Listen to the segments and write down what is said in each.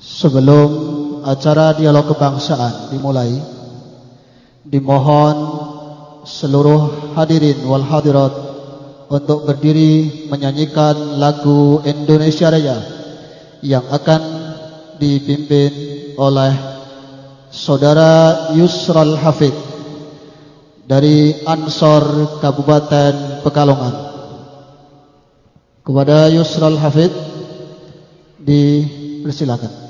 Sebelum acara dialog kebangsaan dimulai, dimohon seluruh hadirin wal hadirat untuk berdiri menyanyikan lagu Indonesia Raya yang akan dipimpin oleh Saudara Yusral Hafid dari Ansor Kabupaten Pekalongan. Kepada Yusral Hafid dipersilakan.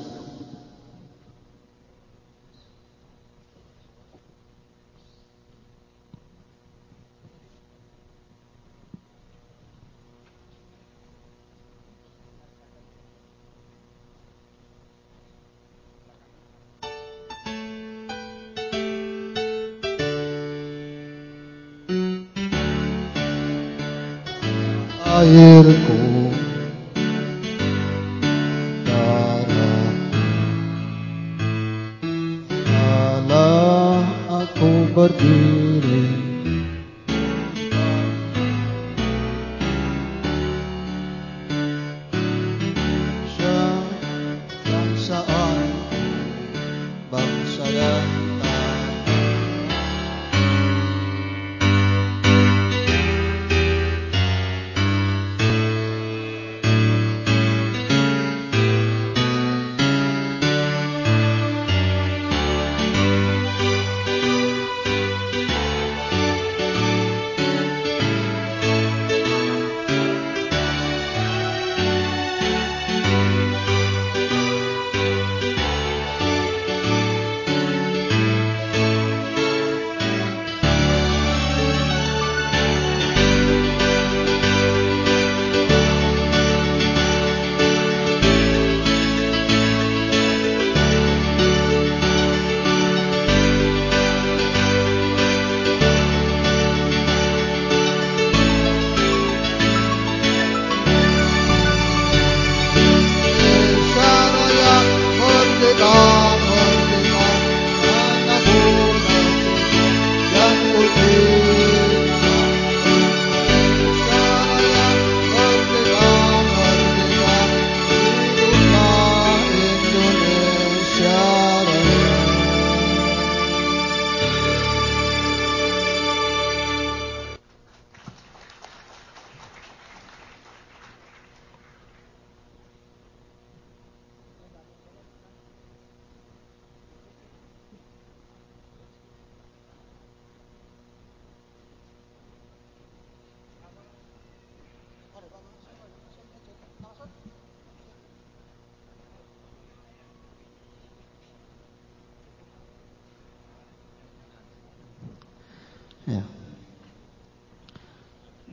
Airku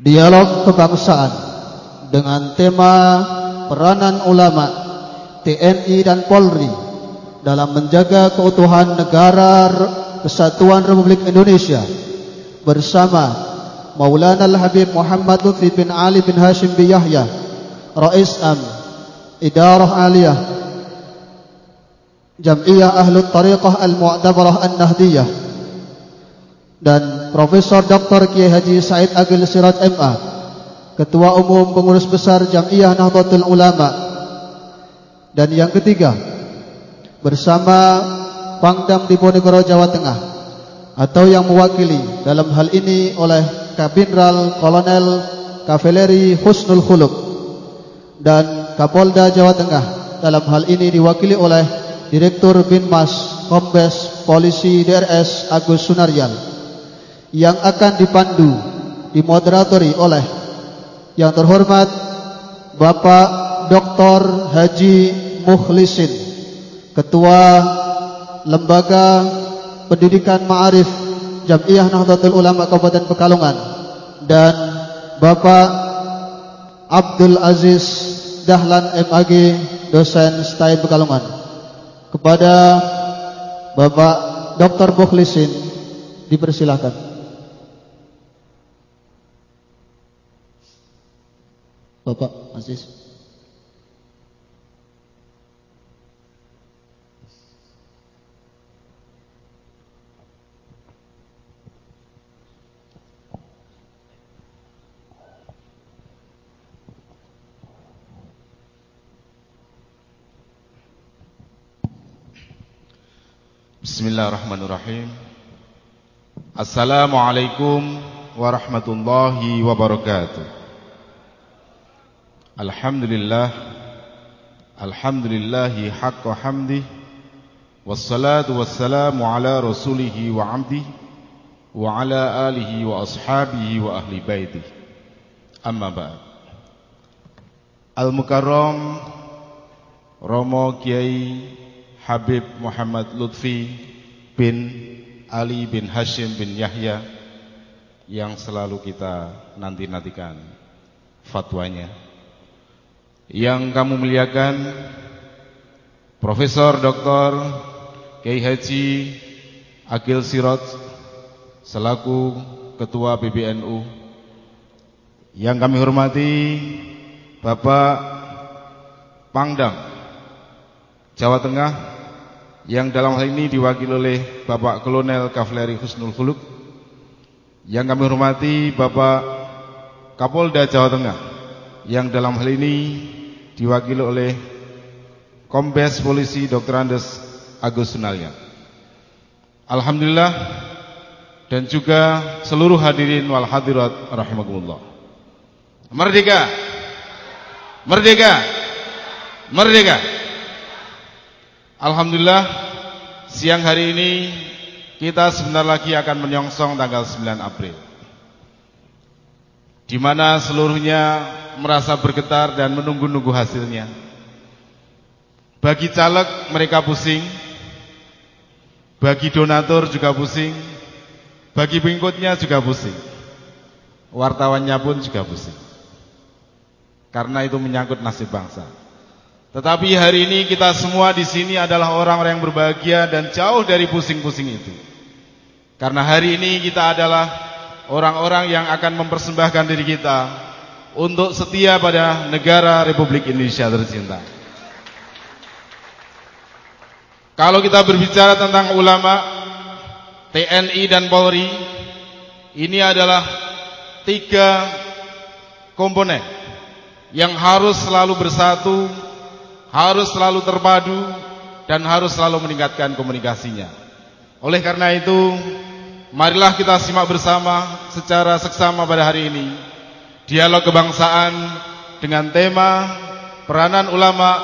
Dialog kebangsaan dengan tema peranan ulama, TNI dan Polri dalam menjaga keutuhan negara kesatuan Republik Indonesia bersama Maulana Al-Habib Muhammad Lutfi bin Ali bin Hashim bin Yahya Rais Am Idarah Aliyah Jam'iyah Ahlu Tariqah Al-Mu'tabarah An-Nahdiyah dan Profesor Dr. Kiai Haji Said Agil Sirat MA Ketua Umum Pengurus Besar Jam'iyah Nahdlatul Ulama Dan yang ketiga Bersama Pangdam Diponegoro Jawa Tengah Atau yang mewakili dalam hal ini oleh Kabinral Kolonel Kavaleri Husnul Khuluk Dan Kapolda Jawa Tengah Dalam hal ini diwakili oleh Direktur Binmas Kombes Polisi DRS Agus Sunaryan yang akan dipandu dimoderatori oleh yang terhormat Bapak Dr. Haji Mukhlisin Ketua Lembaga Pendidikan Ma'arif Jam'iyah Nahdlatul Ulama Kabupaten Pekalongan dan Bapak Abdul Aziz Dahlan MAG dosen STAI Pekalongan kepada Bapak Dr. Mukhlisin dipersilakan Bapak Aziz. Bismillahirrahmanirrahim. Assalamualaikum warahmatullahi wabarakatuh. Alhamdulillah. Alhamdulillahi haqqa hamdi. Wassalatu wassalamu ala rasulihi wa amdi. Wa ala alihi wa ashabihi wa ahli baiti. Amma ba'd. Al-Mukarram Romo Kiai Habib Muhammad Lutfi bin Ali bin Hashim bin Yahya yang selalu kita nanti-nantikan fatwanya. Yang kamu muliakan Profesor Dr. Kiai Haji Akil Sirot selaku Ketua PBNU. Yang kami hormati Bapak Pangdam Jawa Tengah yang dalam hal ini diwakili oleh Bapak Kolonel Kavleri Husnul Khuluk yang kami hormati Bapak Kapolda Jawa Tengah yang dalam hal ini diwakili oleh Kombes Polisi Dr. Andes Agus Sunalya Alhamdulillah dan juga seluruh hadirin wal hadirat rahimakumullah Merdeka Merdeka Merdeka Alhamdulillah siang hari ini kita sebentar lagi akan menyongsong tanggal 9 April. Di mana seluruhnya merasa bergetar dan menunggu-nunggu hasilnya. Bagi caleg mereka pusing, bagi donatur juga pusing, bagi pengikutnya juga pusing. Wartawannya pun juga pusing. Karena itu menyangkut nasib bangsa. Tetapi hari ini kita semua di sini adalah orang-orang yang berbahagia dan jauh dari pusing-pusing itu. Karena hari ini kita adalah orang-orang yang akan mempersembahkan diri kita untuk setia pada negara Republik Indonesia tercinta. Kalau kita berbicara tentang ulama, TNI dan Polri, ini adalah tiga komponen yang harus selalu bersatu harus selalu terpadu dan harus selalu meningkatkan komunikasinya. Oleh karena itu, marilah kita simak bersama secara seksama pada hari ini dialog kebangsaan dengan tema peranan ulama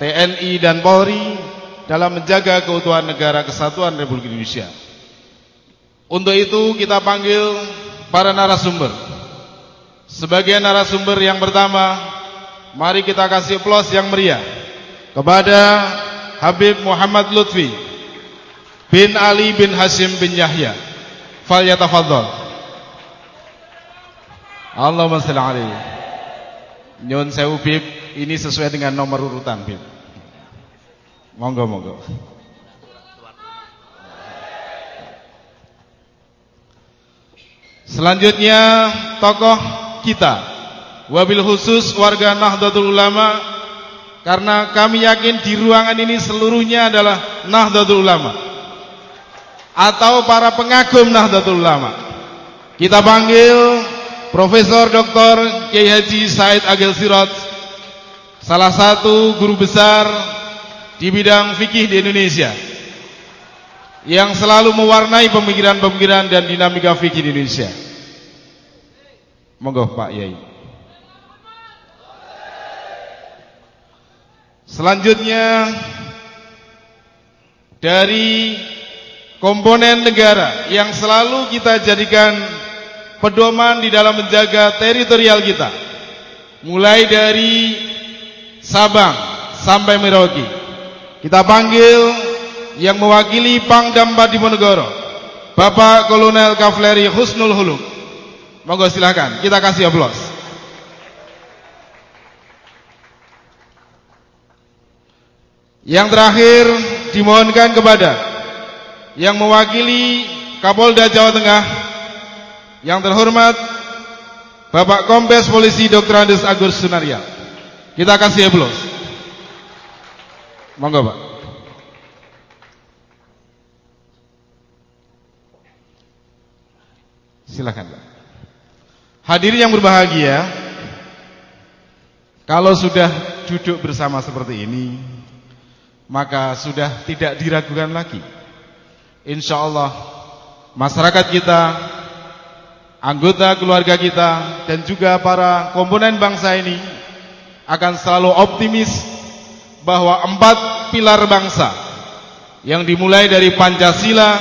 TNI dan Polri dalam menjaga keutuhan negara kesatuan Republik Indonesia. Untuk itu kita panggil para narasumber. Sebagai narasumber yang pertama Mari kita kasih plus yang meriah kepada Habib Muhammad Lutfi bin Ali bin Hashim bin Yahya. Fal. Allahumma shalli alaihi. Nyun sewu Bib, ini sesuai dengan nomor urutan Bib. Monggo monggo. Selanjutnya tokoh kita Wabil khusus warga Nahdlatul Ulama karena kami yakin di ruangan ini seluruhnya adalah Nahdlatul Ulama atau para pengagum Nahdlatul Ulama. Kita panggil Profesor Dr. Kiai Haji Said Agil Sirot salah satu guru besar di bidang fikih di Indonesia yang selalu mewarnai pemikiran-pemikiran dan dinamika fikih di Indonesia. Monggo Pak Yai. Selanjutnya dari komponen negara yang selalu kita jadikan pedoman di dalam menjaga teritorial kita. Mulai dari Sabang sampai Merauke. Kita panggil yang mewakili Pangdam Diponegoro, Bapak Kolonel Kavleri Husnul Hulum. Monggo silakan, kita kasih aplaus. Yang terakhir dimohonkan kepada yang mewakili Kapolda Jawa Tengah yang terhormat Bapak Kombes Polisi Dr. Andes Agus Sunaria. Kita kasih aplaus. Monggo, Pak. Silakan, Pak. Hadirin yang berbahagia, kalau sudah duduk bersama seperti ini, maka sudah tidak diragukan lagi insya Allah masyarakat kita, anggota keluarga kita, dan juga para komponen bangsa ini akan selalu optimis bahwa empat pilar bangsa yang dimulai dari Pancasila,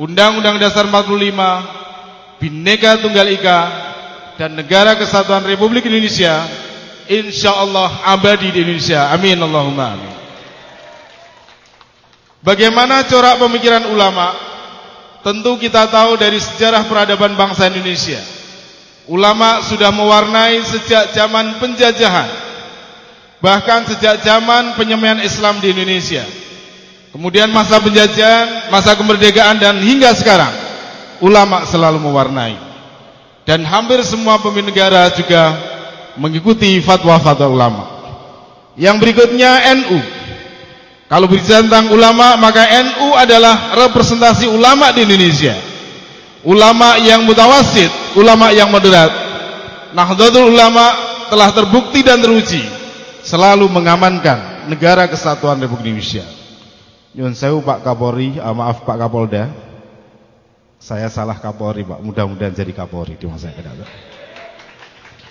Undang-Undang Dasar 45, Bhinneka Tunggal Ika, dan Negara Kesatuan Republik Indonesia, insya Allah abadi di Indonesia. Amin Allahumma amin. Bagaimana corak pemikiran ulama? Tentu kita tahu dari sejarah peradaban bangsa Indonesia. Ulama sudah mewarnai sejak zaman penjajahan. Bahkan sejak zaman penyemaian Islam di Indonesia. Kemudian masa penjajahan, masa kemerdekaan dan hingga sekarang. Ulama selalu mewarnai. Dan hampir semua pemimpin negara juga mengikuti fatwa-fatwa ulama. Yang berikutnya NU. Kalau bicara tentang ulama, maka NU adalah representasi ulama di Indonesia. Ulama yang mutawasid, ulama yang moderat. Nahdlatul Ulama telah terbukti dan teruji selalu mengamankan negara kesatuan Republik Indonesia. Nyun sewu Pak Kapolri, ah, maaf Pak Kapolda. Saya salah Kapolri, Pak. Mudah-mudahan jadi Kapolri di masa yang akan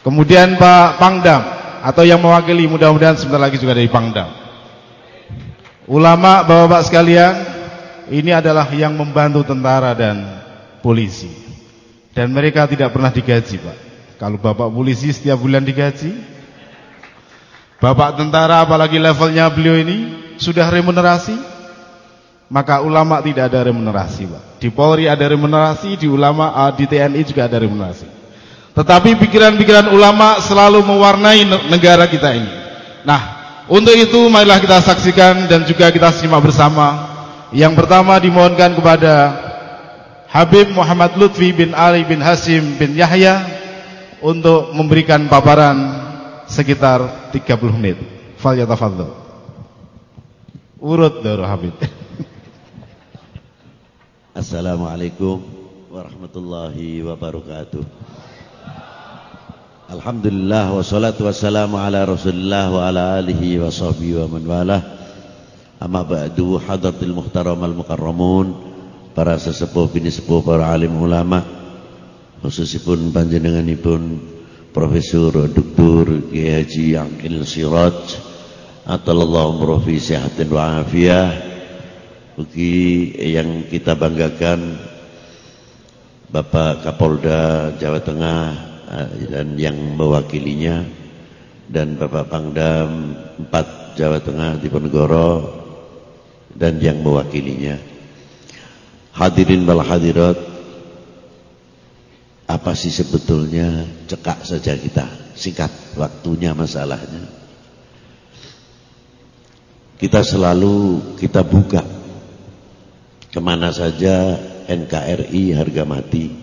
Kemudian Pak Pangdam atau yang mewakili mudah-mudahan sebentar lagi juga dari Pangdam. Ulama bapak-bapak sekalian, ini adalah yang membantu tentara dan polisi. Dan mereka tidak pernah digaji, Pak. Kalau bapak polisi setiap bulan digaji, bapak tentara apalagi levelnya beliau ini sudah remunerasi, maka ulama tidak ada remunerasi, Pak. Di Polri ada remunerasi, di ulama ah, di TNI juga ada remunerasi. Tetapi pikiran-pikiran ulama selalu mewarnai negara kita ini. Nah, untuk itu marilah kita saksikan dan juga kita simak bersama. Yang pertama dimohonkan kepada Habib Muhammad Lutfi bin Ali bin Hasim bin Yahya untuk memberikan paparan sekitar 30 menit. Fal yatafadhal. Urut Habib. Assalamualaikum warahmatullahi wabarakatuh. Alhamdulillah wassalatu wassalamu ala Rasulillah wa ala alihi wa sahbihi wa man walah. Amma ba'du hadratil muhtaram al mukarramun para sesepuh bini sepuh para alim ulama khususipun panjenenganipun Profesor Dr. Kiai Haji Aqil Siraj atallahu umroh fi sihatin wa afiyah bagi yang kita banggakan Bapak Kapolda Jawa Tengah dan yang mewakilinya dan Bapak Pangdam 4 Jawa Tengah di Ponegoro dan yang mewakilinya. Hadirin wal hadirat, apa sih sebetulnya cekak saja kita, singkat waktunya masalahnya. Kita selalu kita buka ke mana saja NKRI harga mati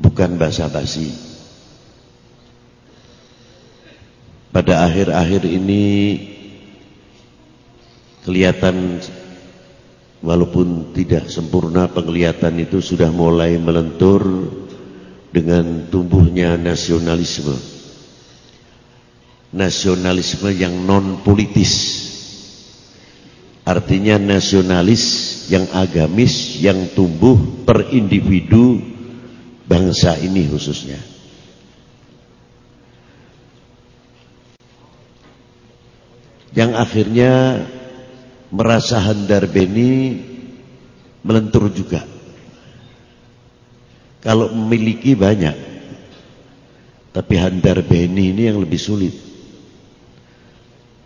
bukan basa-basi. Pada akhir-akhir ini kelihatan walaupun tidak sempurna penglihatan itu sudah mulai melentur dengan tumbuhnya nasionalisme. Nasionalisme yang non politis. Artinya nasionalis yang agamis yang tumbuh per individu bangsa ini khususnya. Yang akhirnya merasa handar beni melentur juga. Kalau memiliki banyak, tapi handar beni ini yang lebih sulit.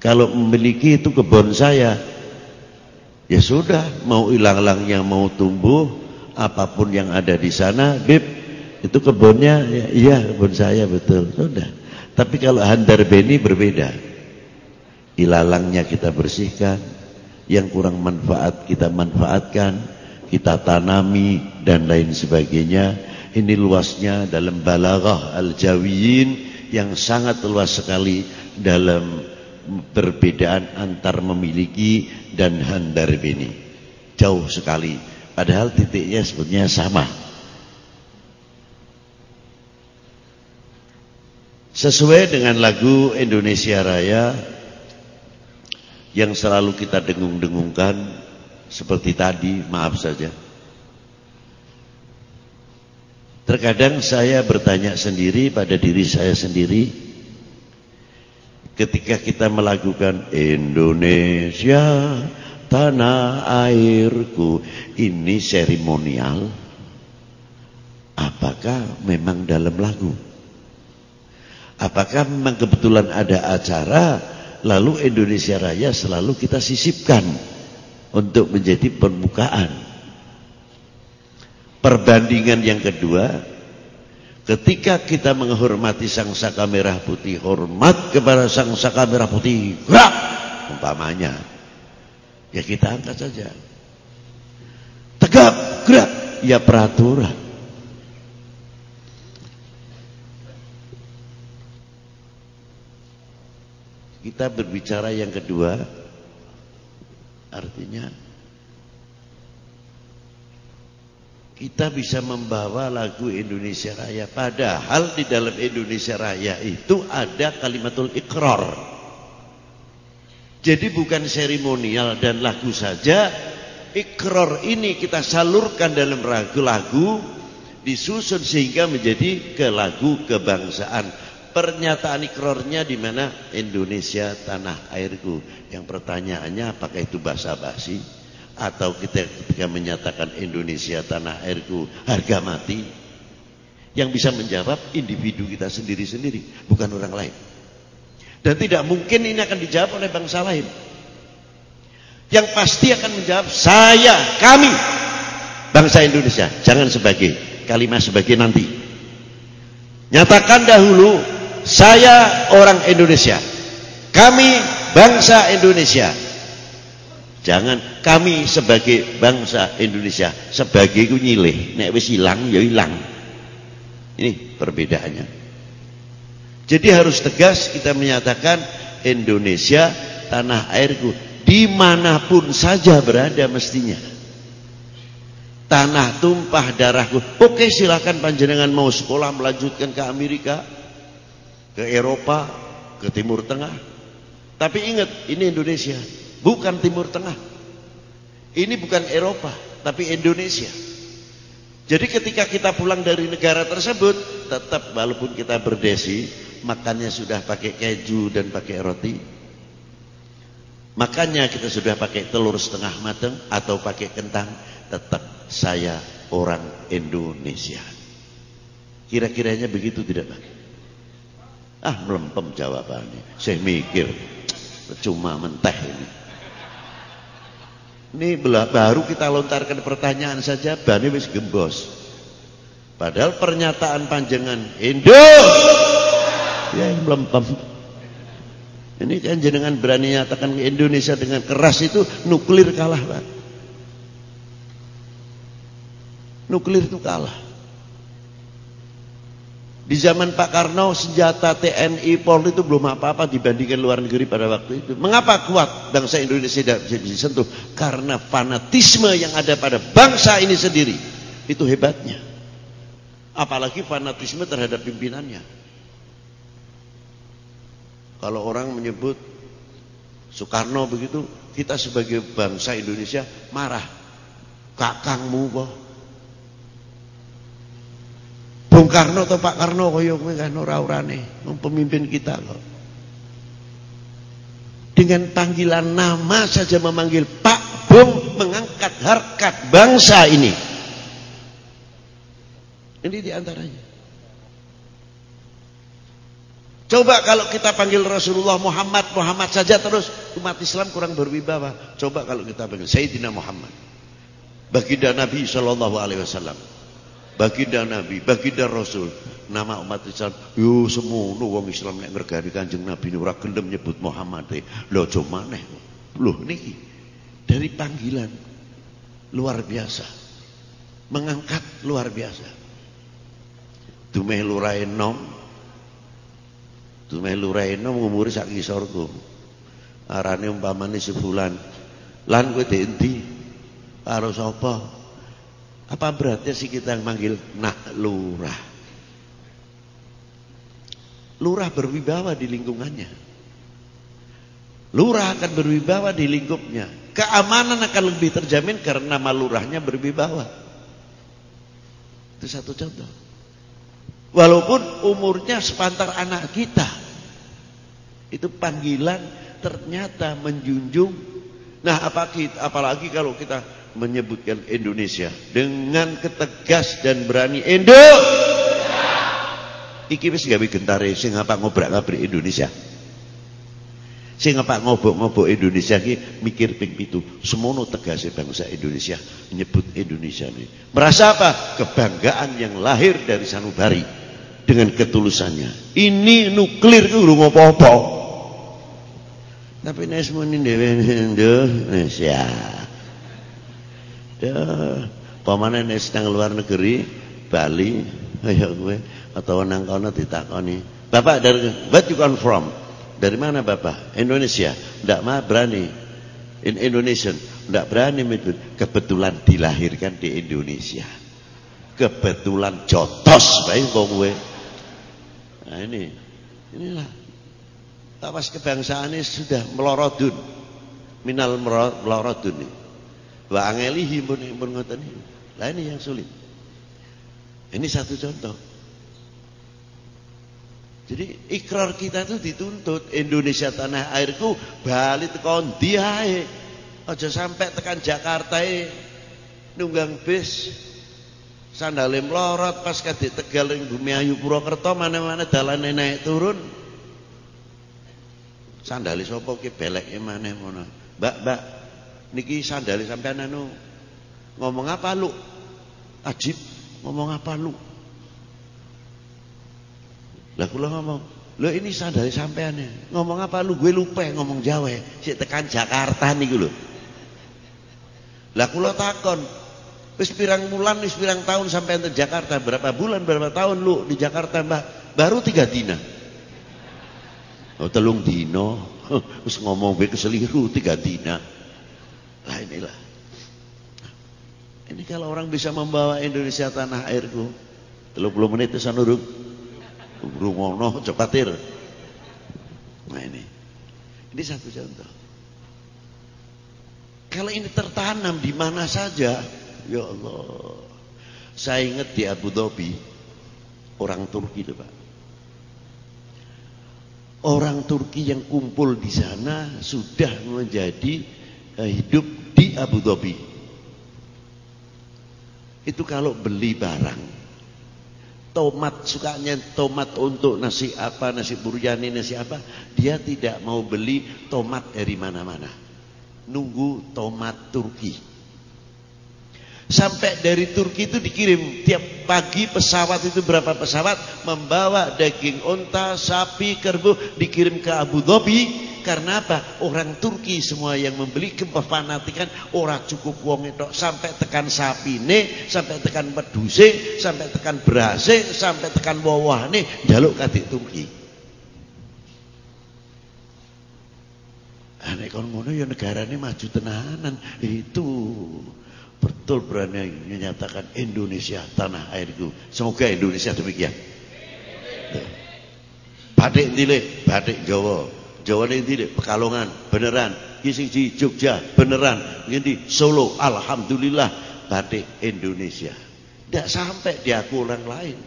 Kalau memiliki itu kebun saya, ya sudah, mau hilang-hilangnya mau tumbuh, apa pun yang ada di sana, bib, itu kebunnya ya, iya kebun saya betul. Sudah. Tapi kalau handar beni berbeda. Ilalangnya kita bersihkan yang kurang manfaat kita manfaatkan kita tanami dan lain sebagainya. Ini luasnya dalam balaghah al-jawiyin yang sangat luas sekali dalam perbedaan antar memiliki dan handar beni jauh sekali. Padahal titiknya sebetulnya sama Sesuai dengan lagu Indonesia Raya yang selalu kita dengung-dengungkan seperti tadi, maaf saja. Terkadang saya bertanya sendiri pada diri saya sendiri ketika kita melakukan Indonesia tanah airku ini seremonial apakah memang dalam lagu apakah memang kebetulan ada acara lalu Indonesia Raya selalu kita sisipkan untuk menjadi pembukaan Perbandingan yang kedua, ketika kita menghormati sang saka merah putih, hormat kepada sang saka merah putih, gerak, umpamanya, ya kita angkat saja. Tegap, gerak, ya peraturan. Kita berbicara yang kedua, artinya kita bisa membawa lagu Indonesia Raya. Padahal di dalam Indonesia Raya itu ada kalimatul ikrar jadi bukan seremonial dan lagu saja. Ikrar ini kita salurkan dalam lagu-lagu disusun sehingga menjadi ke lagu kebangsaan pernyataan ikrarnya di mana? Indonesia tanah airku. Yang pertanyaannya apakah itu bahasa basi atau kita ketika menyatakan Indonesia tanah airku harga mati? Yang bisa menjawab individu kita sendiri-sendiri bukan orang lain. Dan tidak mungkin ini akan dijawab oleh bangsa lain. Yang pasti akan menjawab saya kami bangsa Indonesia. Jangan sebagai kalimat sebagai nanti. Nyatakan dahulu saya orang Indonesia kami bangsa Indonesia Jangan kami sebagai bangsa Indonesia sebagai ku nyilih, nek wis ilang ya ilang. Ini perbedaannya. Jadi harus tegas kita menyatakan Indonesia tanah airku di mana pun saja berada mestinya. Tanah tumpah darahku. Oke silakan panjenengan mau sekolah melanjutkan ke Amerika, ke Eropa, ke Timur Tengah. Tapi ingat ini Indonesia. Bukan Timur Tengah. Ini bukan Eropa, tapi Indonesia. Jadi ketika kita pulang dari negara tersebut, tetap walaupun kita berdesi, makannya sudah pakai keju dan pakai roti. Makannya kita sudah pakai telur setengah matang atau pakai kentang, tetap saya orang Indonesia. Kira-kiranya begitu tidak Pak? Ah melempem jawabannya. Saya mikir, cuma menteh ini. Ini baru kita lontarkan pertanyaan saja bani wis gembos. Padahal pernyataan panjangan Indo ya melempem. Ini kan jenengan berani nyatakan Indonesia dengan keras itu nuklir kalah, Pak. Nuklir itu kalah. Di zaman Pak Karno senjata TNI Polri itu belum apa-apa dibandingkan luar negeri pada waktu itu. Mengapa kuat bangsa Indonesia tidak bisa disentuh? Karena fanatisme yang ada pada bangsa ini sendiri. Itu hebatnya. Apalagi fanatisme terhadap pimpinannya. Kalau orang menyebut Soekarno begitu, kita sebagai bangsa Indonesia marah. Kakangmu kok Bung Karno atau Pak Karno kaya kowe kan ora-orane, pemimpin kita kok. Dengan panggilan nama saja memanggil Pak Bung mengangkat harkat bangsa ini. Ini di antaranya. Coba kalau kita panggil Rasulullah Muhammad Muhammad saja terus umat Islam kurang berwibawa. Coba kalau kita panggil Sayyidina Muhammad. Baginda Nabi Shallallahu Alaihi Wasallam baginda Nabi, baginda Rasul, nama umat Islam, yo semono wong Islam nek ngergani Kanjeng Nabi ora gelem nyebut Muhammad. E. Lho aja maneh. Lho niki dari panggilan luar biasa. Mengangkat luar biasa. Dumeh lurah enom. Dumeh lurah enom umure sak kisorku. Arane umpamane sebulan. Lan kowe endi? Karo sapa? Apa beratnya sih kita yang manggil nak lurah? Lurah berwibawa di lingkungannya. Lurah akan berwibawa di lingkupnya. Keamanan akan lebih terjamin karena malurahnya berwibawa. Itu satu contoh. Walaupun umurnya sepantar anak kita. Itu panggilan ternyata menjunjung. Nah, apa kita, apalagi kalau kita menyebutkan Indonesia dengan ketegas dan berani Indo. Iki wis gawe gentare sing apa ngobrak-abrik Indonesia. Sing apa ngobok-ngobok Indonesia ki mikir ping pitu. Semono tegase bangsa Indonesia nyebut Indonesia ini. Merasa apa? Kebanggaan yang lahir dari sanubari dengan ketulusannya. Ini nuklir ku urung apa-apa. Tapi nek dhewe Indonesia. Ya, pamane nek sedang luar negeri, Bali, ayo gue atau nang kono ditakoni. Bapak dari where you come from? Dari mana Bapak? Indonesia. Tidak mah berani. In Indonesian. Tidak berani. Kebetulan dilahirkan di Indonesia. Kebetulan jotos baik gue. Nah ini. Inilah. Tawas kebangsaan ini sudah melorodun. Minal melorodun ini. Wa angelihi pun pun ngoten Lah ini yang sulit. Ini satu contoh. Jadi ikrar kita itu dituntut Indonesia tanah airku bali tekan ndi ae. Aja sampai tekan Jakarta e nunggang bis sandale mlorot pas kadek Tegal ring Bumi Ayu Purwokerto mana-mana dalane naik turun. Sandale sapa ki beleke maneh ngono. Mbak, Mbak, niki sandale sampean anu ngomong apa lu? Ajib, ngomong apa lu? Lah kula ngomong, "Lho ini sandale sampean ya. Ngomong apa lu? Gue lupa ngomong Jawa. Sik tekan Jakarta niku lho." Lah kula takon, wis pirang bulan, wis pirang tahun sampai ke Jakarta? Berapa bulan, berapa tahun lu di Jakarta, Mbak? Baru tiga dina. Oh, telung dino. Wis ngomong gue keseliru tiga dina. Lah inilah. Ini kalau orang bisa membawa Indonesia tanah airku, 30 menit itu sanurung. Rungono cepatir. Nah ini. Ini satu contoh. Kalau ini tertanam di mana saja, ya Allah. Saya ingat di Abu Dhabi, orang Turki itu Pak. Orang Turki yang kumpul di sana sudah menjadi eh, hidup di Abu Dhabi. Itu kalau beli barang. Tomat sukanya tomat untuk nasi apa nasi buryani nasi apa dia tidak mau beli tomat dari mana-mana. Nunggu tomat Turki. Sampai dari Turki itu dikirim. Tiap pagi pesawat itu berapa pesawat? Membawa daging unta sapi kerbau dikirim ke Abu Dhabi karena apa? Orang Turki semua yang membeli kefanatikan orang cukup wong itu sampai tekan sapine, sampai tekan peduse, sampai tekan berase, sampai tekan wawahne jaluk kadik Turki. Ane kon ngono ya negarane maju tenanan. Itu betul berani menyatakan Indonesia tanah airku. Semoga Indonesia demikian. Batik Tile, batik Jawa, Jawa ini tidak Pekalongan beneran. Kisiji Jogja beneran. Ini Solo Alhamdulillah. Batik Indonesia. Tidak sampai diaku orang lain.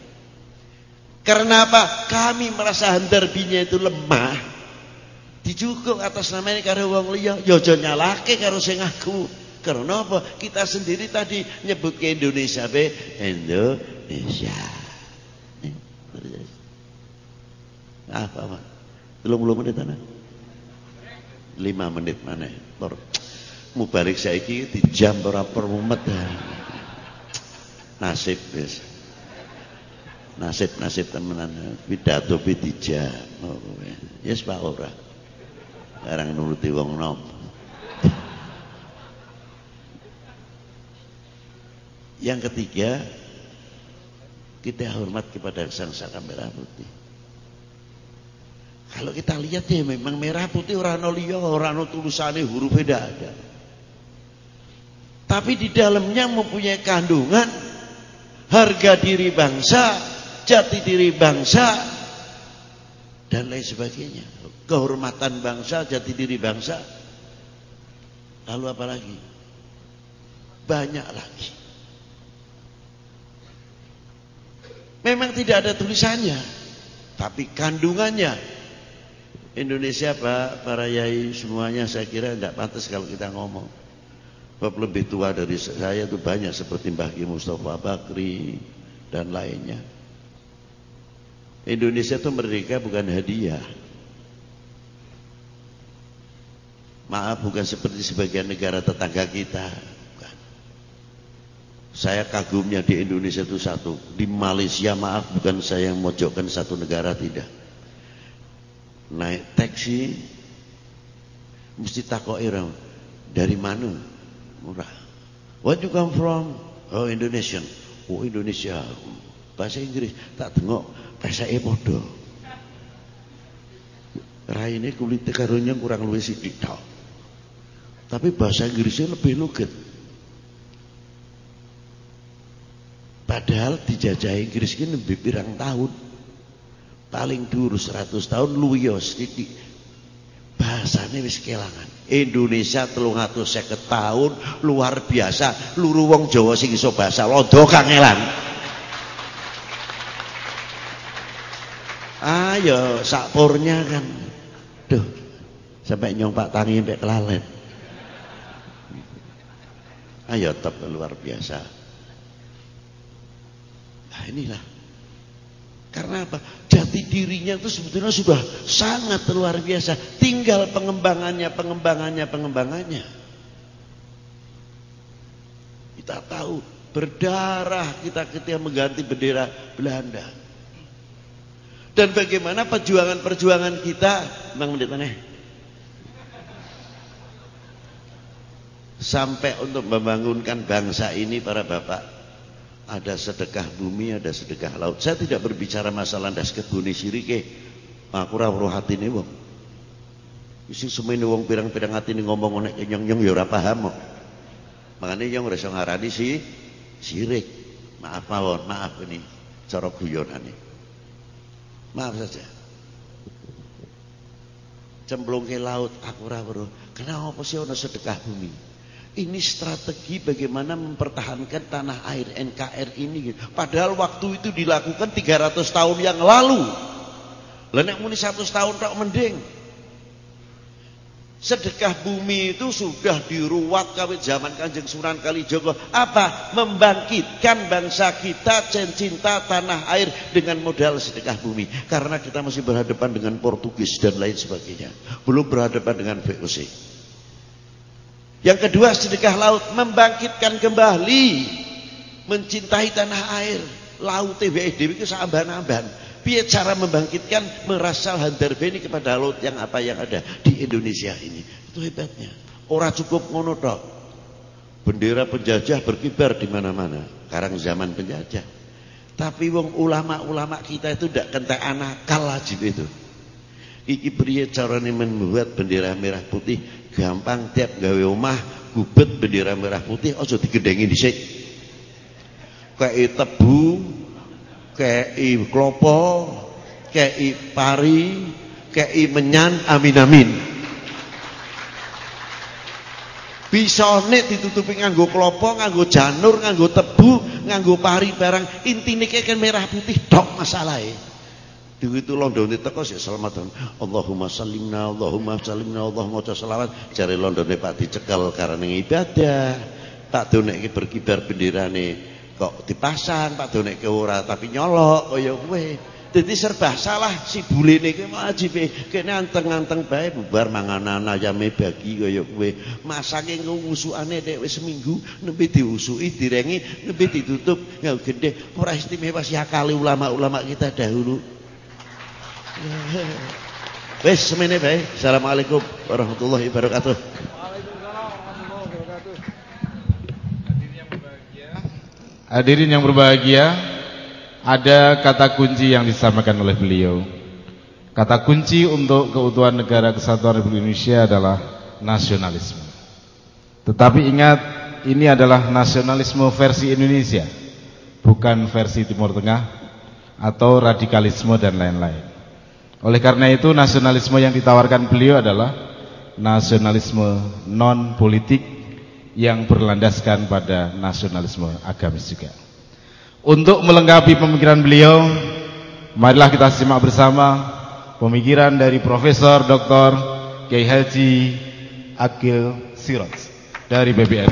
Karena apa? Kami merasa handarbinya itu lemah. Dijukuk atas nama ini karena uang liya. Ya nyalake karo sing aku. Karena apa? Kita sendiri tadi nyebut ke Indonesia be. Indonesia. Apa pak Belum belum menit ana. 5 menit mana? Lor. Mubarik saiki di jam ora permumet. Nasib wis. Nasib nasib temenan pidato pi dijam. Oh, yes Pak ora. Sekarang nuruti wong nom. Yang ketiga, kita hormat kepada sang saka merah putih. Kalau kita lihat ya memang merah putih orang liya, orang tulisannya huruf tidak ada. Tapi di dalamnya mempunyai kandungan harga diri bangsa, jati diri bangsa dan lain sebagainya. Kehormatan bangsa, jati diri bangsa. Lalu apa lagi? Banyak lagi. Memang tidak ada tulisannya, tapi kandungannya Indonesia Pak, para yai semuanya saya kira tidak pantas kalau kita ngomong. Sebab lebih tua dari saya itu banyak seperti Mbah Ki Mustafa Bakri dan lainnya. Indonesia itu merdeka bukan hadiah. Maaf bukan seperti sebagian negara tetangga kita. Bukan. Saya kagumnya di Indonesia itu satu. Di Malaysia maaf bukan saya yang mojokkan satu negara tidak. Naik taksi mesti takok orang dari mana? murah. What you come from? Oh Indonesian. Oh Indonesia. Bahasa Inggris tak tengok bahasa e padha. Raine kulit karunya kurang luwih sithik tok. Tapi bahasa Inggrisnya lebih luget. Padahal dijajah Inggris ini lebih pirang tahun. Paling dulu 100 tahun luyos titik bahasane wis kelangan. Indonesia telung atus seket tahun luar biasa. Luru wong Jawa sing iso bahasa londo kangelan. Ayo sakpurnya kan. Duh. Sampai nyong Pak Tangi sampai kelalen. Ayo tetap luar biasa. Nah inilah karena apa? Jati dirinya itu sebetulnya sudah sangat luar biasa. Tinggal pengembangannya, pengembangannya, pengembangannya. Kita tahu berdarah kita ketika mengganti bendera Belanda. Dan bagaimana perjuangan-perjuangan kita, Bang Menit? Sampai untuk membangunkan bangsa ini para bapak ada sedekah bumi, ada sedekah laut. Saya tidak berbicara masalah das kebuni sirike. Aku ora weruh hatine wong. Isi semene wong pirang-pirang ini ngomong nek nyong-nyong ya ora paham kok. Makane yang ora iso ngarani si sirik. Maaf mawon, maaf ini cara guyonane. Maaf saja. Cemplung ke laut aku ora weruh. Kenapa sih ana sedekah bumi? Ini strategi bagaimana mempertahankan tanah air NKR ini. Padahal waktu itu dilakukan 300 tahun yang lalu. Lenek muni 100 tahun tak mending. Sedekah bumi itu sudah diruat kawit zaman Kanjeng Sunan Kalijogo. Apa? Membangkitkan bangsa kita cinta tanah air dengan modal sedekah bumi. Karena kita masih berhadapan dengan Portugis dan lain sebagainya. Belum berhadapan dengan VOC. Yang kedua sedekah laut membangkitkan kembali mencintai tanah air. Laut TWD itu samban-amban. Piye cara membangkitkan merasal beni kepada laut yang apa yang ada di Indonesia ini. Itu hebatnya. Orang cukup ngono tok. Bendera penjajah berkibar di mana-mana. Sekarang zaman penjajah. Tapi wong ulama-ulama kita itu tidak kentek anak aja itu. Iki priye carane membuat bendera merah putih gampang tiap gawe omah gubet bendera merah putih aja digendengi dhisik. Kei tebu kei klopo kei pari kei menyan amin amin. Bisa nek ditutupi nganggo klopo nganggo janur nganggo tebu nganggo pari barang intine kan merah putih dok masalahnya Begitu Londone teko sik selamat. Allahumma sallimna, Allahumma sallimna, Allahumma selawat. Cari Londone Pak dicekel karena ibadah. Pak donekke berkibar benderane kok dipasang, Pak donekke ora tapi nyolok kaya kowe. Dadi serba salah si bulene ki wajibe kene anteng-anteng bae bubar manganan ayame bagi kaya kowe. Masake ngusukane nek wis seminggu nembe diusuki direngi nembe ditutup ya gede ora istimewa si akali ulama-ulama kita dahulu. Wes semene bae. Assalamualaikum warahmatullahi wabarakatuh. Hadirin yang berbahagia, ada kata kunci yang disampaikan oleh beliau. Kata kunci untuk keutuhan negara kesatuan Republik Indonesia adalah nasionalisme. Tetapi ingat, ini adalah nasionalisme versi Indonesia, bukan versi Timur Tengah atau radikalisme dan lain-lain. Oleh karena itu nasionalisme yang ditawarkan beliau adalah nasionalisme non politik yang berlandaskan pada nasionalisme agamis juga. Untuk melengkapi pemikiran beliau, marilah kita simak bersama pemikiran dari Profesor Dr. Kiai Haji Akil Sirot dari BBN.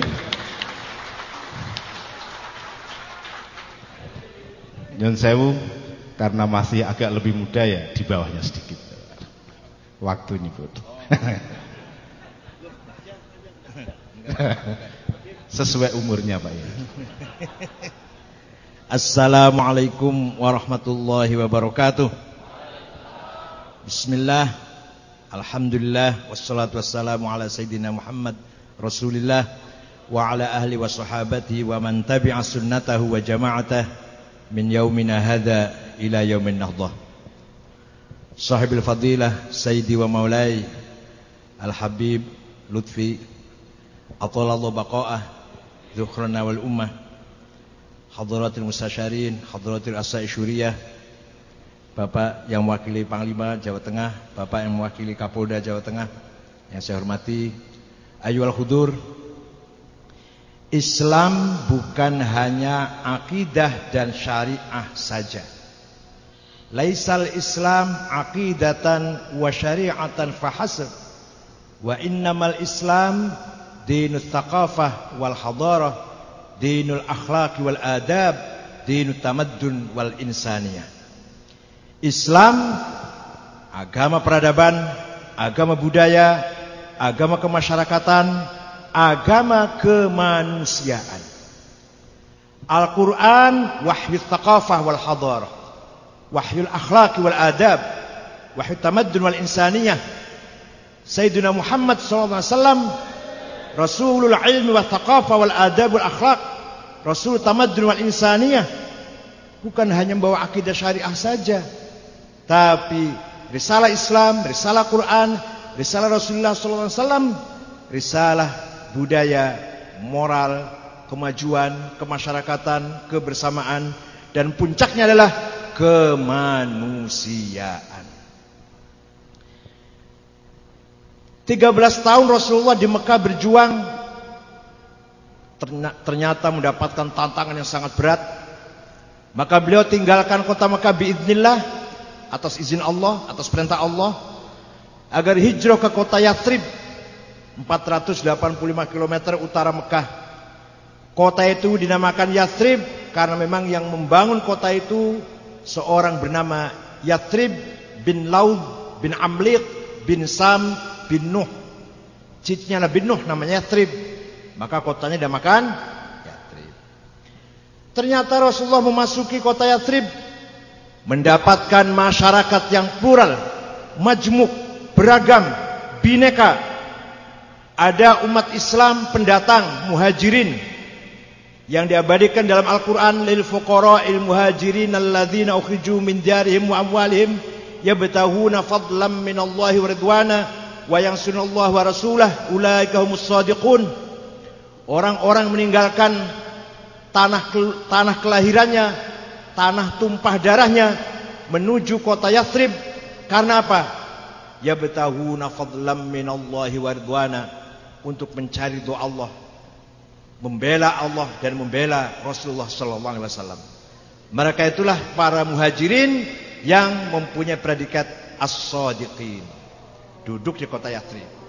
Nyun sewu karena masih agak lebih muda ya di bawahnya sedikit. Waktu ini Bu. Sesuai umurnya Pak ya. Assalamualaikum warahmatullahi wabarakatuh. Bismillah. Alhamdulillah wassalatu wassalamu ala sayyidina Muhammad Rasulillah wa ala ahli wa sahabatihi wa man tabi'a sunnatahu wa jama'atahu min yaumina hadha ila yaumin nahdah Sahibul fadilah Sayyidi wa maulai Al-Habib Lutfi Atalallahu baqa'ah Dhukhrana wal ummah Hadratul Mustasyarin Hadratul Asai Syuriyah Bapak yang mewakili Panglima Jawa Tengah Bapak yang mewakili Kapolda Jawa Tengah Yang saya hormati Ayu al-Hudur Islam bukan hanya akidah dan syariah saja. Laisal Islam aqidatan wa syari'atan fahasab. Wa innamal Islam dinul thaqafah wal hadarah, dinul akhlaq wal adab, dinul tamaddun wal insaniyah. Islam agama peradaban, agama budaya, agama kemasyarakatan, agama kemanusiaan. Al-Quran wahyu thaqafah wal hadarah. Wahyu akhlaq wal adab. Wahyu tamaddun wal insaniyah. Sayyidina Muhammad SAW Rasulul ilmi wal thaqafah wal adab wal akhlaq. Rasul tamaddun wal insaniyah. Bukan hanya membawa akidah syariah saja. Tapi risalah Islam, risalah Quran, risalah Rasulullah SAW, risalah budaya, moral, kemajuan, kemasyarakatan, kebersamaan dan puncaknya adalah kemanusiaan. 13 tahun Rasulullah di Mekah berjuang ternyata mendapatkan tantangan yang sangat berat. Maka beliau tinggalkan kota Mekah biiznillah atas izin Allah, atas perintah Allah agar hijrah ke kota Yathrib 485 km utara Mekah. Kota itu dinamakan Yathrib karena memang yang membangun kota itu seorang bernama Yathrib bin Laud bin Amliq bin Sam bin Nuh. Cicinya bin Nuh namanya Yathrib. Maka kotanya dinamakan Yathrib. Ternyata Rasulullah memasuki kota Yathrib mendapatkan masyarakat yang plural, majmuk, beragam, bineka, ada umat Islam pendatang muhajirin yang diabadikan dalam Al-Qur'an lil fuqara il muhajirin alladzina ukhriju min diyarihim wa amwalihim yabtahuna fadlan min Allah wa ridwana wa yansurunallaha wa rasulah ulaika humus shadiqun orang-orang meninggalkan tanah tanah kelahirannya tanah tumpah darahnya menuju kota Yathrib. Karena apa? Yabtahuna fadlan min Allah wa ridwana. Untuk mencari doa Allah, membela Allah dan membela Rasulullah sallallahu alaihi wasallam. Mereka itulah para muhajirin yang mempunyai predikat as-sadiqin. Duduk di kota Yathrib.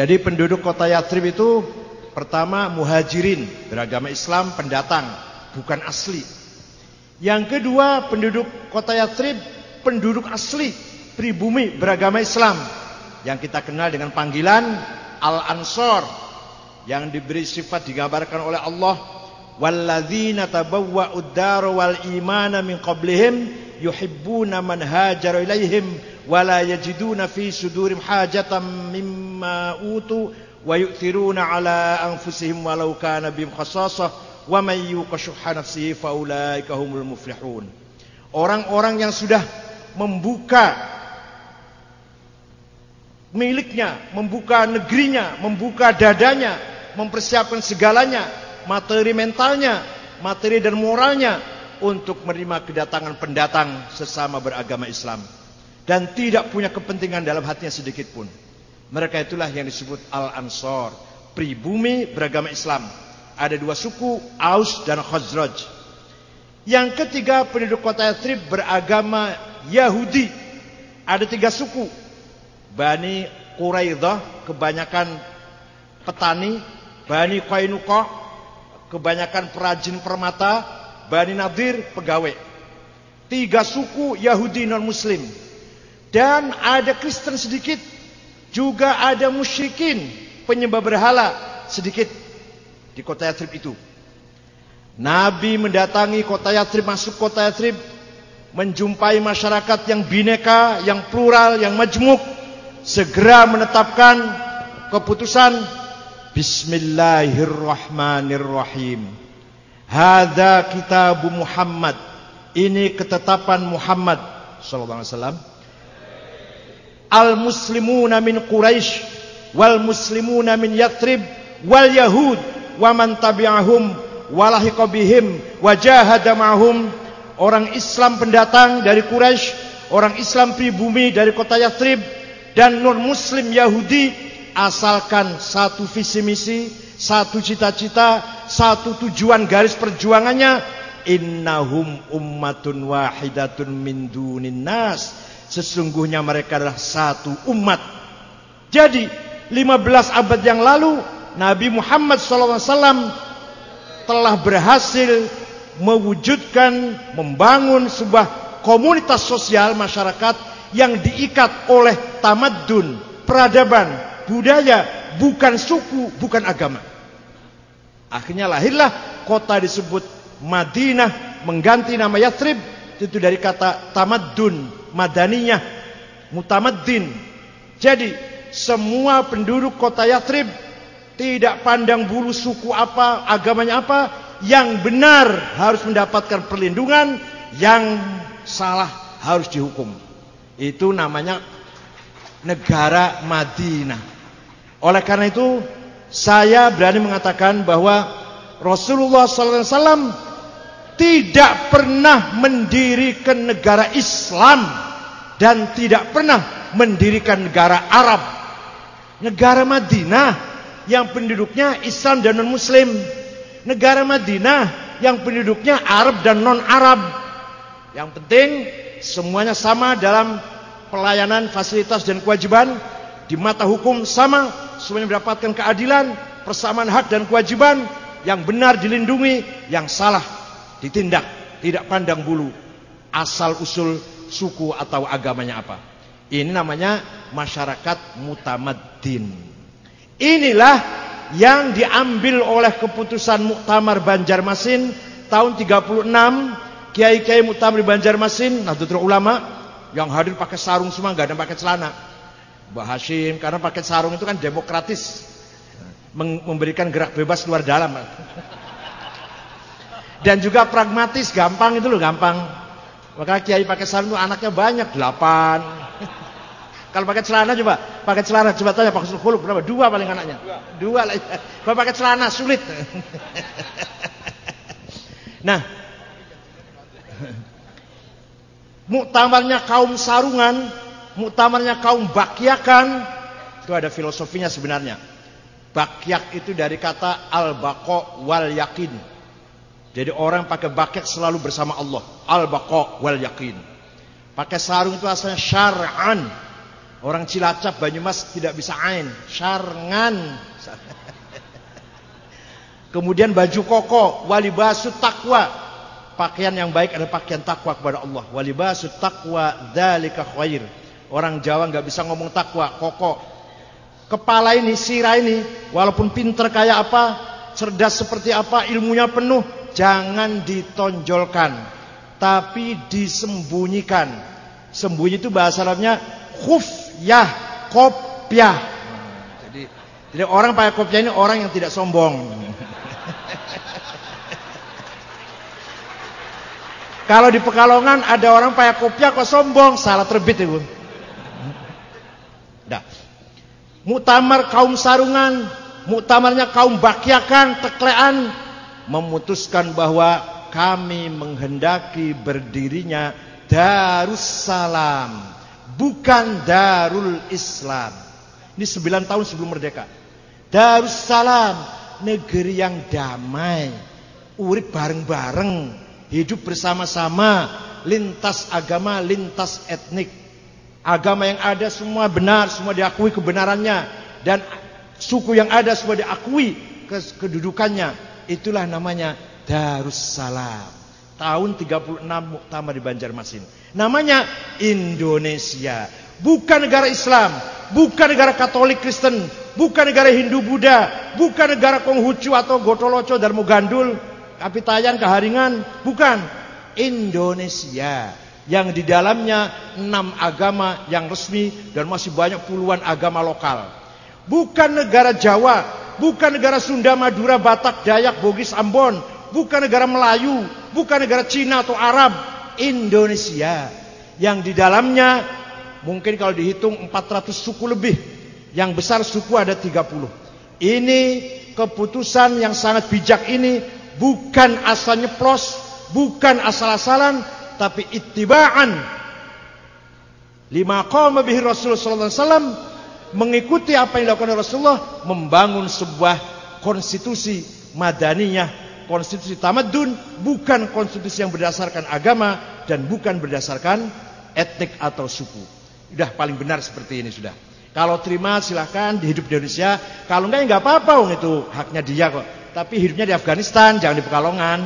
Jadi penduduk kota Yatrib itu pertama muhajirin, beragama Islam, pendatang, bukan asli. Yang kedua, penduduk kota Yatrib penduduk asli, pribumi beragama Islam yang kita kenal dengan panggilan Al-Ansor yang diberi sifat digambarkan oleh Allah walladzina tabawwa'ud dar wal imana min qablihim yuhibbuna man hajara ilaihim wa la yajiduna fi sudurim hajatan mimma utu wa yu'thiruna ala anfusihim walau kana bihim khasasah wa man yuqashuha nafsihi faulaika humul muflihun orang-orang yang sudah membuka miliknya, membuka negerinya, membuka dadanya, mempersiapkan segalanya, materi mentalnya, materi dan moralnya untuk menerima kedatangan pendatang sesama beragama Islam dan tidak punya kepentingan dalam hatinya sedikit pun. Mereka itulah yang disebut Al-Ansor, pribumi beragama Islam. Ada dua suku, Aus dan Khazraj. Yang ketiga penduduk kota Yatrib beragama Yahudi. Ada tiga suku, Bani Quraidah kebanyakan petani, Bani Qainuqah kebanyakan perajin permata, Bani Nadir pegawai. Tiga suku Yahudi non muslim. Dan ada Kristen sedikit, juga ada musyrikin, penyembah berhala sedikit di kota Yatrib itu. Nabi mendatangi kota Yatrib, masuk kota Yatrib, menjumpai masyarakat yang bineka, yang plural, yang majmuk, segera menetapkan keputusan Bismillahirrahmanirrahim. Hadza kitab Muhammad. Ini ketetapan Muhammad sallallahu alaihi wasallam. Al muslimuna min Quraisy wal muslimuna min Yathrib wal Yahud wa man tabi'ahum walahiqa bihim wa ma'hum orang Islam pendatang dari Quraisy, orang Islam pribumi dari kota Yathrib dan non muslim Yahudi asalkan satu visi misi, satu cita-cita, satu tujuan garis perjuangannya innahum ummatun wahidatun min dunin nas sesungguhnya mereka adalah satu umat jadi 15 abad yang lalu Nabi Muhammad SAW telah berhasil mewujudkan membangun sebuah komunitas sosial masyarakat yang diikat oleh tamadun, peradaban, budaya, bukan suku, bukan agama. Akhirnya lahirlah kota disebut Madinah mengganti nama Yathrib itu dari kata tamadun, madaniyah, mutamaddin. Jadi semua penduduk kota Yathrib tidak pandang bulu suku apa, agamanya apa, yang benar harus mendapatkan perlindungan, yang salah harus dihukum. Itu namanya negara Madinah. Oleh karena itu, saya berani mengatakan bahwa Rasulullah SAW tidak pernah mendirikan negara Islam dan tidak pernah mendirikan negara Arab. Negara Madinah yang penduduknya Islam dan non-Muslim. Negara Madinah yang penduduknya Arab dan non-Arab. Yang penting semuanya sama dalam pelayanan, fasilitas dan kewajiban di mata hukum sama, semuanya mendapatkan keadilan, persamaan hak dan kewajiban, yang benar dilindungi, yang salah ditindak, tidak pandang bulu asal usul suku atau agamanya apa. Ini namanya masyarakat mutamaddin. Inilah yang diambil oleh keputusan Muktamar Banjarmasin tahun 36 kiai-kiai muktamar Banjarmasin, Nahdlatul Ulama yang hadir pakai sarung semua, nggak ada pakai celana. Mbah Hashim karena pakai sarung itu kan demokratis, memberikan gerak bebas luar dalam. Dan juga pragmatis, gampang itu loh, gampang. Maka kiai pakai sarung anaknya banyak, delapan. Kalau pakai celana coba, pakai celana coba tanya Pak Husnul berapa? Dua paling anaknya. Dua, lah. Kalau pakai celana sulit. nah, Muktamarnya kaum sarungan, muktamarnya kaum bakyakan, itu ada filosofinya sebenarnya. Bakyak itu dari kata al-baqa wal yakin. Jadi orang pakai bakyak selalu bersama Allah. Al-baqa wal yakin. Pakai sarung itu asalnya syar'an. Orang Cilacap Banyumas tidak bisa ain, syarngan. Kemudian baju koko, walibasu takwa. Pakaian yang baik adalah pakaian takwa kepada Allah. Walibasu takwa dzalika khair. Orang Jawa nggak bisa ngomong takwa, koko. Kepala ini, sirah ini, walaupun pinter kayak apa, cerdas seperti apa, ilmunya penuh, jangan ditonjolkan, tapi disembunyikan. Sembunyi itu bahasa Arabnya khufyah, kopyah. Jadi, jadi orang pakai kopyah ini orang yang tidak sombong. Kalau di Pekalongan ada orang pakai kopiah kok sombong, salah terbit ibu. Dah. Muktamar kaum sarungan, muktamarnya kaum bakyakan, teklean memutuskan bahwa kami menghendaki berdirinya Darussalam, bukan Darul Islam. Ini sembilan tahun sebelum merdeka. Darussalam, negeri yang damai, urip bareng-bareng, hidup bersama-sama, lintas agama, lintas etnik. Agama yang ada semua benar, semua diakui kebenarannya dan suku yang ada semua diakui kedudukannya. Itulah namanya Darussalam. Tahun 36 Muktamar di Banjarmasin. Namanya Indonesia. Bukan negara Islam, bukan negara Katolik Kristen, bukan negara Hindu Buddha, bukan negara Konghucu atau Gotoloco dan Mugandul, Kapitayan, Keharingan, bukan. Indonesia yang di dalamnya enam agama yang resmi dan masih banyak puluhan agama lokal. Bukan negara Jawa, bukan negara Sunda, Madura, Batak, Dayak, Bugis, Ambon, bukan negara Melayu, bukan negara Cina atau Arab, Indonesia. Yang di dalamnya mungkin kalau dihitung 400 suku lebih, yang besar suku ada 30. Ini keputusan yang sangat bijak ini. Bukan asal nyeplos, bukan asal-asalan, tapi ittiba'an. Lima qawma bihi Rasulullah sallallahu alaihi wasallam mengikuti apa yang dilakukan Rasulullah membangun sebuah konstitusi madaniyah konstitusi tamadun bukan konstitusi yang berdasarkan agama dan bukan berdasarkan etnik atau suku. Sudah paling benar seperti ini sudah. Kalau terima silahkan di hidup di Indonesia. Kalau enggak ya enggak apa-apa itu haknya dia kok. Tapi hidupnya di Afghanistan, jangan di Pekalongan.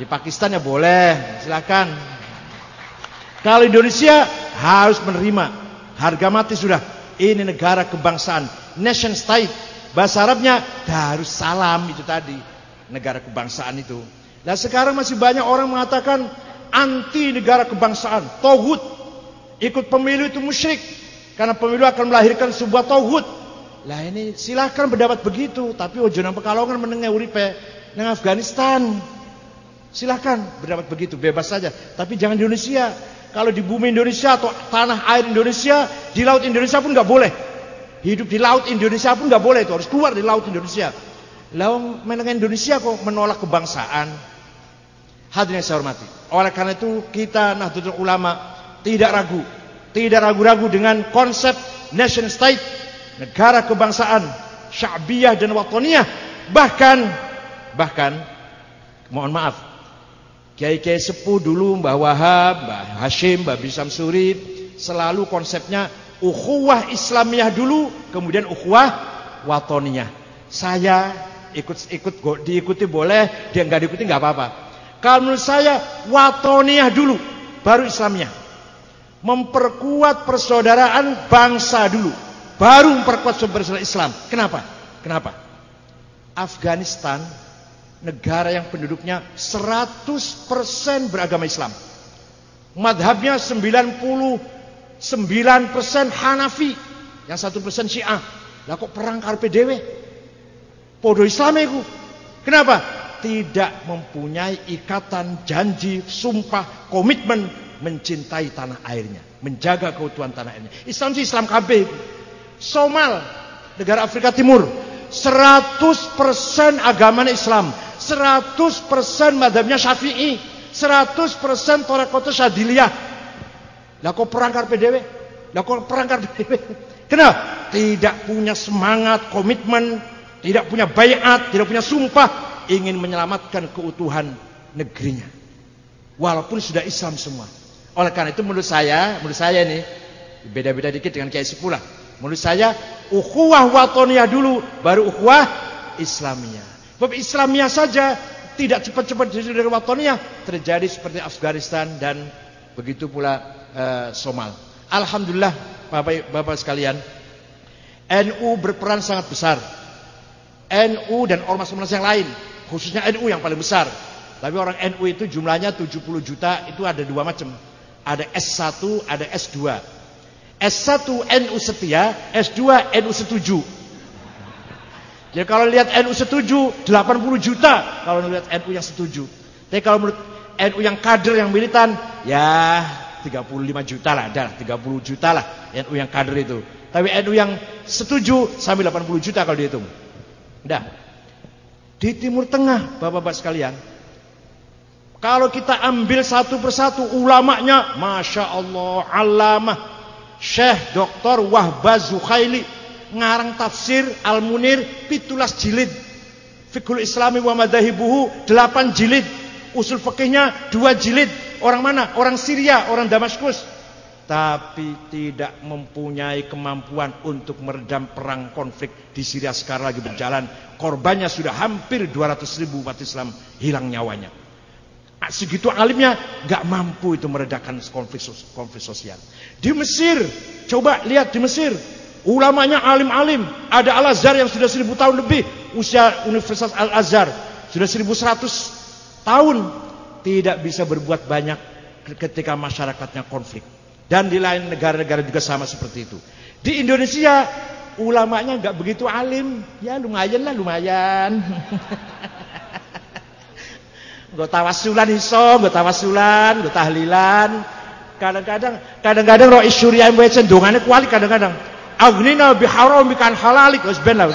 Di Pakistan ya boleh, silahkan. Kalau Indonesia harus menerima harga mati sudah. Ini negara kebangsaan, nation state. Bahasa Arabnya Darussalam itu tadi negara kebangsaan itu. Nah sekarang masih banyak orang mengatakan anti negara kebangsaan, tohut. Ikut pemilu itu musyrik. Karena pemilu akan melahirkan sebuah tohut. Lah ini silahkan berdapat begitu. Tapi ojo nang pekalongan menengah uripe nang Afghanistan. Silahkan berdapat begitu, bebas saja. Tapi jangan di Indonesia. Kalau di bumi Indonesia atau tanah air Indonesia, di laut Indonesia pun nggak boleh. Hidup di laut Indonesia pun nggak boleh itu harus keluar di laut Indonesia. Lalu menengah Indonesia kok menolak kebangsaan. Hadirin saya hormati. Oleh karena itu kita Nahdlatul Ulama tidak ragu, tidak ragu-ragu dengan konsep nation state, negara kebangsaan, sya'biyah dan watoniyah. Bahkan bahkan mohon maaf, kiai-kiai sepuh dulu Mbah Wahab, Mbah Hashim, Mbah Bisam Suri selalu konsepnya ukhuwah Islamiyah dulu, kemudian ukhuwah watoniyah. Saya ikut ikut diikuti boleh, dia nggak diikuti nggak apa-apa. Kalau menurut saya watoniyah dulu, baru Islamnya. Memperkuat persaudaraan bangsa dulu, baru memperkuat sumber Islam. Kenapa? Kenapa? Afghanistan negara yang penduduknya 100% beragama Islam. Madhabnya 99% Hanafi, yang 1% Syiah. Lah kok perang karpe dewe? Podo Islam itu. Kenapa? Tidak mempunyai ikatan janji, sumpah, komitmen mencintai tanah airnya, menjaga keutuhan tanah airnya. Islam sih Islam KB. Somal, negara Afrika Timur, 100% agamanya Islam, 100% madhabnya Syafi'i, 100% Torekoto Syadiliyah. Lah kok perang karpe dewe? Lah kok perang karpe dewe? Kenapa? Tidak punya semangat, komitmen, tidak punya bayat, tidak punya sumpah, ingin menyelamatkan keutuhan negerinya. Walaupun sudah Islam semua. Oleh karena itu menurut saya, menurut saya ini Beda-beda dikit dengan Kiai Sepula. Menurut saya ukhuwah watoniyah dulu baru ukhuwah Islamiyah. Sebab Islamiyah saja tidak cepat-cepat dari watoniyah terjadi seperti Afghanistan dan begitu pula uh, Somal. Alhamdulillah Bapak Bapak sekalian, NU berperan sangat besar. NU dan ormas-ormas yang lain, khususnya NU yang paling besar. Tapi orang NU itu jumlahnya 70 juta itu ada dua macam. Ada S1, ada S2. S1 NU setia, S2 NU setuju. Ya kalau lihat NU setuju 80 juta kalau lihat NU yang setuju. Tapi kalau menurut NU yang kader yang militan ya 35 juta lah, dah 30 juta lah NU yang kader itu. Tapi NU yang setuju sampai 80 juta kalau dihitung. Dah. Di Timur Tengah, Bapak-bapak sekalian, kalau kita ambil satu persatu ulamanya, Masya Allah, alamah, Syekh Dr. Wahbaz Zukhaili, ngarang tafsir Al-Munir, pitulas jilid. Fikul Islami wa madahibuhu, delapan jilid. Usul fikihnya dua jilid. Orang mana? Orang Syria, orang Damaskus tapi tidak mempunyai kemampuan untuk meredam perang konflik di Syria sekarang lagi berjalan. Korbannya sudah hampir 200 ribu umat Islam hilang nyawanya. Ah, segitu alimnya nggak mampu itu meredakan konflik sosial. Di Mesir, coba lihat di Mesir, ulamanya alim-alim. Ada Al Azhar yang sudah seribu tahun lebih usia Universitas Al Azhar sudah 1100 tahun tidak bisa berbuat banyak ketika masyarakatnya konflik. Dan di lain negara-negara juga sama seperti itu. Di Indonesia ulamanya nggak begitu alim, ya lumayan lah lumayan. gue tawasulan iso, gue tawasulan, gue tahlilan. Kadang-kadang, kadang-kadang roh isyuri yang baca cendungannya kuali kadang-kadang. Agnina biharam bikan halalik, wes ben lah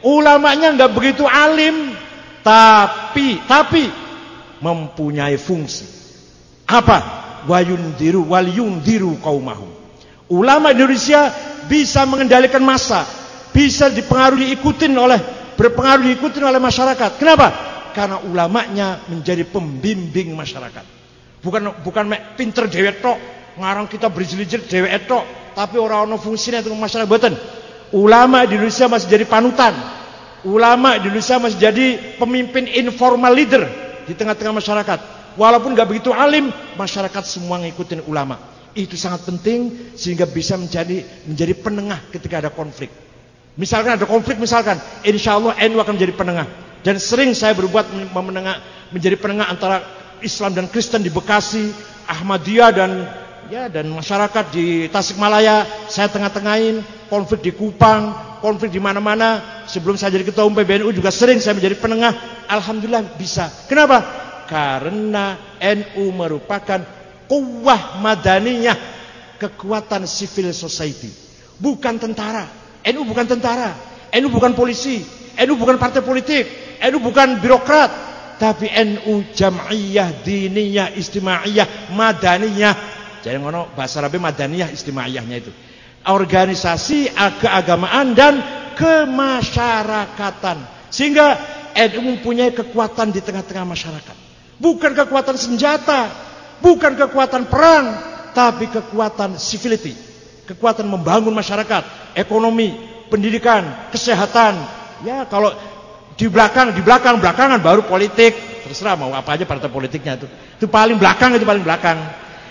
Ulamanya nggak begitu alim, tapi tapi mempunyai fungsi. Apa? Wayundiru yundiru kaumahum. Ulama Indonesia bisa mengendalikan massa, bisa dipengaruhi ikutin oleh berpengaruh diikutin oleh masyarakat. Kenapa? Karena ulamanya menjadi pembimbing masyarakat. Bukan bukan mek pinter dewek tok, ngarang kita berjilid dewek tok, tapi orang orang fungsinya untuk masyarakat boten. Ulama di Indonesia masih jadi panutan. Ulama di Indonesia masih jadi pemimpin informal leader di tengah-tengah masyarakat. Walaupun gak begitu alim, masyarakat semua ngikutin ulama. Itu sangat penting sehingga bisa menjadi menjadi penengah ketika ada konflik. Misalkan ada konflik misalkan, insya Allah NU akan menjadi penengah. Dan sering saya berbuat menengah, menjadi penengah antara Islam dan Kristen di Bekasi, Ahmadiyah dan ya dan masyarakat di Tasikmalaya. Saya tengah-tengahin konflik di Kupang, konflik di mana-mana. Sebelum saya jadi ketua umum PBNU juga sering saya menjadi penengah. Alhamdulillah bisa. Kenapa? Karena NU merupakan kuwah madaniyah, kekuatan civil society. Bukan tentara. NU bukan tentara. NU bukan polisi. NU bukan partai politik. NU bukan birokrat. Tapi NU jam'iyah, diniyah, istimaiyah, madaniyah. Jadi ngono bahasa Arabi madaniyah istimaiyahnya itu. Organisasi keagamaan dan kemasyarakatan. Sehingga NU mempunyai kekuatan di tengah-tengah masyarakat. Bukan kekuatan senjata, bukan kekuatan perang, tapi kekuatan civility. Kekuatan membangun masyarakat, ekonomi, pendidikan, kesehatan. Ya, kalau di belakang, di belakang, belakangan baru politik. Terserah mau apa aja partai politiknya itu. Itu paling belakang, itu paling belakang.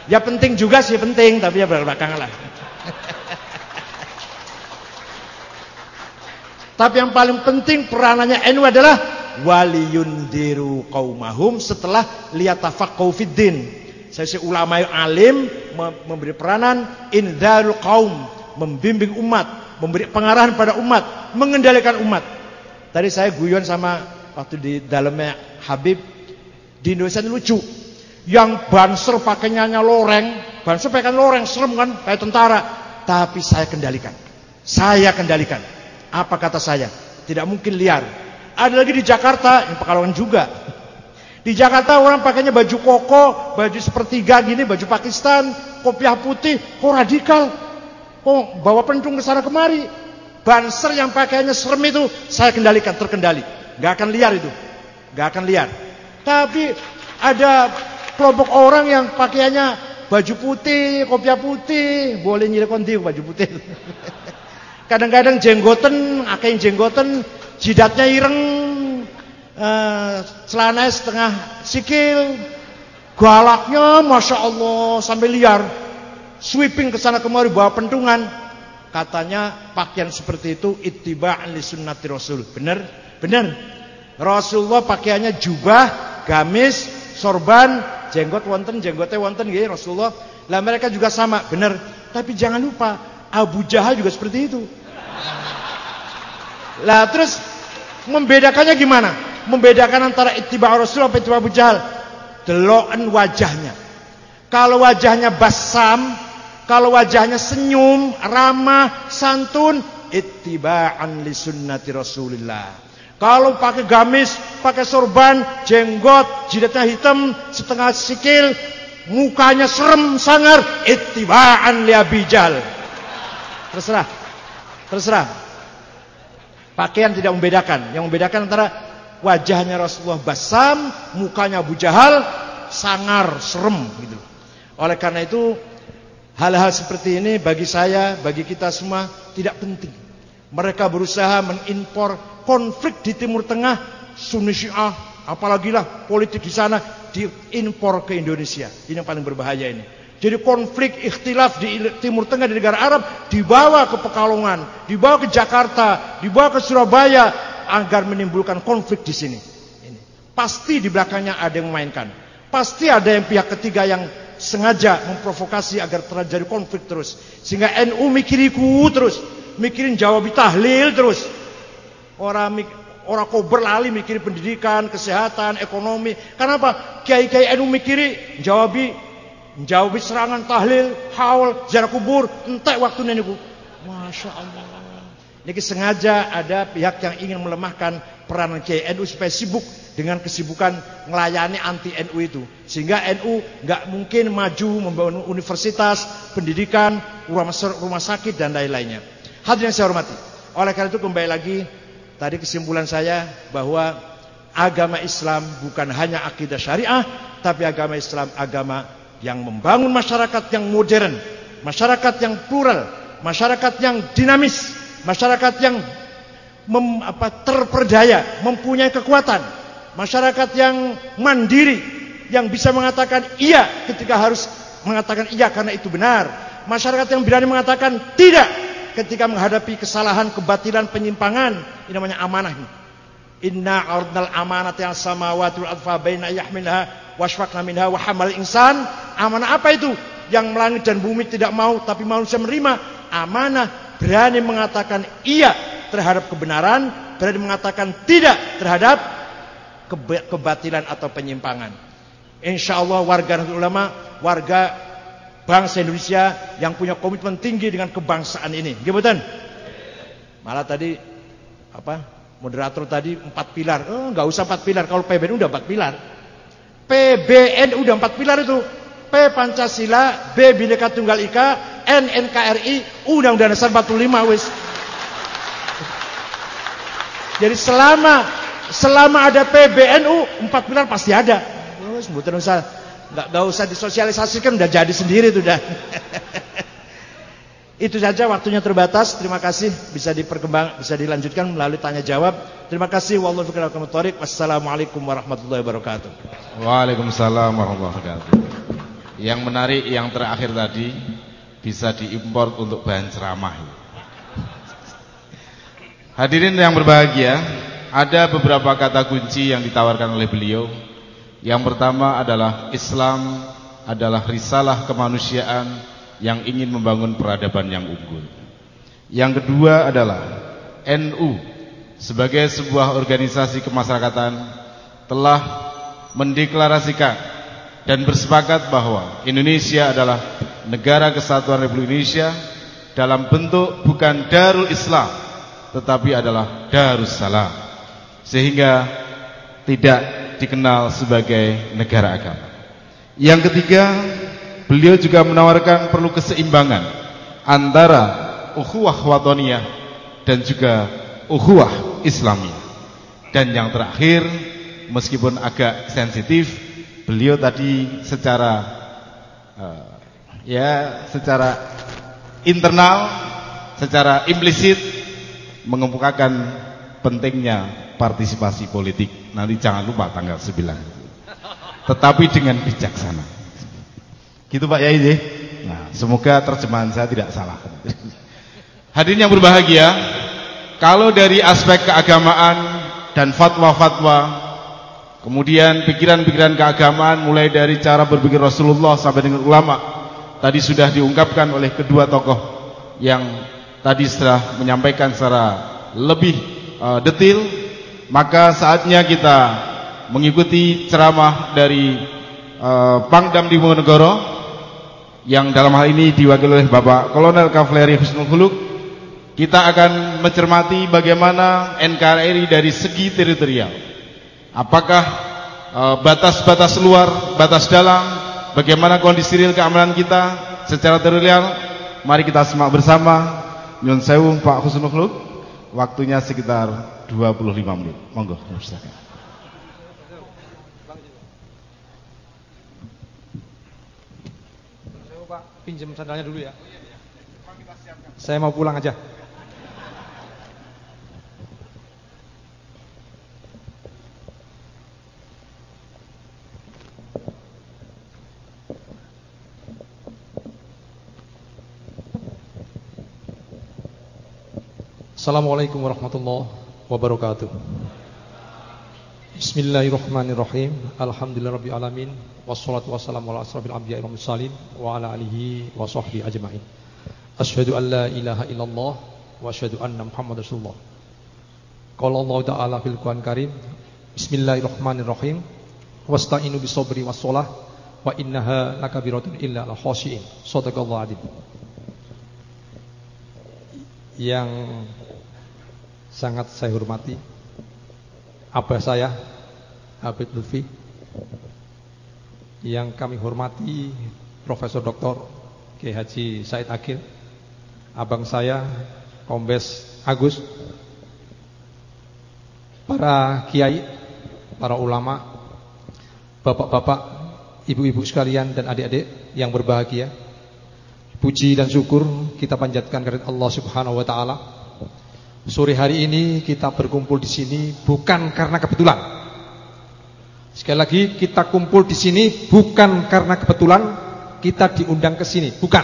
Ya penting juga sih penting, tapi ya belakangan lah. Tapi yang paling penting peranannya NU adalah waliyundiru qaumahum setelah liyatafaqqahu fiddin. Saya si ulama yang alim memberi peranan indarul kaum, membimbing umat, memberi pengarahan pada umat, mengendalikan umat. Tadi saya guyon sama waktu di dalamnya Habib di Indonesia ini lucu. Yang banser pakainya loreng, banser pakai loreng serem kan kayak tentara, tapi saya kendalikan. Saya kendalikan. Apa kata saya? Tidak mungkin liar. Ada lagi di Jakarta, yang Pekalongan juga. Di Jakarta orang pakainya baju koko, baju sepertiga gini, baju Pakistan, kopiah putih, kok radikal. Kok bawa pencung ke sana kemari. Banser yang pakainya serem itu saya kendalikan, terkendali. Gak akan liar itu. Gak akan liar. Tapi ada kelompok orang yang pakaiannya baju putih, kopiah putih, boleh nyilek kondi baju putih. Kadang-kadang jenggoten, akeh jenggoten, jidatnya ireng, uh, celana setengah sikil, galaknya masya Allah sampai liar, sweeping ke sana kemari bawa pentungan. Katanya pakaian seperti itu ittiba'an li sunnati Rasul. Benar? Benar. Rasulullah pakaiannya jubah, gamis, sorban, jenggot wonten, jenggotnya wonten nggih Rasulullah. Lah mereka juga sama, benar. Tapi jangan lupa Abu Jahal juga seperti itu. Lah terus membedakannya gimana? Membedakan antara ittiba Rasul apa ittiba Abu Jahal? Deloken wajahnya. Kalau wajahnya basam, kalau wajahnya senyum, ramah, santun, ittiba'an li sunnati Rasulillah. Kalau pakai gamis, pakai sorban, jenggot, jidatnya hitam, setengah sikil, mukanya serem sangar, ittiba'an li abijal. Terserah. Terserah. Pakaian tidak membedakan. Yang membedakan antara wajahnya Rasulullah basam, mukanya Abu Jahal, sangar, serem gitu. Oleh karena itu, hal-hal seperti ini bagi saya, bagi kita semua tidak penting. Mereka berusaha mengimpor konflik di Timur Tengah, Sunni Syiah, apalagi lah politik di sana diimpor ke Indonesia. Ini yang paling berbahaya ini. Jadi konflik ikhtilaf di Timur Tengah di negara Arab dibawa ke Pekalongan, dibawa ke Jakarta, dibawa ke Surabaya agar menimbulkan konflik di sini. Ini. Pasti di belakangnya ada yang memainkan. Pasti ada yang pihak ketiga yang sengaja memprovokasi agar terjadi konflik terus. Sehingga NU mikiriku terus, mikirin jawab tahlil terus. Orang orang kau berlali mikir pendidikan, kesehatan, ekonomi. Kenapa? Kiai-kiai NU mikiri jawabi jawabi serangan tahlil, haul, ziarah kubur, entek waktu niku. Masya Allah. Ini sengaja ada pihak yang ingin melemahkan peran Kiai NU supaya sibuk dengan kesibukan melayani anti NU itu. Sehingga NU nggak mungkin maju membangun universitas, pendidikan, rumah sakit dan lain-lainnya. Hadirin yang saya hormati. Oleh karena itu kembali lagi Tadi kesimpulan saya bahwa agama Islam bukan hanya akidah syariah, tapi agama Islam agama yang membangun masyarakat yang modern, masyarakat yang plural, masyarakat yang dinamis, masyarakat yang mem, apa, terperdaya, mempunyai kekuatan, masyarakat yang mandiri, yang bisa mengatakan iya ketika harus mengatakan iya karena itu benar, masyarakat yang berani mengatakan tidak ketika menghadapi kesalahan, kebatilan, penyimpangan. Ini namanya amanah. Inna ardnal amanat yang samawati wal adfa baina yahmilha wasfaqna minha wa hamal insan. Amanah apa itu? Yang melangit dan bumi tidak mau tapi manusia menerima. Amanah berani mengatakan iya terhadap kebenaran, berani mengatakan tidak terhadap kebatilan atau penyimpangan. Insya Allah warga ulama, warga bangsa Indonesia yang punya komitmen tinggi dengan kebangsaan ini. Gimana? Malah tadi apa? Moderator tadi empat pilar. Oh, nggak usah empat pilar. Kalau PBN udah empat pilar. PBN udah empat pilar itu. P Pancasila, B Bhinneka Tunggal Ika, N NKRI, Undang-Undang Dasar 45 wis. Jadi selama selama ada PBNU empat pilar pasti ada. Wis mboten usah Nggak, nggak usah disosialisasikan udah jadi sendiri tuh dah. Itu saja waktunya terbatas. Terima kasih bisa diperkembang bisa dilanjutkan melalui tanya jawab. Terima kasih wallahu Wassalamualaikum warahmatullahi wabarakatuh. Waalaikumsalam warahmatullahi wabarakatuh. Yang menarik yang terakhir tadi bisa diimpor untuk bahan ceramah. Hadirin yang berbahagia, ada beberapa kata kunci yang ditawarkan oleh beliau yang pertama adalah Islam adalah risalah kemanusiaan yang ingin membangun peradaban yang unggul. Yang kedua adalah NU sebagai sebuah organisasi kemasyarakatan telah mendeklarasikan dan bersepakat bahwa Indonesia adalah negara kesatuan Republik Indonesia dalam bentuk bukan Darul Islam tetapi adalah Darussalam sehingga tidak dikenal sebagai negara agama. Yang ketiga, beliau juga menawarkan perlu keseimbangan antara ukhuwah watoniyah dan juga ukhuwah islamiyah. Dan yang terakhir, meskipun agak sensitif, beliau tadi secara uh, ya secara internal, secara implisit mengemukakan pentingnya partisipasi politik. Nanti jangan lupa tanggal 9. Tetapi dengan bijaksana. Gitu Pak Yai. Nah, semoga terjemahan saya tidak salah. Hadirin yang berbahagia, kalau dari aspek keagamaan dan fatwa-fatwa Kemudian pikiran-pikiran keagamaan mulai dari cara berpikir Rasulullah sampai dengan ulama tadi sudah diungkapkan oleh kedua tokoh yang tadi setelah menyampaikan secara lebih uh, detail maka saatnya kita mengikuti ceramah dari uh, Pangdam Diponegoro yang dalam hal ini diwakili oleh Bapak Kolonel Kavaleri Husnul Huluk kita akan mencermati bagaimana NKRI dari segi teritorial Apakah eh, batas-batas uh, luar, batas dalam, bagaimana kondisi real keamanan kita secara teritorial? Mari kita semak bersama. Nyun sewu Pak Husnul Khuluk. Waktunya sekitar 25 menit. Monggo, silakan. Pak, pinjam sandalnya dulu ya. Saya mau pulang aja. Assalamualaikum warahmatullahi wabarakatuh. Bismillahirrahmanirrahim. Alhamdulillah Rabbil Alamin. Wassalatu wassalamu ala asrafil anbiya wa mursalin Wa ala alihi wa sahbihi ajma'in. Ashadu an la ilaha illallah Wa ashadu anna muhammad rasulullah. Qala Allah ta'ala fil Quran Karim Bismillahirrahmanirrahim. Wasta'inu bisobri wassalah Wa innaha lakabiratun illa ala khasyiin Sadaqallah adim Yang sangat saya hormati Abah saya Habib Lutfi yang kami hormati Profesor Dr. K. Haji Said Akil abang saya Kombes Agus para kiai para ulama bapak-bapak ibu-ibu sekalian dan adik-adik yang berbahagia puji dan syukur kita panjatkan kepada Allah Subhanahu wa taala Sore hari ini kita berkumpul di sini bukan karena kebetulan. Sekali lagi kita kumpul di sini bukan karena kebetulan kita diundang ke sini, bukan.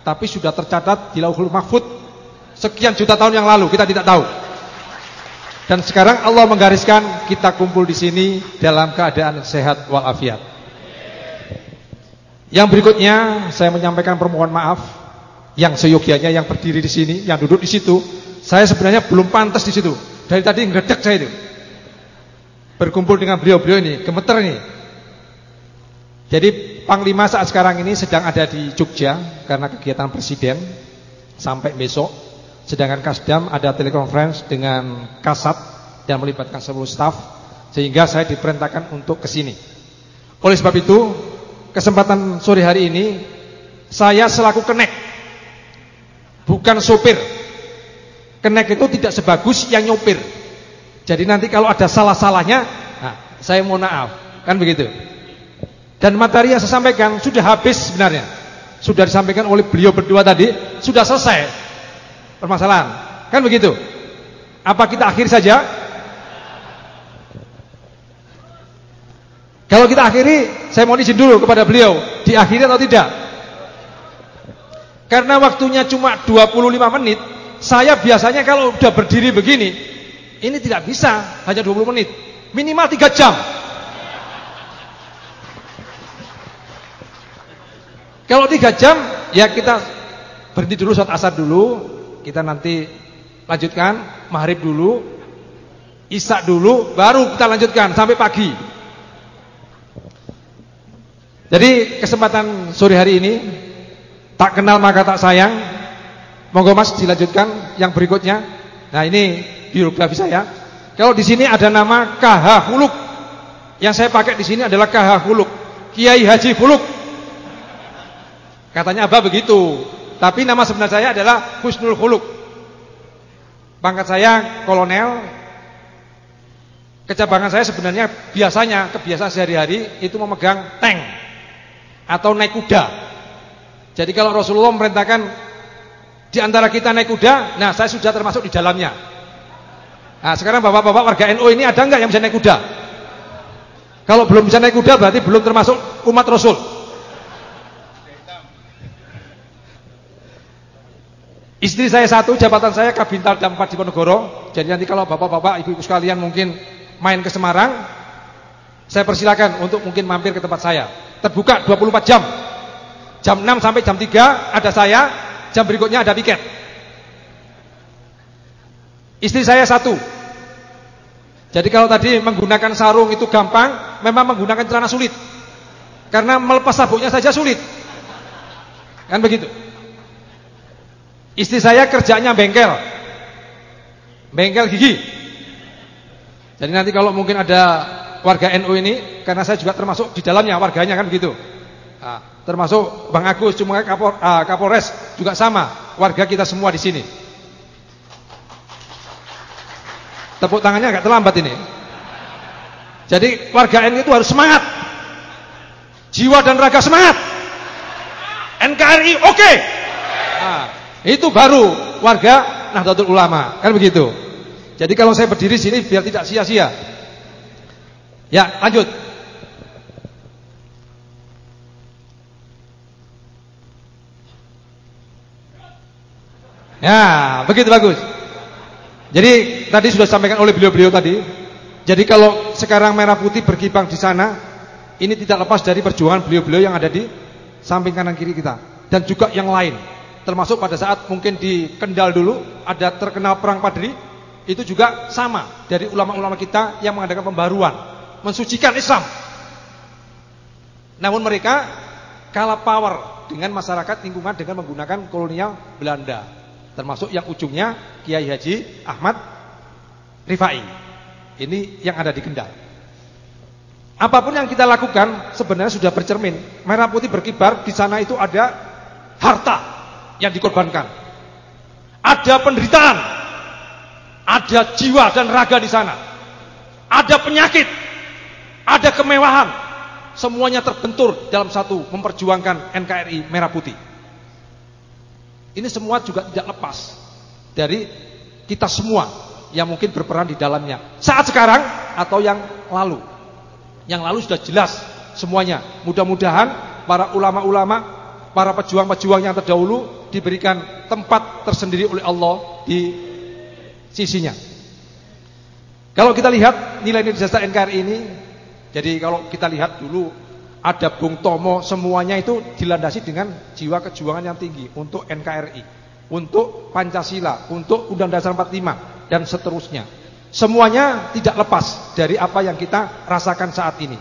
Tapi sudah tercatat di Lauhul Mahfud sekian juta tahun yang lalu, kita tidak tahu. Dan sekarang Allah menggariskan kita kumpul di sini dalam keadaan sehat walafiat. Yang berikutnya saya menyampaikan permohonan maaf yang seyogianya yang berdiri di sini, yang duduk di situ saya sebenarnya belum pantas di situ. Dari tadi ngedek saya itu. Berkumpul dengan beliau-beliau ini, gemeter ini. Jadi Panglima saat sekarang ini sedang ada di Jogja karena kegiatan presiden sampai besok. Sedangkan Kasdam ada telekonferensi dengan Kasat dan melibatkan seluruh staf sehingga saya diperintahkan untuk ke sini. Oleh sebab itu, kesempatan sore hari ini saya selaku kenek bukan sopir Kenek itu tidak sebagus yang nyopir. Jadi nanti kalau ada salah-salahnya, nah, saya mohon maaf. Kan begitu. Dan materi yang saya sampaikan sudah habis sebenarnya. Sudah disampaikan oleh beliau berdua tadi, sudah selesai permasalahan. Kan begitu. Apa kita akhiri saja? Kalau kita akhiri, saya mau izin dulu kepada beliau, diakhiri atau tidak? Karena waktunya cuma 25 menit, saya biasanya kalau udah berdiri begini, ini tidak bisa hanya 20 menit, minimal 3 jam. Kalau 3 jam, ya kita berhenti dulu saat asar dulu, kita nanti lanjutkan maghrib dulu, isak dulu, baru kita lanjutkan sampai pagi. Jadi kesempatan sore hari ini tak kenal maka tak sayang Monggo Mas dilanjutkan yang berikutnya. Nah, ini biografi saya. Kalau di sini ada nama KH Huluk. Yang saya pakai di sini adalah KH Huluk. Kiai Haji Huluk. Katanya Abah begitu. Tapi nama sebenar saya adalah Husnul Huluk. Pangkat saya kolonel. Kecabangan saya sebenarnya biasanya kebiasaan sehari-hari itu memegang tank atau naik kuda. Jadi kalau Rasulullah memerintahkan di antara kita naik kuda, nah saya sudah termasuk di dalamnya. Nah sekarang bapak-bapak warga NU ini ada nggak yang bisa naik kuda? Kalau belum bisa naik kuda berarti belum termasuk umat Rasul. Istri saya satu, jabatan saya Kabintal Dampat di Ponegoro. Jadi nanti kalau bapak-bapak, ibu-ibu sekalian mungkin main ke Semarang, saya persilakan untuk mungkin mampir ke tempat saya. Terbuka 24 jam. Jam 6 sampai jam 3 ada saya, jam berikutnya ada piket. Istri saya satu. Jadi kalau tadi menggunakan sarung itu gampang, memang menggunakan celana sulit. Karena melepas sabuknya saja sulit. Kan begitu. Istri saya kerjanya bengkel. Bengkel gigi. Jadi nanti kalau mungkin ada warga NU ini karena saya juga termasuk di dalamnya warganya kan begitu. Nah, termasuk Bang Agus cuma Kapol, uh, Kapolres juga sama, warga kita semua di sini. Tepuk tangannya agak terlambat ini. Jadi warga NU itu harus semangat. Jiwa dan raga semangat. NKRI oke. Okay. Nah, itu baru warga Nahdlatul Ulama, kan begitu. Jadi kalau saya berdiri sini biar tidak sia-sia. Ya, lanjut. Ya, begitu bagus. Jadi tadi sudah sampaikan oleh beliau-beliau tadi. Jadi kalau sekarang merah putih berkibang di sana, ini tidak lepas dari perjuangan beliau-beliau yang ada di samping kanan kiri kita dan juga yang lain. Termasuk pada saat mungkin di Kendal dulu ada terkenal perang Padri, itu juga sama dari ulama-ulama kita yang mengadakan pembaruan, mensucikan Islam. Namun mereka kalah power dengan masyarakat lingkungan dengan menggunakan kolonial Belanda. Termasuk yang ujungnya Kiai Haji Ahmad Rifai. Ini yang ada di Kendal. Apa pun yang kita lakukan sebenarnya sudah bercermin. Merah putih berkibar, di sana itu ada harta yang dikorbankan. Ada penderitaan, ada jiwa dan raga di sana. Ada penyakit, ada kemewahan. Semuanya terbentur dalam satu memperjuangkan NKRI Merah Putih. Ini semua juga tidak lepas dari kita semua yang mungkin berperan di dalamnya. Saat sekarang atau yang lalu. Yang lalu sudah jelas semuanya. Mudah-mudahan para ulama-ulama, para pejuang-pejuang yang terdahulu diberikan tempat tersendiri oleh Allah di sisinya. Kalau kita lihat nilai-nilai jasa NKRI ini, jadi kalau kita lihat dulu ada Bung Tomo semuanya itu dilandasi dengan jiwa kejuangan yang tinggi untuk NKRI, untuk Pancasila, untuk Undang-Undang Dasar 45 dan seterusnya. Semuanya tidak lepas dari apa yang kita rasakan saat ini.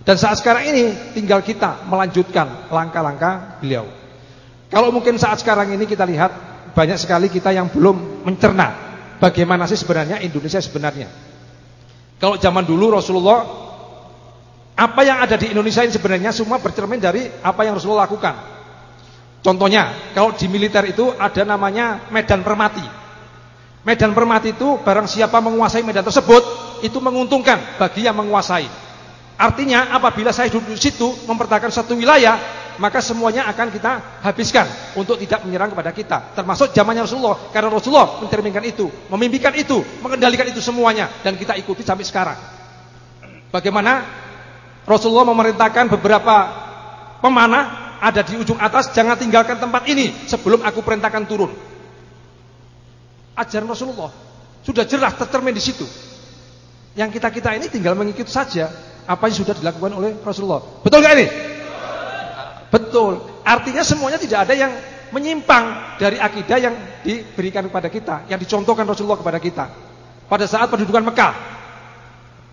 Dan saat sekarang ini tinggal kita melanjutkan langkah-langkah beliau. Kalau mungkin saat sekarang ini kita lihat banyak sekali kita yang belum mencerna bagaimana sih sebenarnya Indonesia sebenarnya. Kalau zaman dulu Rasulullah apa yang ada di Indonesia ini sebenarnya semua bercermin dari apa yang Rasulullah lakukan. Contohnya, kalau di militer itu ada namanya medan permati. Medan permati itu barang siapa menguasai medan tersebut itu menguntungkan bagi yang menguasai. Artinya apabila saya duduk di situ mempertahankan satu wilayah, maka semuanya akan kita habiskan untuk tidak menyerang kepada kita. Termasuk zamannya Rasulullah, karena Rasulullah mencerminkan itu, memimpikan itu, mengendalikan itu semuanya dan kita ikuti sampai sekarang. Bagaimana Rasulullah memerintahkan beberapa pemanah ada di ujung atas, jangan tinggalkan tempat ini sebelum aku perintahkan turun. Ajaran Rasulullah sudah jelas tercermin di situ. Yang kita-kita ini tinggal mengikuti saja apa yang sudah dilakukan oleh Rasulullah. Betul gak ini? Betul. Artinya semuanya tidak ada yang menyimpang dari akidah yang diberikan kepada kita, yang dicontohkan Rasulullah kepada kita. Pada saat pendudukan Mekah,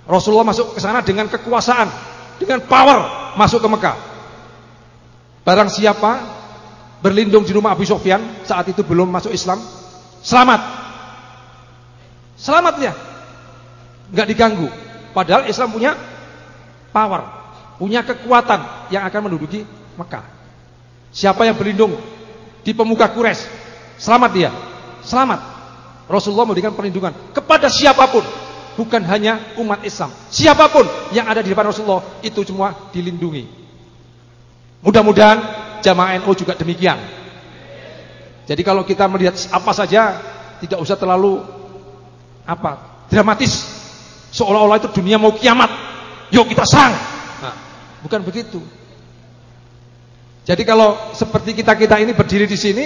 Rasulullah masuk ke sana dengan kekuasaan, dengan power masuk ke Mekah. Barang siapa berlindung di rumah Abu Sofyan saat itu belum masuk Islam, selamat. Selamat ya. Enggak diganggu. Padahal Islam punya power, punya kekuatan yang akan menduduki Mekah. Siapa yang berlindung di pemuka Quraisy, selamat dia. Selamat. Rasulullah memberikan perlindungan kepada siapa pun. Bukan hanya umat Islam. Siapa pun yang ada di depan Rasulullah itu semua dilindungi. Mudah-mudahan jamaah NU juga demikian. Jadi kalau kita melihat apa saja tidak usah terlalu apa dramatis seolah-olah itu dunia mau kiamat. Yuk kita sang. Nah, bukan begitu. Jadi kalau seperti kita-kita ini berdiri di sini,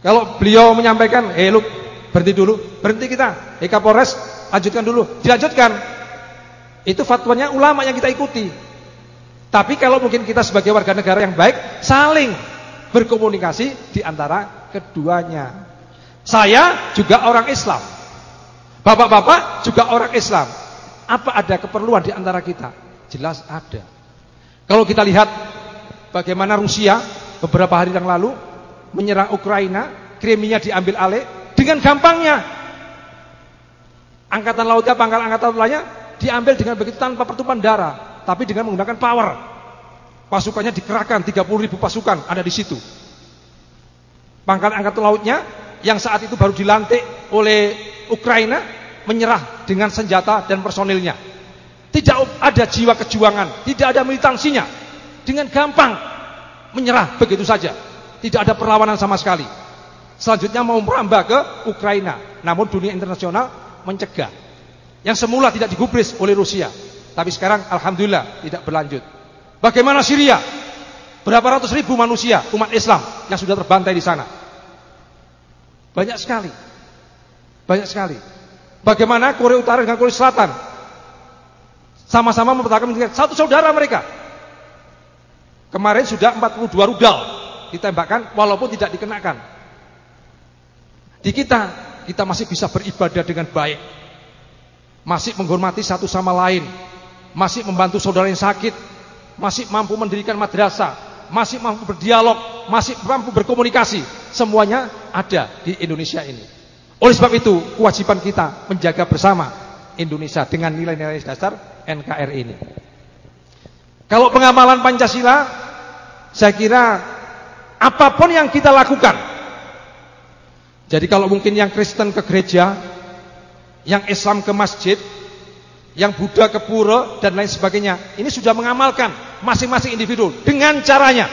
kalau beliau menyampaikan, "Eh, lu berhenti dulu." Berhenti kita. "Eh, Kapolres, lanjutkan dulu." Dilanjutkan. Itu fatwanya ulama yang kita ikuti. Tapi kalau mungkin kita sebagai warga negara yang baik, saling berkomunikasi di antara keduanya. Saya juga orang Islam. Bapak-bapak juga orang Islam. Apa ada keperluan di antara kita? Jelas ada. Kalau kita lihat bagaimana Rusia beberapa hari yang lalu menyerang Ukraina, Crimea diambil alih dengan gampangnya. Angkatan lautnya, pangkal angkatan lautnya diambil dengan begitu tanpa pertumpahan darah, tapi dengan menggunakan power. Pasukannya dikerahkan 30 ribu pasukan ada di situ. Pangkal angkatan lautnya yang saat itu baru dilantik oleh Ukraina menyerah dengan senjata dan personilnya. Tidak ada jiwa kejuangan, tidak ada militansinya. Dengan gampang menyerah begitu saja. Tidak ada perlawanan sama sekali. Selanjutnya mau merambah ke Ukraina. Namun dunia internasional mencegah. Yang semula tidak digubris oleh Rusia. Tapi sekarang Alhamdulillah tidak berlanjut. Bagaimana Syria? Berapa ratus ribu manusia umat Islam yang sudah terbantai di sana. Banyak sekali. Banyak sekali. Bagaimana Korea Utara dengan Korea Selatan? Sama-sama mempertahankan satu saudara mereka. Kemarin sudah 42 rudal ditembakkan walaupun tidak dikenakan. Di kita, kita masih bisa beribadah dengan baik. Masih menghormati satu sama lain. Masih membantu saudara yang sakit. Masih mampu mendirikan madrasah. Masih mampu berdialog. Masih mampu berkomunikasi. Semuanya ada di Indonesia ini. Oleh sebab itu, kewajiban kita menjaga bersama Indonesia dengan nilai-nilai dasar NKRI ini. Kalau pengamalan Pancasila, saya kira apa pun yang kita lakukan. Jadi kalau mungkin yang Kristen ke gereja, yang Islam ke masjid, yang Buddha ke pura dan lain sebagainya, ini sudah mengamalkan masing-masing individu dengan caranya.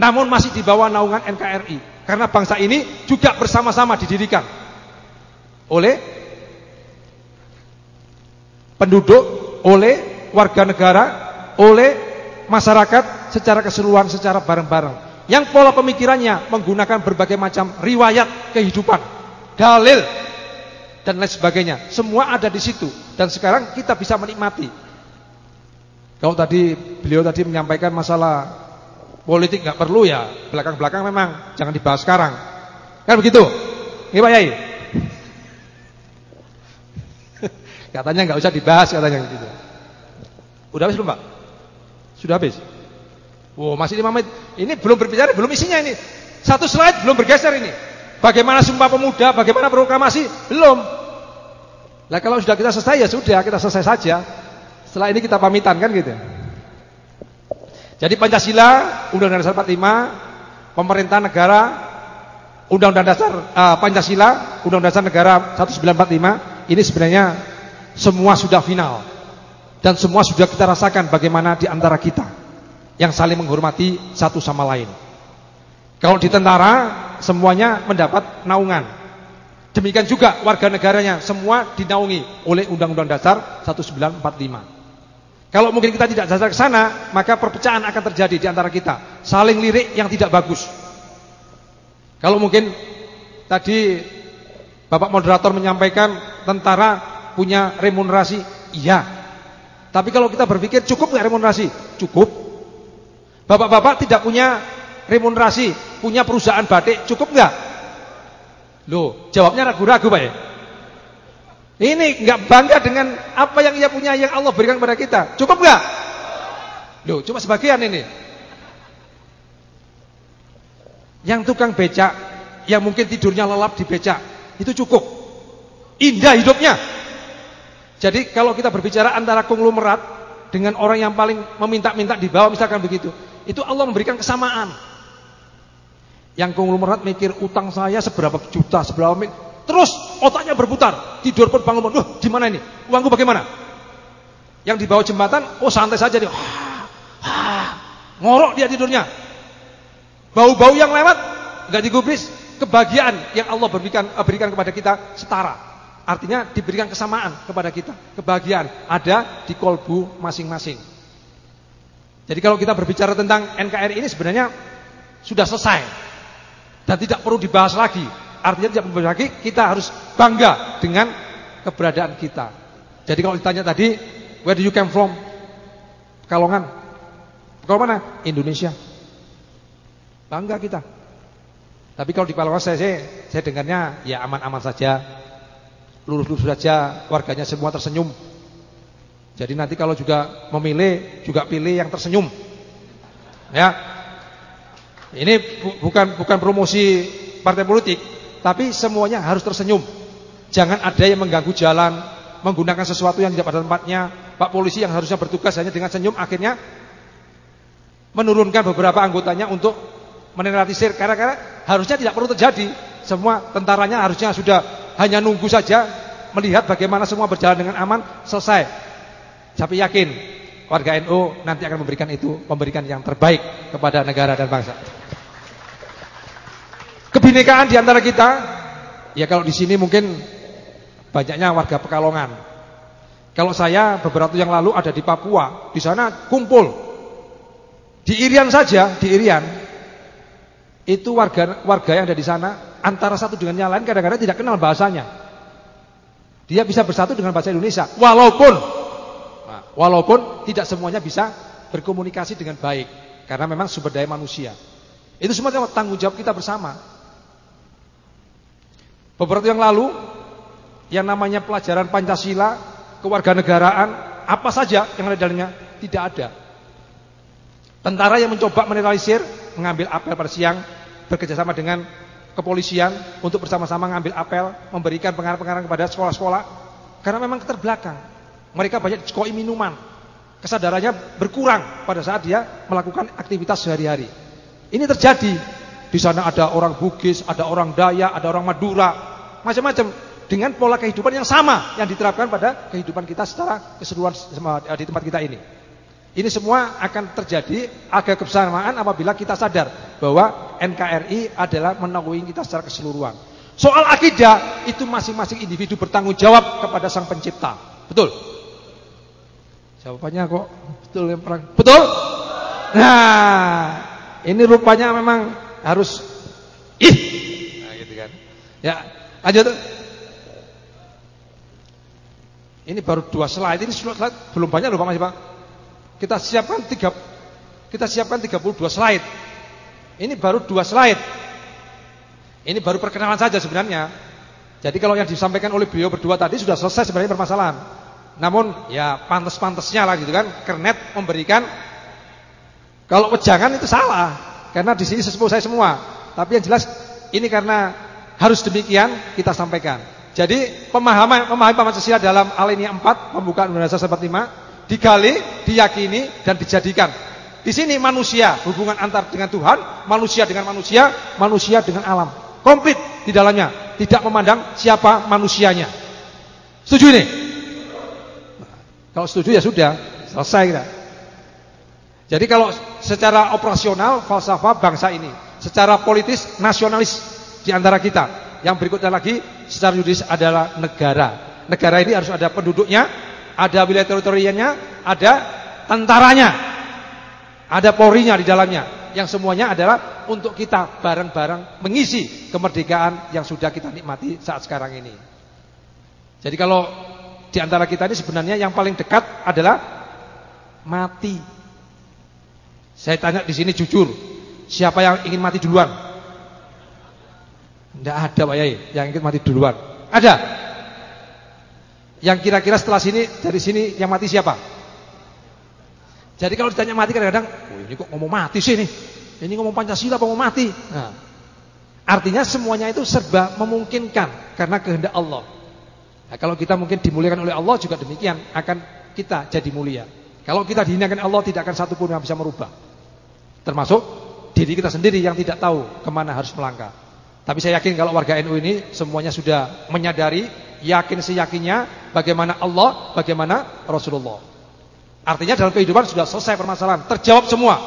Namun masih di bawah naungan NKRI. Karena bangsa ini juga bersama-sama didirikan oleh penduduk, oleh warga negara, oleh masyarakat secara keseluruhan, secara bareng-bareng. Yang pola pemikirannya menggunakan berbagai macam riwayat kehidupan, dalil dan lain sebagainya. Semua ada di situ dan sekarang kita bisa menikmati. Kalau tadi beliau tadi menyampaikan masalah Politik nggak perlu ya, belakang-belakang memang jangan dibahas sekarang. Kan begitu? Ini Pak Yai. katanya nggak usah dibahas katanya gitu. Udah habis belum Pak? Sudah habis? Wow, masih lima menit. Ini belum berbicara, belum isinya ini. Satu slide belum bergeser ini. Bagaimana sumpah pemuda, bagaimana proklamasi? Belum. Lah kalau sudah kita selesai ya sudah, kita selesai saja. Setelah ini kita pamitan kan gitu. Jadi Pancasila, Undang-Undang Dasar 45, pemerintah negara, Undang-Undang Dasar uh, Pancasila, Undang-Undang Dasar Negara 1945, ini sebenarnya semua sudah final. Dan semua sudah kita rasakan bagaimana di antara kita yang saling menghormati satu sama lain. Kalau di tentara semuanya mendapat naungan. Demikian juga warga negaranya semua dinaungi oleh Undang-Undang Dasar 1945. Kalau mungkin kita tidak dasar ke sana, maka perpecahan akan terjadi di antara kita. Saling lirik yang tidak bagus. Kalau mungkin tadi Bapak moderator menyampaikan tentara punya remunerasi, iya. Tapi kalau kita berpikir cukup nggak remunerasi? Cukup. Bapak-bapak tidak punya remunerasi, punya perusahaan batik, cukup nggak? Loh, jawabnya ragu-ragu Pak ya. Ini nggak bangga dengan apa yang ia punya yang Allah berikan kepada kita. Cukup nggak? Loh, cuma sebagian ini. Yang tukang becak, yang mungkin tidurnya lelap di becak, itu cukup. Indah hidupnya. Jadi kalau kita berbicara antara konglomerat dengan orang yang paling meminta-minta di bawah misalkan begitu, itu Allah memberikan kesamaan. Yang konglomerat mikir utang saya seberapa juta, seberapa Terus otaknya berputar, tidur pun bangun pun, "Duh, gimana ini? Uangku bagaimana?" Yang di bawah jembatan, oh santai saja dia. ngorok dia tidurnya. Bau-bau yang lewat enggak digubris, kebahagiaan yang Allah berikan eh, berikan kepada kita setara. Artinya diberikan kesamaan kepada kita. Kebahagiaan ada di kolbu masing-masing. Jadi kalau kita berbicara tentang NKRI ini sebenarnya sudah selesai dan tidak perlu dibahas lagi. Artinya tidak perlu lagi kita harus bangga dengan keberadaan kita. Jadi kalau ditanya tadi, where do you come from? Pekalongan. Pekalongan mana? Indonesia. Bangga kita. Tapi kalau di Pekalongan saya, saya, saya dengarnya ya aman-aman saja. Lurus-lurus saja, warganya semua tersenyum. Jadi nanti kalau juga memilih juga pilih yang tersenyum. Ya. Ini bu bukan bukan promosi partai politik, tapi semuanya harus tersenyum. Jangan ada yang mengganggu jalan, menggunakan sesuatu yang tidak pada tempatnya. Pak polisi yang harusnya bertugas hanya dengan senyum akhirnya menurunkan beberapa anggotanya untuk menetralisir karena harusnya tidak perlu terjadi. Semua tentaranya harusnya sudah hanya nunggu saja melihat bagaimana semua berjalan dengan aman selesai. Tapi yakin warga NU nanti akan memberikan itu, memberikan yang terbaik kepada negara dan bangsa. Kebinekaan di antara kita, ya kalau di sini mungkin banyaknya warga Pekalongan. Kalau saya beberapa waktu yang lalu ada di Papua, di sana kumpul. Di Irian saja, di Irian itu warga warga yang ada di sana antara satu dengan yang lain kadang-kadang tidak kenal bahasanya. Dia bisa bersatu dengan bahasa Indonesia walaupun Walaupun tidak semuanya bisa berkomunikasi dengan baik karena memang sumber daya manusia. Itu semua tanggung jawab kita bersama. Beberapa yang lalu yang namanya pelajaran Pancasila, kewarganegaraan, apa saja yang ada dalamnya tidak ada. Tentara yang mencoba menetralisir, mengambil apel pada siang, bekerjasama dengan kepolisian untuk bersama-sama mengambil apel, memberikan pengarang-pengarang kepada sekolah-sekolah karena memang keterbelakang. Mereka banyak dicekoi minuman. Kesadarannya berkurang pada saat dia melakukan aktivitas sehari-hari. Ini terjadi. Di sana ada orang Bugis, ada orang Daya, ada orang Madura, macam-macam dengan pola kehidupan yang sama yang diterapkan pada kehidupan kita secara keseluruhan di tempat kita ini. Ini semua akan terjadi agak kebersamaan apabila kita sadar bahwa NKRI adalah menaungi kita secara keseluruhan. Soal akidah itu masing-masing individu bertanggung jawab kepada Sang Pencipta. Betul? Jawabannya kok betul yang perang. Betul? Nah, ini rupanya memang harus ih. Nah, gitu kan. Ya, lanjut. Ini baru dua slide. Ini slide belum banyak loh Pak Mas Pak. Kita siapkan tiga kita siapkan 32 slide. Ini baru dua slide. Ini baru perkenalan saja sebenarnya. Jadi kalau yang disampaikan oleh beliau berdua tadi sudah selesai sebenarnya permasalahan. Namun ya pantas-pantasnya lah gitu kan. Kernet memberikan kalau wejangan itu salah karena di sini sesepuh saya semua. Tapi yang jelas ini karena harus demikian kita sampaikan. Jadi pemahaman pemahaman Pancasila dalam alinea 4 pembukaan Undang-Undang 45 digali, diyakini dan dijadikan. Di sini manusia hubungan antar dengan Tuhan, manusia dengan manusia, manusia dengan alam. Komplit di dalamnya, tidak memandang siapa manusianya. Setuju ini? Kalau setuju ya sudah, selesai kita. Jadi kalau secara operasional falsafah bangsa ini, secara politis nasionalis di antara kita. Yang berikutnya lagi secara yuridis adalah negara. Negara ini harus ada penduduknya, ada wilayah teritorialnya, ada tentaranya, ada polrinya di dalamnya. Yang semuanya adalah untuk kita bareng-bareng mengisi kemerdekaan yang sudah kita nikmati saat sekarang ini. Jadi kalau di antara kita ini sebenarnya yang paling dekat adalah mati. Saya tanya di sini jujur, siapa yang ingin mati duluan? Tidak ada Pak Yai yang ingin mati duluan. Ada? Yang kira-kira setelah sini dari sini yang mati siapa? Jadi kalau ditanya mati kadang-kadang, oh ini kok ngomong mati sih nih? Ini ngomong Pancasila mau mati? Nah, artinya semuanya itu serba memungkinkan karena kehendak Allah. Nah, kalau kita mungkin dimuliakan oleh Allah juga demikian akan kita jadi mulia. Kalau kita dihinakan Allah tidak akan satu pun yang bisa merubah. Termasuk diri kita sendiri yang tidak tahu ke mana harus melangkah. Tapi saya yakin kalau warga NU ini semuanya sudah menyadari, yakin seyakinnya bagaimana Allah, bagaimana Rasulullah. Artinya dalam kehidupan sudah selesai permasalahan, terjawab semua.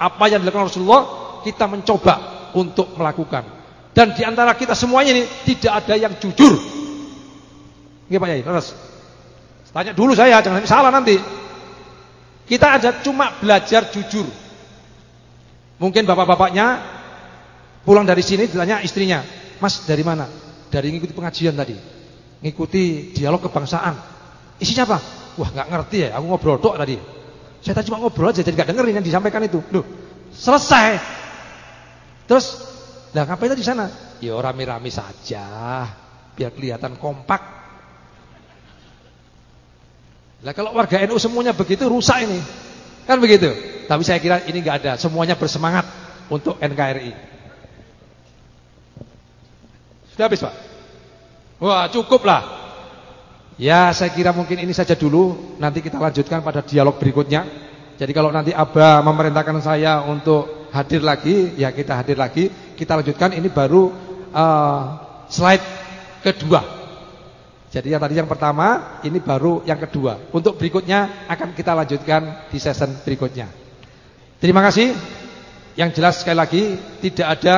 Apa yang dilakukan Rasulullah, kita mencoba untuk melakukan. Dan di antara kita semuanya ini tidak ada yang jujur. Nggih Pak Yai, terus. Tanya dulu saya, jangan salah nanti. Kita ada cuma belajar jujur. Mungkin bapak-bapaknya Pulang dari sini ditanya istrinya, "Mas, dari mana?" "Dari ngikuti pengajian tadi." Ngikuti dialog kebangsaan. Isinya apa? Wah, nggak ngerti ya, aku ngobrol tok tadi. Saya tadi cuma ngobrol aja jadi nggak dengerin yang disampaikan itu. Loh, selesai. Terus, lah ngapain tadi di sana? Ya rame-rame saja, biar kelihatan kompak. Lah kalau warga NU semuanya begitu rusak ini. Kan begitu. Tapi saya kira ini nggak ada, semuanya bersemangat untuk NKRI. Sudah habis Pak? Wah cukup lah. Ya saya kira mungkin ini saja dulu. Nanti kita lanjutkan pada dialog berikutnya. Jadi kalau nanti Abah memerintahkan saya untuk hadir lagi, ya kita hadir lagi. Kita lanjutkan ini baru uh, slide kedua. Jadi yang tadi yang pertama, ini baru yang kedua. Untuk berikutnya akan kita lanjutkan di season berikutnya. Terima kasih. Yang jelas sekali lagi tidak ada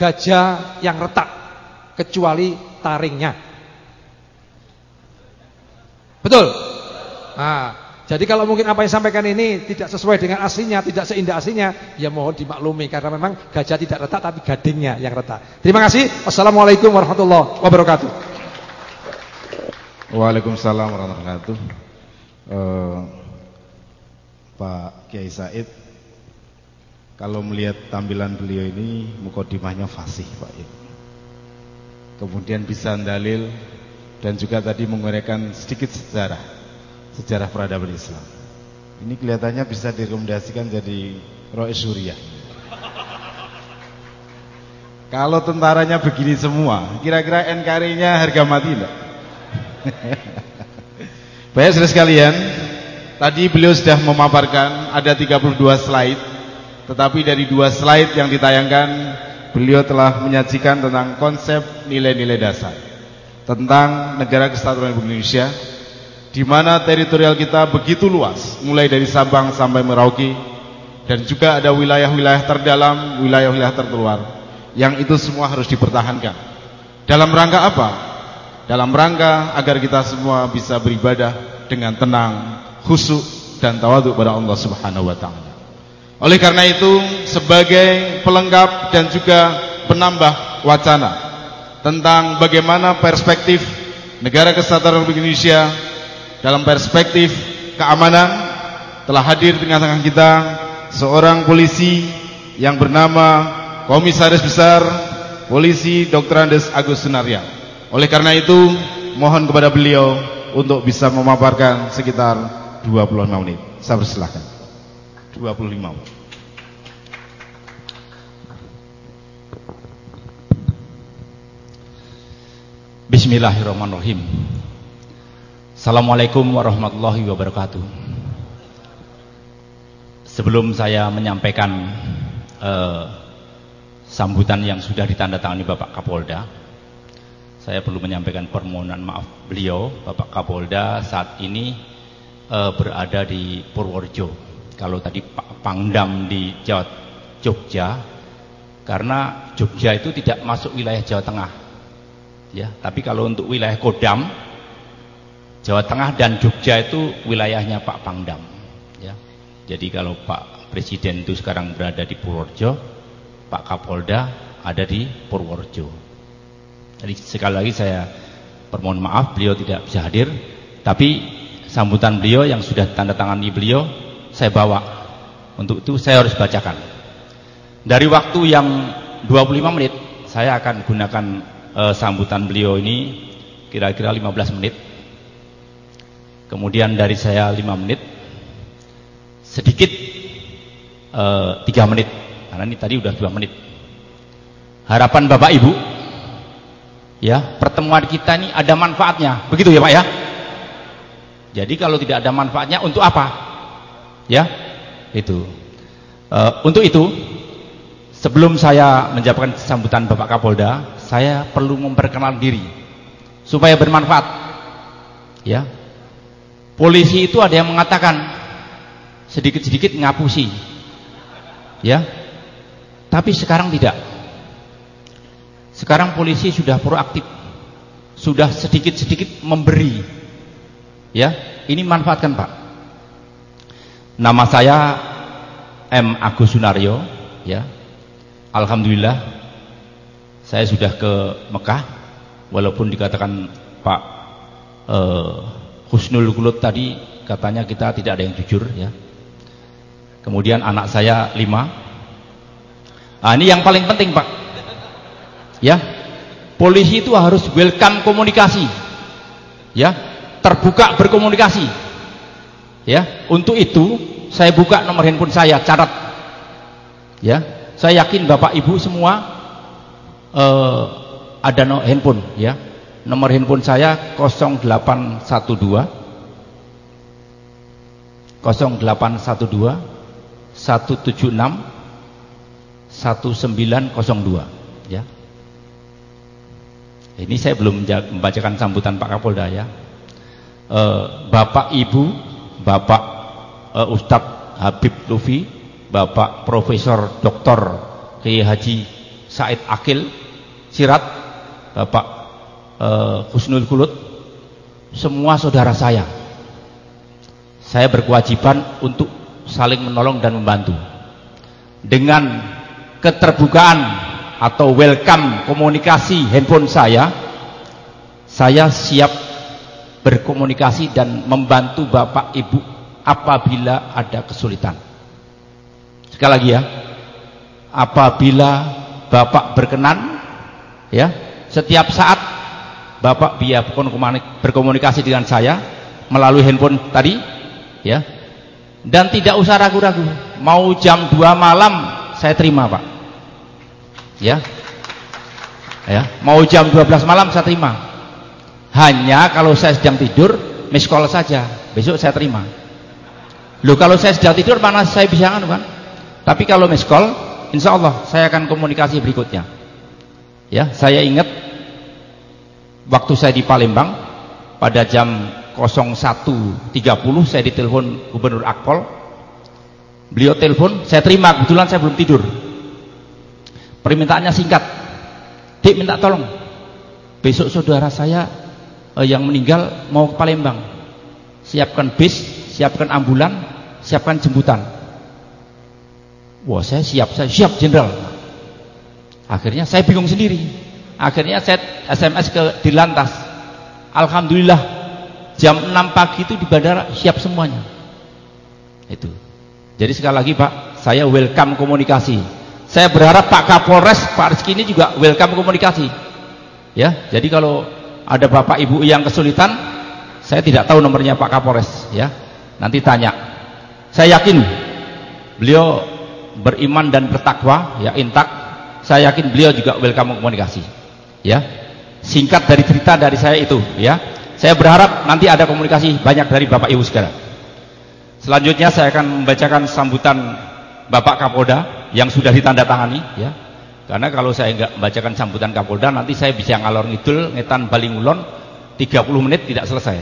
gajah yang retak kecuali taringnya. Betul? Nah, jadi kalau mungkin apa yang sampaikan ini tidak sesuai dengan aslinya, tidak seindah aslinya, ya mohon dimaklumi karena memang gajah tidak retak tapi gadingnya yang retak. Terima kasih. Wassalamualaikum warahmatullahi wabarakatuh. Waalaikumsalam warahmatullahi wabarakatuh. Uh, Pak Kiai Said, kalau melihat tampilan beliau ini mukodimahnya fasih Pak kemudian bisa dalil dan juga tadi menguraikan sedikit sejarah sejarah peradaban Islam. Ini kelihatannya bisa direkomendasikan jadi Rois Suriah. Kalau tentaranya begini semua, kira-kira NKRI-nya harga mati enggak? Baik saudara sekalian, tadi beliau sudah memaparkan ada 32 slide, tetapi dari dua slide yang ditayangkan beliau telah menyajikan tentang konsep nilai-nilai dasar tentang negara kesatuan Republik Indonesia di mana teritorial kita begitu luas mulai dari Sabang sampai Merauke dan juga ada wilayah-wilayah terdalam, wilayah-wilayah terluar yang itu semua harus dipertahankan. Dalam rangka apa? Dalam rangka agar kita semua bisa beribadah dengan tenang, khusyuk dan tawaduk pada Allah Subhanahu wa taala. Oleh karena itu sebagai pelengkap dan juga penambah wacana tentang bagaimana perspektif negara kesatuan Republik Indonesia dalam perspektif keamanan telah hadir tengah-tengah kita seorang polisi yang bernama Komisaris Besar Polisi Dr. Andes Agus Sunaria. Oleh karena itu mohon kepada beliau untuk bisa memaparkan sekitar 25 menit. Saya persilahkan. 25. Bismillahirrahmanirrahim. Assalamualaikum warahmatullahi wabarakatuh. Sebelum saya menyampaikan eh, sambutan yang sudah ditandatangani Bapak Kapolda, saya perlu menyampaikan permohonan maaf beliau, Bapak Kapolda saat ini eh, berada di Purworejo. Kalau tadi Pak Pangdam di Jawa Jogja karena Jogja itu tidak masuk wilayah Jawa Tengah ya. Tapi kalau untuk wilayah Kodam Jawa Tengah dan Jogja itu wilayahnya Pak Pangdam ya. Jadi kalau Pak Presiden itu sekarang berada di Purworejo Pak Kapolda ada di Purworejo jadi sekali lagi saya permohon maaf beliau tidak bisa hadir tapi sambutan beliau yang sudah tanda tangani beliau saya bawa. Untuk itu saya harus bacakan. Dari waktu yang 25 menit, saya akan gunakan uh, sambutan beliau ini kira-kira 15 menit. Kemudian dari saya 5 menit. Sedikit uh, eh, 3 menit. Karena ini tadi udah 2 menit. Harapan Bapak Ibu ya, pertemuan kita ini ada manfaatnya. Begitu ya, Pak ya? Jadi kalau tidak ada manfaatnya untuk apa? Ya, itu. Uh, untuk itu, Sebelum saya menjawabkan sambutan Bapak Kapolda, saya perlu memperkenalkan diri supaya bermanfaat. Ya. Polisi itu ada yang mengatakan sedikit-sedikit ngapusi. Ya. Tapi sekarang tidak. Sekarang polisi sudah proaktif. Sudah sedikit-sedikit memberi. Ya, ini manfaatkan, Pak. Nama saya M Agus Sunario, ya. Alhamdulillah saya sudah ke Mekah walaupun dikatakan Pak eh, Husnul Kulut tadi katanya kita tidak ada yang jujur ya. Kemudian anak saya lima. Nah, ini yang paling penting Pak. Ya, polisi itu harus welcome komunikasi. Ya, terbuka berkomunikasi. Ya, untuk itu saya buka nomor handphone saya, catat. Ya, saya yakin Bapak Ibu semua uh, ada no handphone ya. Nomor handphone saya 0812 0812 176 1902 ya. Ini saya belum membacakan sambutan Pak Kapolda ya. Uh, Bapak Ibu, Bapak uh, Ustadz Habib Lufi, Bapak Profesor Dr. Kiai Haji Said Akil Sirat, Bapak uh, Husnul Kulut, semua saudara saya. Saya berkewajiban untuk saling menolong dan membantu. Dengan keterbukaan atau welcome komunikasi handphone saya, saya siap berkomunikasi dan membantu Bapak Ibu apabila ada kesulitan. Sekali lagi ya. Apabila Bapak berkenan ya, setiap saat Bapak biar berkomunikasi dengan saya melalui handphone tadi ya. Dan tidak usah ragu-ragu. Mau jam 2 malam saya terima, Pak. Ya. Ya, mau jam 12 malam saya terima. Hanya kalau saya sedang tidur, miss call saja. Besok saya terima. Loh kalau saya sedang tidur mana saya bisa kan? Tapi kalau miss call, insya Allah saya akan komunikasi berikutnya. Ya, saya ingat waktu saya di Palembang pada jam 01.30 saya ditelepon Gubernur Akpol. Beliau telepon, saya terima, kebetulan saya belum tidur. Permintaannya singkat. Dik minta tolong. Besok saudara saya eh, yang meninggal mau ke Palembang. Siapkan bis, siapkan ambulan, siapkan jemputan. Wah saya siap, saya siap jenderal. Akhirnya saya bingung sendiri. Akhirnya saya SMS ke Dilantas. Alhamdulillah jam 6 pagi itu di bandara siap semuanya. Itu. Jadi sekali lagi Pak, saya welcome komunikasi. Saya berharap Pak Kapolres, Pak Rizky ini juga welcome komunikasi. Ya, jadi kalau ada Bapak Ibu yang kesulitan, saya tidak tahu nomornya Pak Kapolres, ya. Nanti tanya. Saya yakin beliau beriman dan bertakwa ya intak saya yakin beliau juga welcome komunikasi ya singkat dari cerita dari saya itu ya saya berharap nanti ada komunikasi banyak dari Bapak Ibu sekalian selanjutnya saya akan membacakan sambutan Bapak Kapolda yang sudah ditandatangani ya karena kalau saya enggak membacakan sambutan Kapolda nanti saya bisa ngalor ngidul ngetan balingulon 30 menit tidak selesai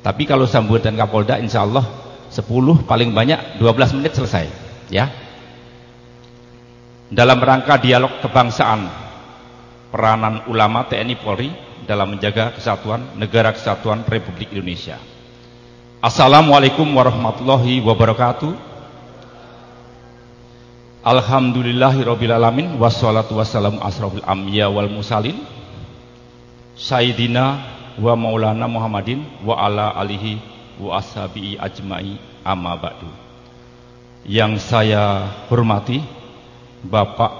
tapi kalau sambutan Kapolda insya Allah 10 paling banyak 12 menit selesai ya dalam rangka dialog kebangsaan peranan ulama TNI Polri dalam menjaga kesatuan negara kesatuan Republik Indonesia. Assalamualaikum warahmatullahi wabarakatuh. Alhamdulillahirrabbilalamin Wassalatu wassalamu asrafil amya wal musalin Sayyidina wa maulana Muhammadin Wa ala alihi wa ashabihi ajma'i amma ba'du Yang saya hormati Bapak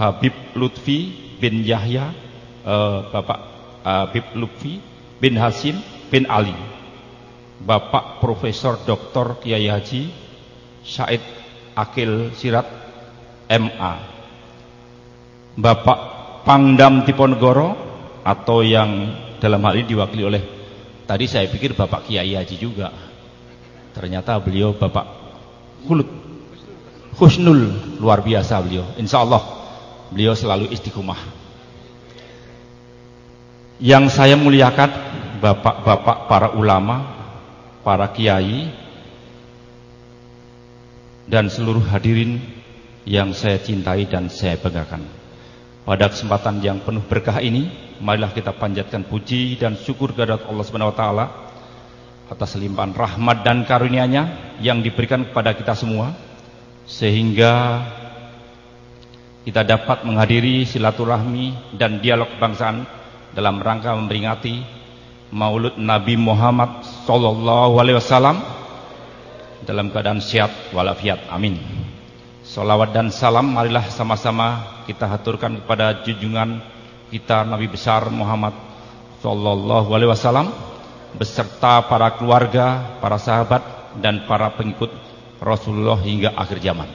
Habib Lutfi bin Yahya uh, Bapak Habib Lutfi bin Hasim bin Ali Bapak Profesor Dr. Kiai Haji Said Akil Sirat MA Bapak Pangdam Diponegoro atau yang dalam hal ini diwakili oleh tadi saya pikir Bapak Kiai Haji juga ternyata beliau Bapak Kulut husnul luar biasa beliau. Insya Allah beliau selalu istiqomah. Yang saya muliakan bapak-bapak para ulama, para kiai, dan seluruh hadirin yang saya cintai dan saya banggakan. Pada kesempatan yang penuh berkah ini, marilah kita panjatkan puji dan syukur kepada Allah Subhanahu wa taala atas limpahan rahmat dan karunia-Nya yang diberikan kepada kita semua sehingga kita dapat menghadiri silaturahmi dan dialog kebangsaan dalam rangka memperingati Maulud Nabi Muhammad sallallahu alaihi wasallam dalam keadaan sehat walafiat. Amin. Salawat dan salam marilah sama-sama kita haturkan kepada junjungan kita Nabi besar Muhammad sallallahu alaihi wasallam beserta para keluarga, para sahabat dan para pengikut Rasulullah hingga akhir zaman.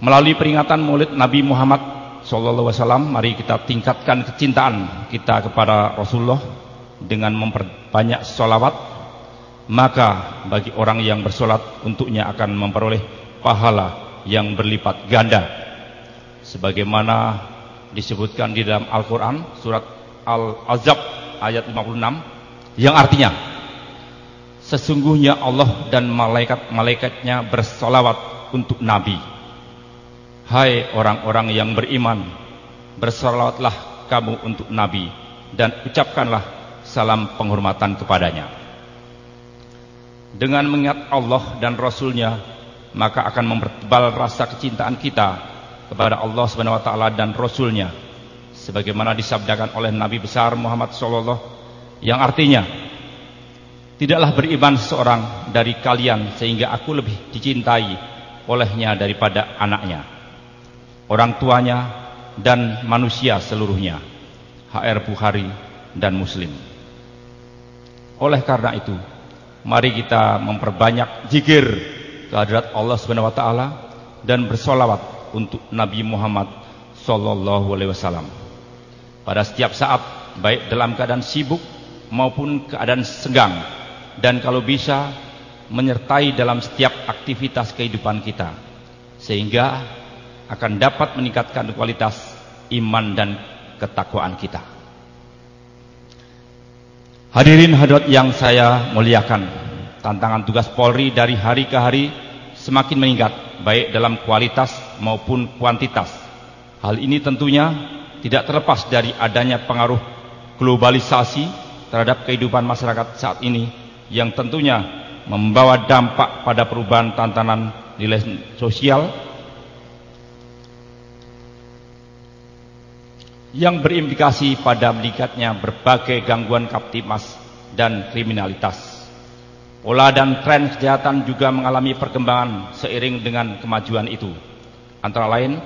Melalui peringatan Maulid Nabi Muhammad sallallahu alaihi wasallam, mari kita tingkatkan kecintaan kita kepada Rasulullah dengan memperbanyak sholawat maka bagi orang yang bersolat untuknya akan memperoleh pahala yang berlipat ganda. Sebagaimana disebutkan di dalam Al-Qur'an surat Al-Azab ayat 56 yang artinya sesungguhnya Allah dan malaikat-malaikatnya bersolawat untuk Nabi. Hai orang-orang yang beriman bersolawatlah kamu untuk Nabi dan ucapkanlah salam penghormatan kepadanya dengan mengingat Allah dan Rasulnya maka akan mempertebal rasa kecintaan kita kepada Allah Subhanahu wa taala dan rasulnya sebagaimana disabdakan oleh Nabi besar Muhammad sallallahu yang artinya tidaklah beriman seorang dari kalian sehingga aku lebih dicintai olehnya daripada anaknya orang tuanya dan manusia seluruhnya HR Bukhari dan Muslim. Oleh karena itu mari kita memperbanyak zikir kehadirat Allah Subhanahu wa taala dan bersolawat untuk Nabi Muhammad sallallahu alaihi wasallam. Pada setiap saat baik dalam keadaan sibuk maupun keadaan senggang dan kalau bisa menyertai dalam setiap aktivitas kehidupan kita sehingga akan dapat meningkatkan kualitas iman dan ketakwaan kita. Hadirin hadirat yang saya muliakan, tantangan tugas Polri dari hari ke hari semakin meningkat baik dalam kualitas maupun kuantitas. Hal ini tentunya tidak terlepas dari adanya pengaruh globalisasi terhadap kehidupan masyarakat saat ini yang tentunya membawa dampak pada perubahan tantangan nilai sosial yang berimplikasi pada meningkatnya berbagai gangguan kaptimas dan kriminalitas. Pola dan tren kejahatan juga mengalami perkembangan seiring dengan kemajuan itu. Antara lain,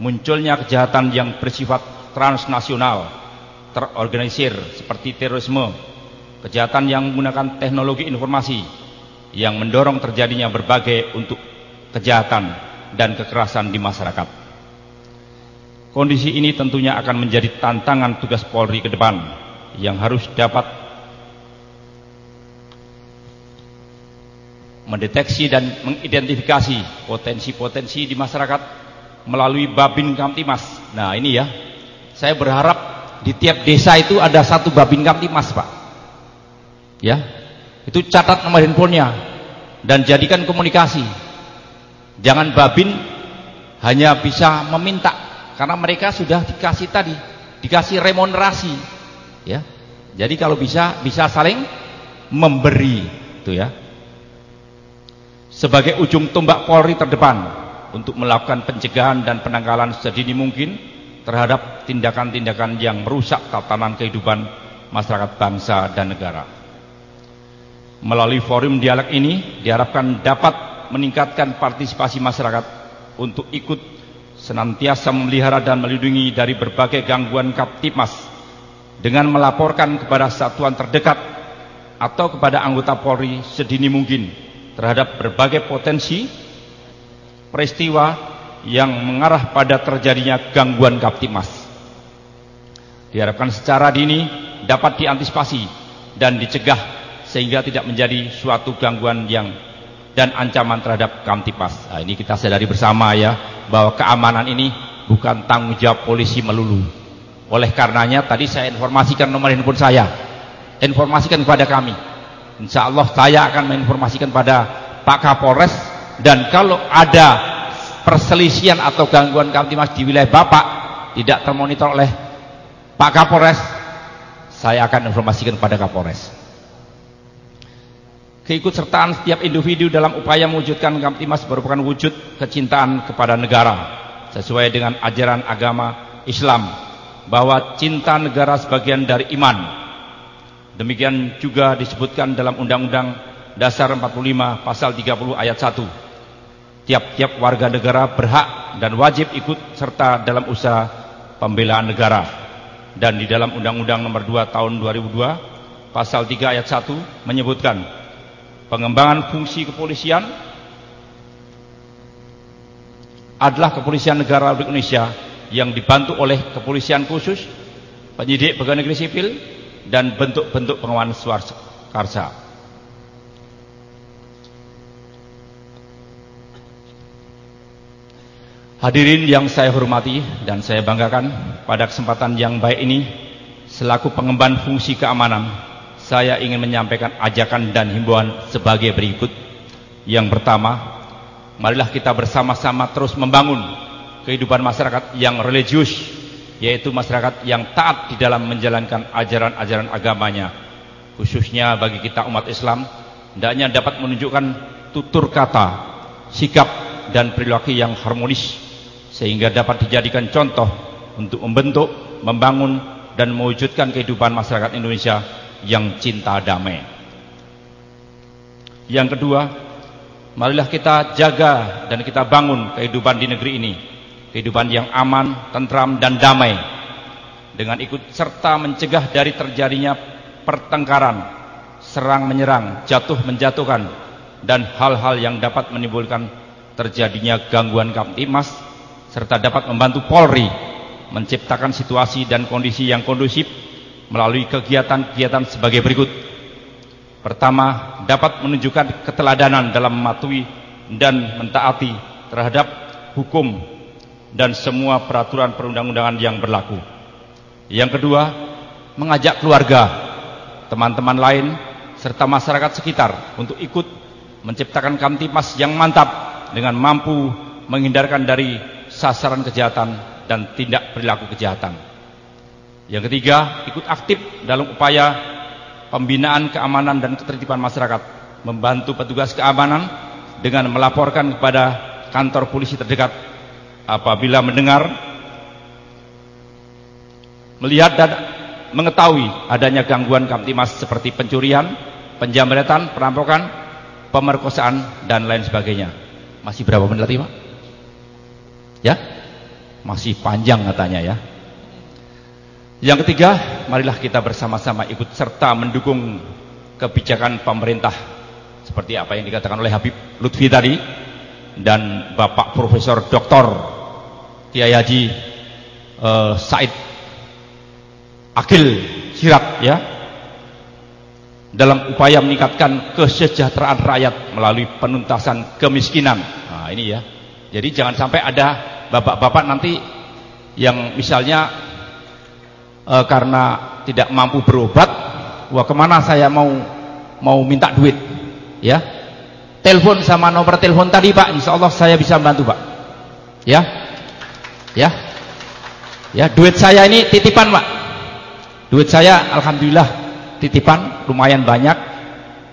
munculnya kejahatan yang bersifat transnasional, terorganisir seperti terorisme, kejahatan yang menggunakan teknologi informasi yang mendorong terjadinya berbagai untuk kejahatan dan kekerasan di masyarakat. Kondisi ini tentunya akan menjadi tantangan tugas Polri ke depan yang harus dapat mendeteksi dan mengidentifikasi potensi-potensi di masyarakat melalui Babin Kamtimas. Nah ini ya, saya berharap di tiap desa itu ada satu Babin Kamtimas Pak. Ya, itu catat nomor handphonenya dan jadikan komunikasi. Jangan Babin hanya bisa meminta karena mereka sudah dikasih tadi, dikasih remunerasi. Ya, jadi kalau bisa bisa saling memberi, itu ya sebagai ujung tombak Polri terdepan untuk melakukan pencegahan dan penanggalan sedini mungkin terhadap tindakan-tindakan yang merusak tatanan kehidupan masyarakat bangsa dan negara. Melalui forum dialog ini diharapkan dapat meningkatkan partisipasi masyarakat untuk ikut senantiasa memelihara dan melindungi dari berbagai gangguan kaptimas dengan melaporkan kepada satuan terdekat atau kepada anggota Polri sedini mungkin terhadap berbagai potensi peristiwa yang mengarah pada terjadinya gangguan kaptimas. Diharapkan secara dini dapat diantisipasi dan dicegah sehingga tidak menjadi suatu gangguan yang dan ancaman terhadap Kamtipas. Nah, ini kita sadari bersama ya bahwa keamanan ini bukan tanggung jawab polisi melulu. Oleh karenanya tadi saya informasikan nomor handphone saya. Informasikan kepada kami. Insya Allah saya akan menginformasikan pada Pak Kapolres dan kalau ada perselisihan atau gangguan Kamtimas di wilayah Bapak tidak termonitor oleh Pak Kapolres, saya akan informasikan kepada Kapolres. Keikutsertaan setiap individu dalam upaya mewujudkan Kamtimas merupakan wujud kecintaan kepada negara sesuai dengan ajaran agama Islam bahwa cinta negara sebagian dari iman. Demikian juga disebutkan dalam Undang-Undang Dasar 45 Pasal 30 ayat 1. Tiap-tiap warga negara berhak dan wajib ikut serta dalam usaha pembelaan negara dan di dalam Undang-Undang Nomor 2 Tahun 2002 Pasal 3 Ayat 1 menyebutkan pengembangan fungsi kepolisian adalah kepolisian negara Republik Indonesia yang dibantu oleh kepolisian khusus, penyidik pegawai negeri sipil dan bentuk-bentuk pengawalan karsa. Hadirin yang saya hormati dan saya banggakan pada kesempatan yang baik ini selaku pengemban fungsi keamanan saya ingin menyampaikan ajakan dan himbauan sebagai berikut. Yang pertama, marilah kita bersama-sama terus membangun kehidupan masyarakat yang religius yaitu masyarakat yang taat di dalam menjalankan ajaran-ajaran agamanya khususnya bagi kita umat Islam hendaknya dapat menunjukkan tutur kata, sikap dan perilaku yang harmonis sehingga dapat dijadikan contoh untuk membentuk, membangun dan mewujudkan kehidupan masyarakat Indonesia yang cinta damai. Yang kedua, marilah kita jaga dan kita bangun kehidupan di negeri ini, kehidupan yang aman, tentram dan damai dengan ikut serta mencegah dari terjadinya pertengkaran, serang menyerang, jatuh menjatuhkan dan hal-hal yang dapat menimbulkan terjadinya gangguan kamtimas serta dapat membantu Polri menciptakan situasi dan kondisi yang kondusif melalui kegiatan-kegiatan sebagai berikut. Pertama, dapat menunjukkan keteladanan dalam mematuhi dan mentaati terhadap hukum dan semua peraturan perundang-undangan yang berlaku. Yang kedua, mengajak keluarga, teman-teman lain, serta masyarakat sekitar untuk ikut menciptakan kamtipas yang mantap dengan mampu menghindarkan dari sasaran kejahatan dan tindak perilaku kejahatan. Yang ketiga, ikut aktif dalam upaya pembinaan keamanan dan ketertiban masyarakat, membantu petugas keamanan dengan melaporkan kepada kantor polisi terdekat apabila mendengar, melihat dan mengetahui adanya gangguan kamtimas seperti pencurian, penjamretan, perampokan, pemerkosaan dan lain sebagainya. Masih berapa menit lagi, Pak? Ya? Masih panjang katanya ya. Yang ketiga, marilah kita bersama-sama ikut serta mendukung kebijakan pemerintah seperti apa yang dikatakan oleh Habib Lutfi tadi dan Bapak Profesor Dr. Kiai Haji uh, Said Akil Sirat ya dalam upaya meningkatkan kesejahteraan rakyat melalui penuntasan kemiskinan. Nah, ini ya. Jadi jangan sampai ada bapak-bapak nanti yang misalnya e, karena tidak mampu berobat, wah ke mana saya mau mau minta duit, ya? Telepon sama nomor telepon tadi pak, insya Allah saya bisa bantu pak, ya, ya, ya. Duit saya ini titipan pak, duit saya alhamdulillah titipan, lumayan banyak.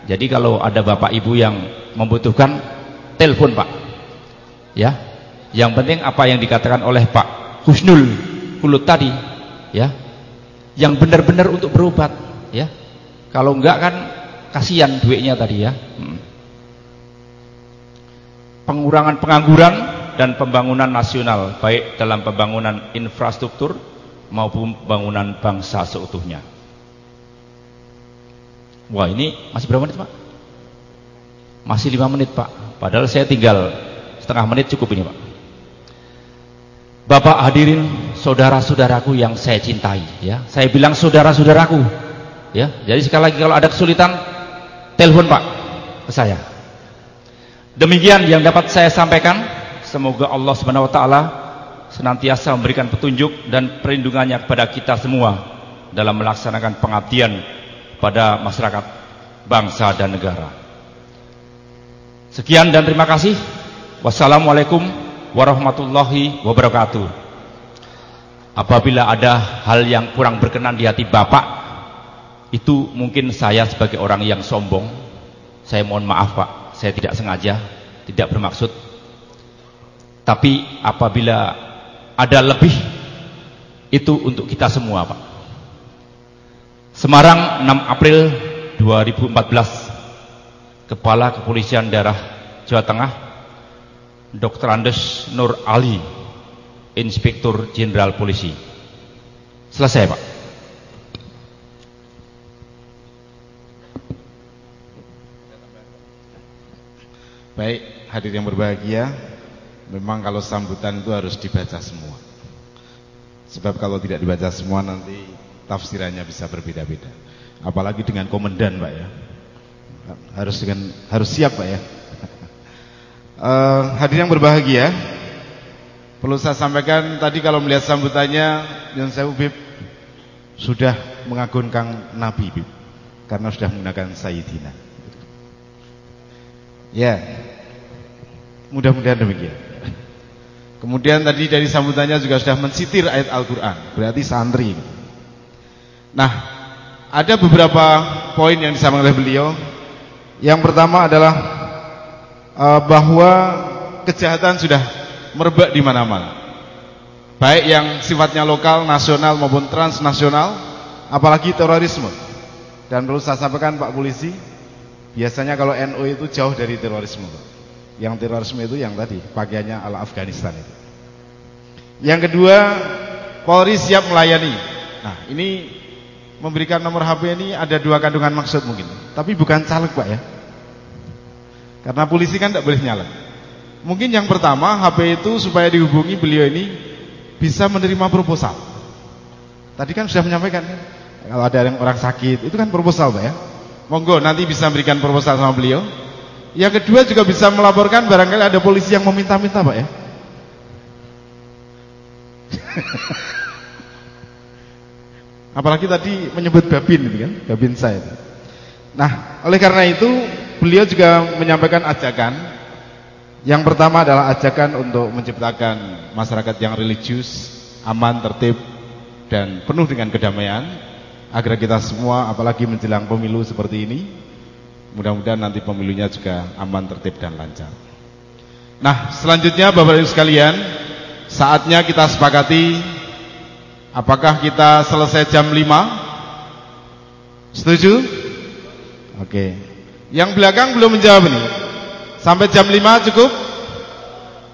Jadi kalau ada bapak ibu yang membutuhkan, telepon pak. Ya? Yang penting apa yang dikatakan oleh Pak Husnul Kulut tadi ya yang benar-benar untuk berobat ya. Kalau enggak kan kasihan duitnya tadi ya. Hmm. pengurangan pengangguran dan pembangunan nasional baik dalam pembangunan infrastruktur maupun pembangunan bangsa seutuhnya. Wah ini masih berapa menit Pak? Masih lima menit Pak. Padahal saya tinggal setengah menit cukup ini Pak. Bapak hadirin saudara-saudaraku yang saya cintai ya. Saya bilang saudara-saudaraku ya. Jadi sekali lagi kalau ada kesulitan telepon Pak ke saya. Demikian yang dapat saya sampaikan. Semoga Allah Subhanahu wa taala senantiasa memberikan petunjuk dan perlindungannya kepada kita semua dalam melaksanakan pengabdian pada masyarakat, bangsa dan negara. Sekian dan terima kasih. Wassalamualaikum warahmatullahi wabarakatuh. Apabila ada hal yang kurang berkenan di hati Bapak, itu mungkin saya sebagai orang yang sombong. Saya mohon maaf Pak, saya tidak sengaja, tidak bermaksud. Tapi apabila ada lebih, itu untuk kita semua Pak. Semarang 6 April 2014 Kepala Kepolisian Daerah Jawa Tengah Dr. Andes Nur Ali Inspektur Jenderal Polisi. Selesai Pak. Baik hadir yang berbahagia. Memang kalau sambutan itu harus dibaca semua. Sebab kalau tidak dibaca semua nanti tafsirannya bisa berbeda-beda. Apalagi dengan komandan Pak ya. Harus dengan harus siap Pak ya. Uh, Hadir yang berbahagia Perlu saya sampaikan tadi kalau melihat sambutannya yang saya Bib sudah mengagungkan Nabi Bib karena sudah menggunakan Sayyidina. Ya. Mudah-mudahan demikian. Kemudian tadi dari sambutannya juga sudah mensitir ayat Al-Qur'an, berarti santri. Nah, ada beberapa poin yang disampaikan oleh beliau. Yang pertama adalah uh, bahwa kejahatan sudah merebak di mana-mana. Baik yang sifatnya lokal, nasional maupun transnasional, apalagi terorisme. Dan perlu saya sampaikan Pak Polisi, biasanya kalau NU itu jauh dari terorisme. Yang terorisme itu yang tadi, pakaiannya ala Afghanistan itu. Yang kedua, Polri siap melayani. Nah, ini memberikan nomor HP ini ada dua kandungan maksud mungkin. Tapi bukan caleg Pak ya. Karena polisi kan tidak boleh nyalek. Mungkin yang pertama HP itu supaya dihubungi beliau ini bisa menerima proposal. Tadi kan sudah menyampaikan kalau ada yang orang sakit itu kan proposal Pak ya. Monggo nanti bisa berikan proposal sama beliau. Yang kedua juga bisa melaporkan barangkali ada polisi yang meminta-minta Pak ya. Apalagi tadi menyebut babin itu kan, babin saya. Nah, oleh karena itu beliau juga menyampaikan ajakan yang pertama adalah ajakan untuk menciptakan masyarakat yang religius, aman, tertib dan penuh dengan kedamaian agar kita semua apalagi menjelang pemilu seperti ini mudah-mudahan nanti pemilunya juga aman, tertib dan lancar. Nah, selanjutnya Bapak Ibu sekalian, saatnya kita sepakati apakah kita selesai jam 5? Setuju? Oke. Yang belakang belum menjawab nih. Sampai jam 5 cukup?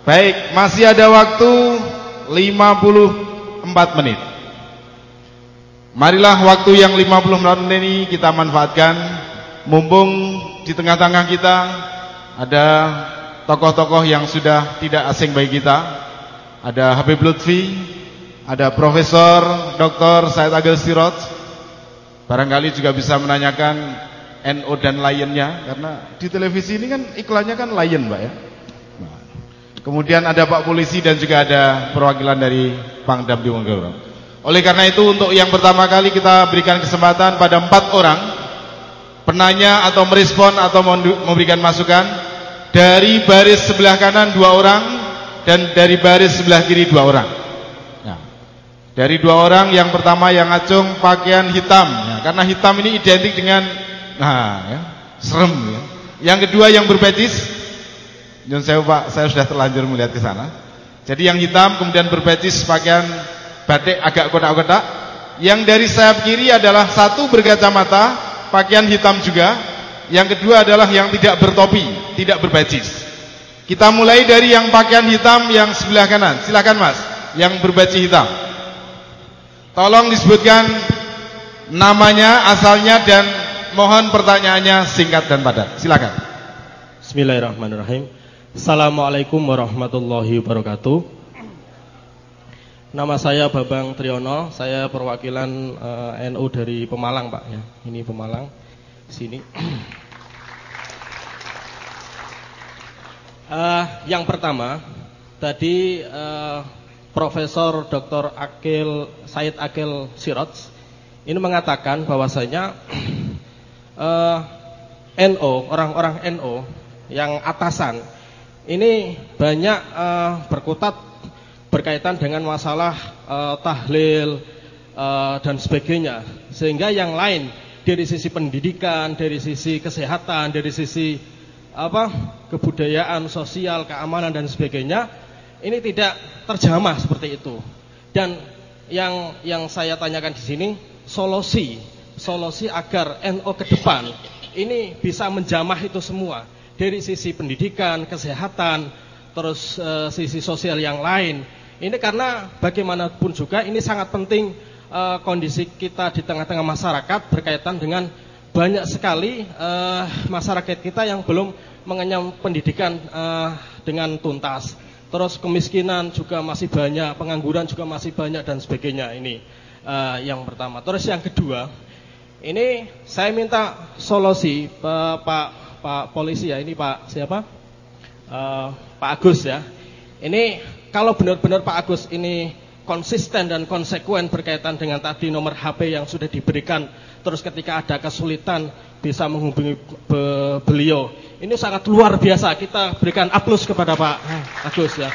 Baik, masih ada waktu 54 menit. Marilah waktu yang 50 menit ini kita manfaatkan mumpung di tengah-tengah kita ada tokoh-tokoh yang sudah tidak asing bagi kita. Ada Habib Lutfi, ada Profesor Dr. Said Agil Sirot. Barangkali juga bisa menanyakan NO dan Lionnya karena di televisi ini kan iklannya kan Lion Pak ya. Nah, kemudian ada Pak Polisi dan juga ada perwakilan dari Pangdam di Wonogoro. Oleh karena itu untuk yang pertama kali kita berikan kesempatan pada empat orang penanya atau merespon atau memberikan masukan dari baris sebelah kanan dua orang dan dari baris sebelah kiri dua orang. Nah, dari dua orang yang pertama yang ngacung pakaian hitam, ya, karena hitam ini identik dengan Nah, ya, serem ya. Yang kedua yang berbetis, Nyun saya Pak, saya sudah terlanjur melihat ke sana. Jadi yang hitam kemudian berbetis pakaian batik agak kotak-kotak. Yang dari sayap kiri adalah satu berkacamata, pakaian hitam juga. Yang kedua adalah yang tidak bertopi, tidak berbetis. Kita mulai dari yang pakaian hitam yang sebelah kanan. Silakan Mas, yang berbaju hitam. Tolong disebutkan namanya, asalnya dan Mohon pertanyaannya singkat dan padat. Silakan. Bismillahirrahmanirrahim. Assalamualaikum warahmatullahi wabarakatuh. Nama saya Babang Triyono, saya perwakilan uh, eh, NU dari Pemalang, Pak ya. Ini Pemalang. Sini. Eh, yang pertama, tadi eh, Profesor Dr. Akil Said Akil Sirot ini mengatakan bahwasanya eh, NO, orang-orang NO yang atasan. Ini banyak eh, berkutat berkaitan dengan masalah eh, tahlil eh, dan sebagainya, sehingga yang lain dari sisi pendidikan, dari sisi kesehatan, dari sisi apa kebudayaan, sosial, keamanan dan sebagainya ini tidak terjamah seperti itu. Dan yang yang saya tanyakan di sini solusi solusi agar NO ke depan ini bisa menjamah itu semua dari sisi pendidikan, kesehatan, terus e, sisi sosial yang lain. Ini karena bagaimanapun juga ini sangat penting e, kondisi kita di tengah-tengah masyarakat berkaitan dengan banyak sekali uh, masyarakat kita yang belum mengenyam pendidikan uh, dengan tuntas. Terus kemiskinan juga masih banyak, pengangguran juga masih banyak dan sebagainya. Ini uh, yang pertama. Terus yang kedua, ini saya minta solusi Pak Pak polisi ya, ini Pak siapa? Uh, Pak Agus ya. Ini kalau benar-benar Pak Agus ini konsisten dan konsekuen berkaitan dengan tadi nomor HP yang sudah diberikan terus ketika ada kesulitan bisa menghubungi beliau. Ini sangat luar biasa. Kita berikan aplaus kepada Pak Agus ya.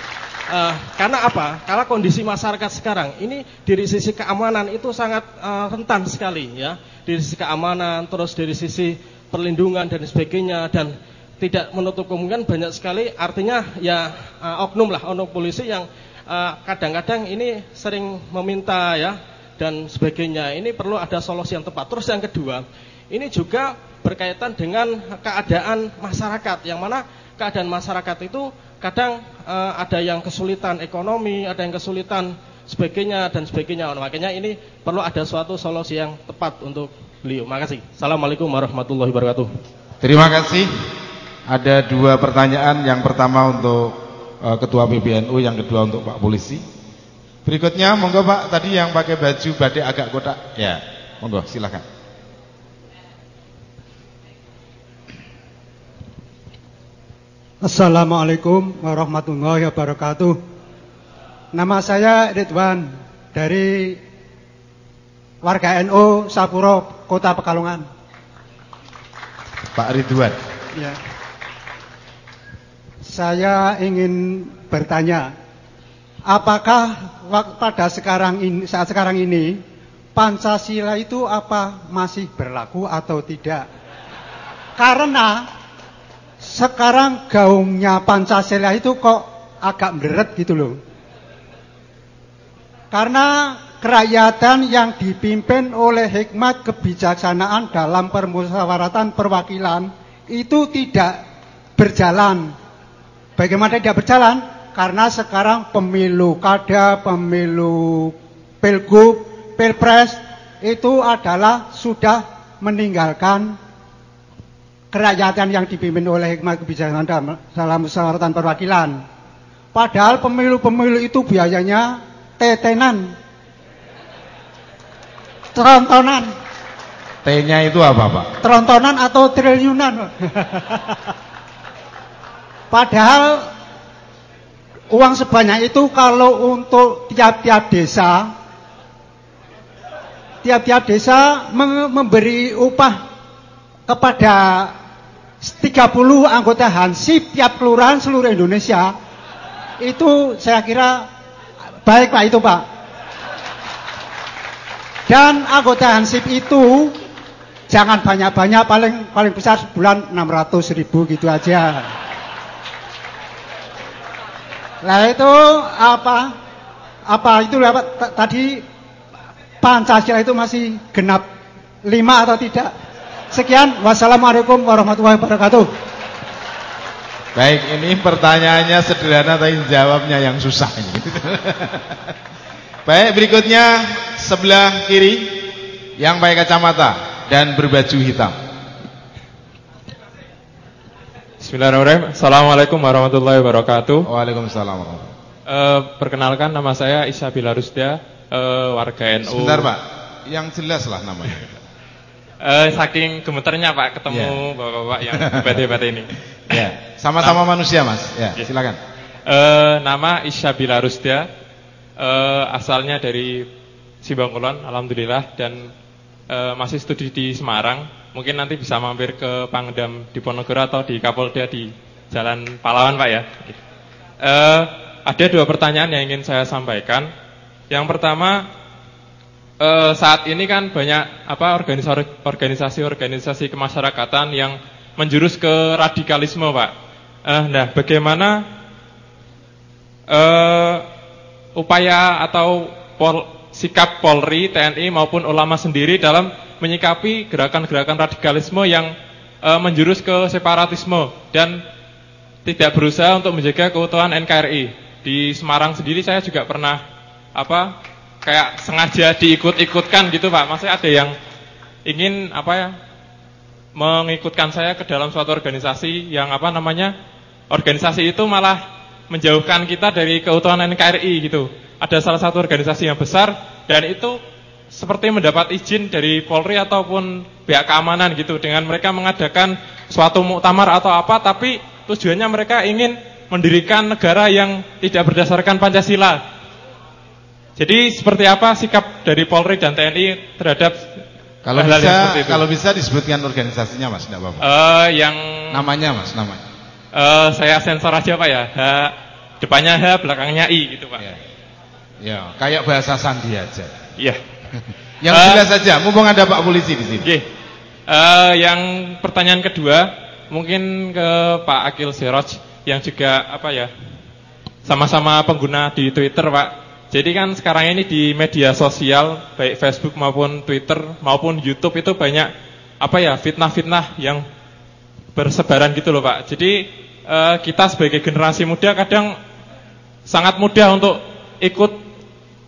Uh, karena apa? Karena kondisi masyarakat sekarang ini dari sisi keamanan itu sangat uh, rentan sekali ya. Dari sisi keamanan, terus dari sisi perlindungan dan sebagainya dan tidak menutup kemungkinan banyak sekali artinya ya uh, oknum lah oknum polisi yang kadang-kadang uh, ini sering meminta ya dan sebagainya. Ini perlu ada solusi yang tepat. Terus yang kedua, ini juga berkaitan dengan keadaan masyarakat yang mana keadaan masyarakat itu kadang uh, ada yang kesulitan ekonomi, ada yang kesulitan sebagainya dan sebagainya. Makanya ini perlu ada suatu solusi yang tepat untuk beliau. Makasih. Assalamualaikum warahmatullahi wabarakatuh. Terima kasih. Ada dua pertanyaan. Yang pertama untuk uh, Ketua PBNU, yang kedua untuk Pak Polisi. Berikutnya monggo Pak tadi yang pakai baju batik agak kotak. Ya, monggo silakan. Assalamualaikum warahmatullahi wabarakatuh. Nama saya Ridwan dari warga NU Sapuro, Kota Pekalongan. Pak Ridwan. Ya. Saya ingin bertanya, apakah pada sekarang ini saat sekarang ini Pancasila itu apa masih berlaku atau tidak? Karena sekarang gaungnya Pancasila itu kok agak meret gitu loh. Karena kerakyatan yang dipimpin oleh hikmat kebijaksanaan dalam permusyawaratan perwakilan itu tidak berjalan. Bagaimana tidak berjalan? Karena sekarang pemilu kada, pemilu pilgub, pilpres itu adalah sudah meninggalkan kerakyatan yang dipimpin oleh hikmat kebijakan dalam musyawaratan perwakilan. Padahal pemilu-pemilu itu biayanya tetenan. Trontonan. T-nya itu apa, Pak? Trontonan atau triliunan. Padahal Uang sebanyak itu kalau untuk tiap-tiap desa tiap-tiap desa memberi upah kepada 30 anggota Hansip tiap kelurahan seluruh Indonesia. Itu saya kira baik Pak itu Pak. Dan anggota Hansip itu jangan banyak-banyak paling paling besar sebulan 600 ribu gitu aja. Nah itu apa? Apa itu apa tadi Pancasila itu masih genap lima atau tidak? Sekian, wassalamualaikum warahmatullahi wabarakatuh. Baik, ini pertanyaannya sederhana tapi jawabnya yang susah. Baik, berikutnya sebelah kiri yang pakai kacamata dan berbaju hitam. Bismillahirrahmanirrahim. Assalamualaikum warahmatullahi wabarakatuh. Waalaikumsalam Uh, perkenalkan nama saya Isa Bilarusda, uh, warga NU. Sebentar Pak, yang jelas lah namanya. Uh, saking gemeternya Pak ketemu bapak-bapak yang hebat-hebat ini. Ya, sama-sama manusia, Mas. Ya, silakan. Eh, nama Isyabila Rusda. Eh, asalnya dari Sibangkulon, alhamdulillah dan eh, masih studi di Semarang. Mungkin nanti bisa mampir ke Pangdam di Ponorogo atau di Kapolda di Jalan Pahlawan, Pak ya. Eh, ada dua pertanyaan yang ingin saya sampaikan. Yang pertama, eh, saat ini kan banyak apa organisasi-organisasi kemasyarakatan yang menjurus ke radikalisme, Pak. Eh, nah, bagaimana eh, upaya atau pol, sikap Polri, TNI maupun ulama sendiri dalam menyikapi gerakan-gerakan radikalisme yang menjurus ke separatisme dan tidak berusaha untuk menjaga keutuhan NKRI. Di Semarang sendiri saya juga pernah apa kayak sengaja diikut-ikutkan gitu Pak. Maksudnya ada yang ingin apa ya mengikutkan saya ke dalam suatu organisasi yang apa namanya organisasi itu malah menjauhkan kita dari keutuhan NKRI gitu. Ada salah satu organisasi yang besar dan itu seperti mendapat izin dari Polri ataupun pihak keamanan gitu dengan mereka mengadakan suatu muktamar atau apa tapi tujuannya mereka ingin mendirikan negara yang tidak berdasarkan Pancasila. Jadi seperti apa sikap dari Polri dan TNI terhadap Kalau hal-hal yang bisa, itu? kalau bisa disebutkan organisasinya, Mas, enggak apa-apa. Eh, yang Namanya, Mas, namanya. eh, saya sensor aja Pak ya. H, depannya H, belakangnya I gitu Pak. Ya, kayak bahasa sandi aja. Iya. Yang Eh, jelas saja, mumpung ada Pak Polisi di sini. Oke. Eh, yang pertanyaan kedua mungkin ke Pak Akil Siroj yang juga apa ya sama-sama pengguna di Twitter Pak. Jadi kan sekarang ini di media sosial baik Facebook maupun Twitter maupun YouTube itu banyak apa ya fitnah-fitnah yang bersebaran gitu loh Pak. Jadi eh, kita sebagai generasi muda kadang sangat mudah untuk ikut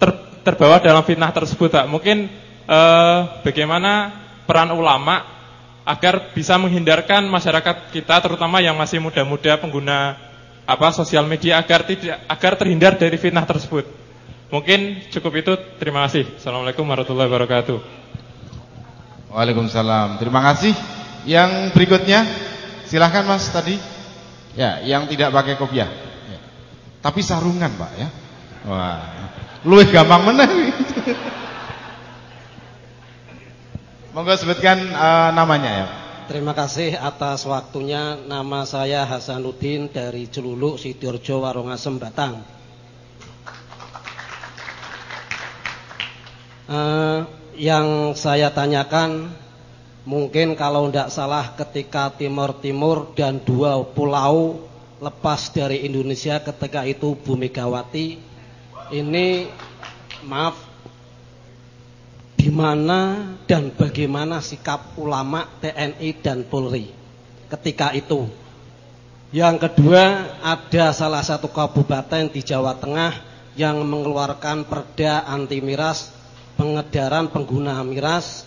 ter- terbawa dalam fitnah tersebut Pak. Mungkin eh, bagaimana peran ulama agar bisa menghindarkan masyarakat kita terutama yang masih muda-muda pengguna apa sosial media agar tidak agar terhindar dari fitnah tersebut. Mungkin cukup itu. Terima kasih. Assalamualaikum warahmatullahi wabarakatuh. Waalaikumsalam. Terima kasih. Yang berikutnya, silahkan Mas tadi. Ya, yang tidak pakai kopiah. Ya. Tapi sarungan, Pak ya. Wah, luwih gampang menang. Monggo sebutkan eh, namanya ya. Terima kasih atas waktunya. Nama saya Hasanuddin dari Celuluk, Sidoarjo, Warongasem, Batang. Eh, yang saya tanyakan, mungkin kalau tidak salah ketika Timur Timur dan dua pulau lepas dari Indonesia ketika itu Bu Megawati, ini maaf di mana dan bagaimana sikap ulama TNI dan Polri ketika itu. Yang kedua, ada salah satu kabupaten di Jawa Tengah yang mengeluarkan perda anti miras, pengedaran pengguna miras.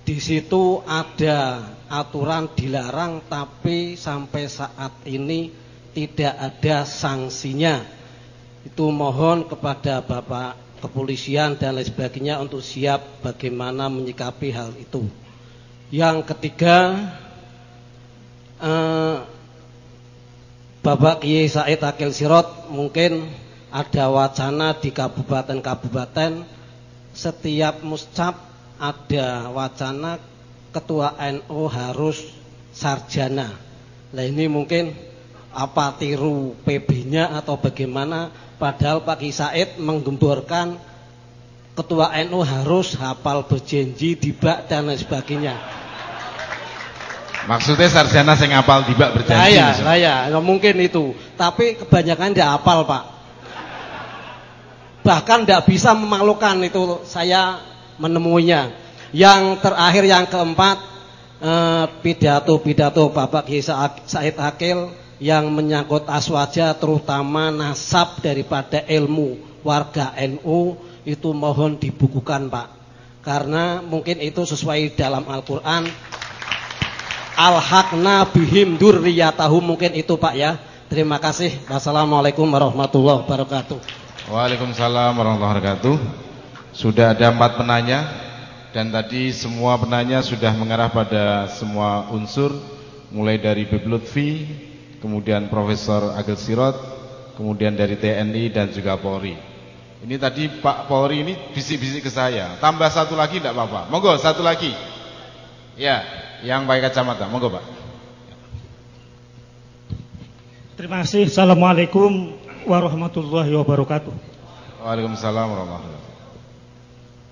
Di situ ada aturan dilarang tapi sampai saat ini tidak ada sanksinya. Itu mohon kepada Bapak kepolisian dan lain sebagainya untuk siap bagaimana menyikapi hal itu. Yang ketiga, eh, Bapak Kiai Said Akil Sirot mungkin ada wacana di kabupaten-kabupaten setiap muscap ada wacana ketua NU harus sarjana. Nah ini mungkin apa tiru PB-nya atau bagaimana padahal Pak Said menggemborkan ketua NU harus hafal berjanji dibak dan lain sebagainya. Maksudnya sarjana sing ngapal dibak berjanji. Saya, saya, nggak mungkin itu. Tapi kebanyakan tidak hafal Pak. Bahkan tidak bisa memalukan itu saya menemuinya. Yang terakhir yang keempat eh, pidato-pidato Bapak Kiai Sa- Said Akil yang menyangkut aswaja terutama nasab daripada ilmu warga NU itu mohon dibukukan Pak. Karena mungkin itu sesuai dalam Al-Qur'an Al-haqna bihim durriyatahum mungkin itu Pak ya. Terima kasih. Wassalamualaikum warahmatullahi wabarakatuh. Waalaikumsalam warahmatullahi wabarakatuh. Sudah ada empat penanya dan tadi semua penanya sudah mengarah pada semua unsur mulai dari Bib kemudian Profesor Agil Sirot, kemudian dari TNI dan juga Polri. Ini tadi Pak Polri ini bisik-bisik ke saya. Tambah satu lagi tidak apa-apa. Monggo satu lagi. Ya, yang pakai kacamata. Monggo Pak. Terima kasih. Assalamualaikum warahmatullahi wabarakatuh. Waalaikumsalam warahmatullahi wabarakatuh.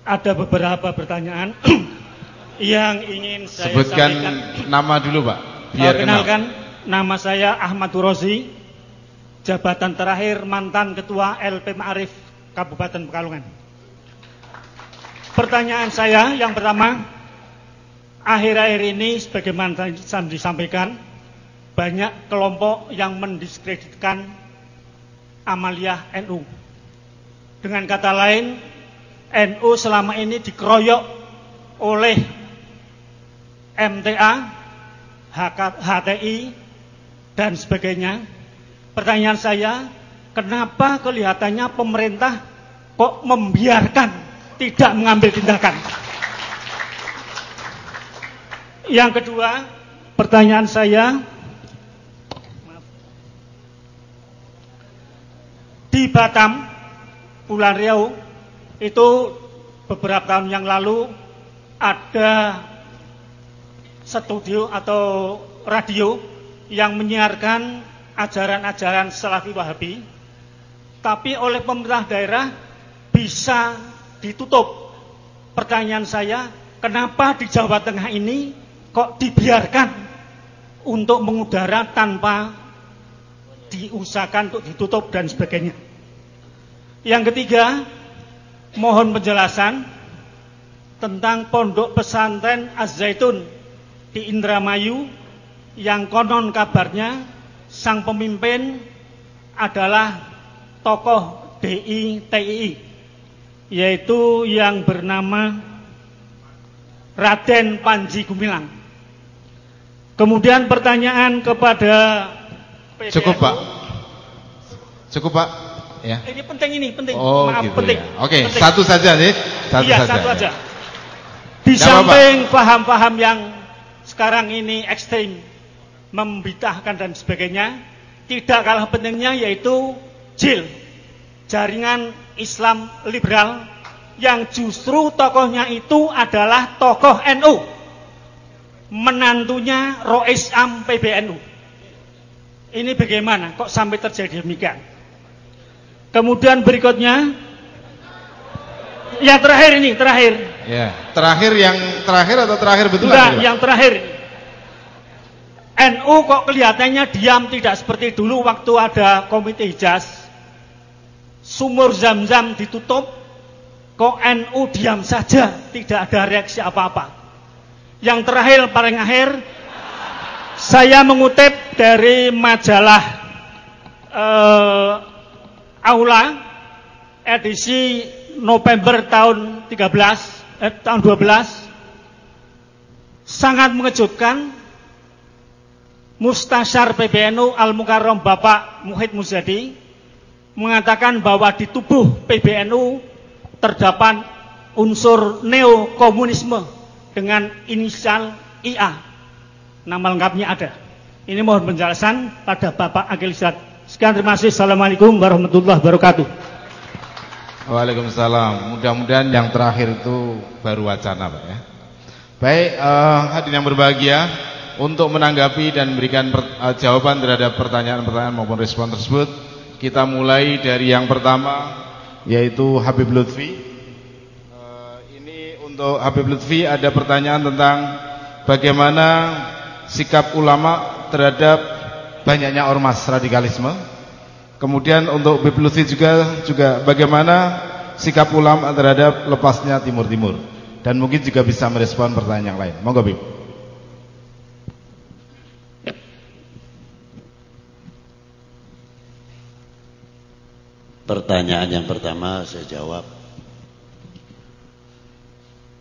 Ada beberapa pertanyaan yang ingin saya Sebutkan sampaikan. nama dulu Pak. Biar kenal. kenalkan, nama saya Ahmad Turozi, jabatan terakhir mantan ketua LP Ma'arif Kabupaten Pekalongan. Pertanyaan saya yang pertama, akhir-akhir ini sebagaimana disampaikan, banyak kelompok yang mendiskreditkan amaliyah NU. Dengan kata lain, NU selama ini dikeroyok oleh MTA, HTI, dan sebagainya. Pertanyaan saya, kenapa kelihatannya pemerintah kok membiarkan tidak mengambil tindakan? Yang kedua, pertanyaan saya, di Batam, Pulau Riau, itu beberapa tahun yang lalu ada studio atau radio yang menyiarkan ajaran-ajaran Salafi Wahabi, tapi oleh pemerintah daerah bisa ditutup. Pertanyaan saya, kenapa di Jawa Tengah ini kok dibiarkan untuk mengudara tanpa diusahakan untuk ditutup dan sebagainya? Yang ketiga, mohon penjelasan tentang pondok pesantren Az-Zaitun di Indramayu yang konon kabarnya sang pemimpin adalah tokoh DI TII yaitu yang bernama Raden Panji Gumilang. Kemudian pertanyaan kepada. Cukup Pak. Cukup Pak. Ya. Ini penting ini, penting. Oh, Maaf, gitu penting. ya. Oke, Penting. satu saja nih. Satu iya, saja. satu ya. aja. Di Nggak apa-apa. samping paham-paham yang sekarang ini ekstrim, membitahkan dan sebagainya, tidak kalah pentingnya yaitu JIL, Jaringan Islam Liberal, yang justru tokohnya itu adalah tokoh NU, menantunya Rois Am PBNU. Ini bagaimana kok sampai terjadi demikian? Kemudian berikutnya, yang terakhir ini, terakhir. Ya. Terakhir yang terakhir atau terakhir betul Enggak, yang terakhir. NU kok kelihatannya diam tidak seperti dulu waktu ada komite hijaz. Sumur zam-zam ditutup, kok NU diam saja, tidak ada reaksi apa-apa. Yang terakhir, paling akhir, saya mengutip dari majalah eh, Aula edisi November tahun 13 eh, tahun 12 sangat mengejutkan Mustasyar PBNU Al Mukarram Bapak Muhid Muzadi mengatakan bahwa di tubuh PBNU terdapat unsur neokomunisme dengan inisial IA. Nama lengkapnya ada. Ini mohon penjelasan pada Bapak Agil Sirat. Sekian terima kasih. Assalamualaikum warahmatullahi wabarakatuh. Waalaikumsalam. Mudah-mudahan yang terakhir itu baru wacana, Pak ya. Baik, eh, hadirin yang berbahagia, untuk menanggapi dan memberikan per- eh, jawaban terhadap pertanyaan-pertanyaan maupun respon tersebut, kita mulai dari yang pertama yaitu Habib Lutfi. Eh, ini untuk Habib Lutfi ada pertanyaan tentang bagaimana sikap ulama terhadap banyaknya ormas radikalisme. Kemudian untuk Habib Lutfi juga juga bagaimana sikap ulama terhadap lepasnya Timur Timur dan mungkin juga bisa merespon pertanyaan yang lain. Monggo Bib. Pertanyaan yang pertama saya jawab.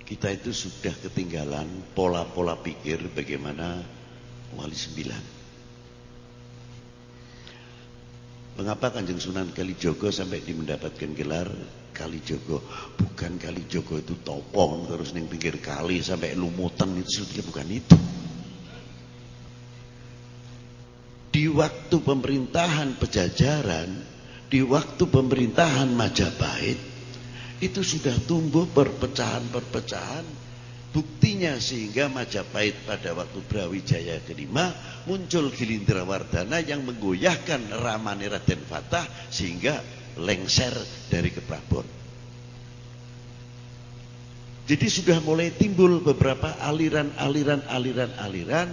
Kita itu sudah ketinggalan pola-pola pikir bagaimana wali sembilan. Mengapa Kanjeng Sunan Kalijogo sampai di mendapatkan gelar Kalijogo? Bukan Kalijogo itu topong terus ning pinggir kali sampai lumutan itu sebetulnya bukan itu. di waktu pemerintahan pejajaran, di waktu pemerintahan Majapahit, itu sudah tumbuh perpecahan-perpecahan. Buktinya sehingga Majapahit pada waktu Brawijaya kelima muncul Gilindrawardana yang menggoyahkan Ramane Raden Fatah sehingga lengser dari Keprabon. Jadi sudah mulai timbul beberapa aliran-aliran aliran-aliran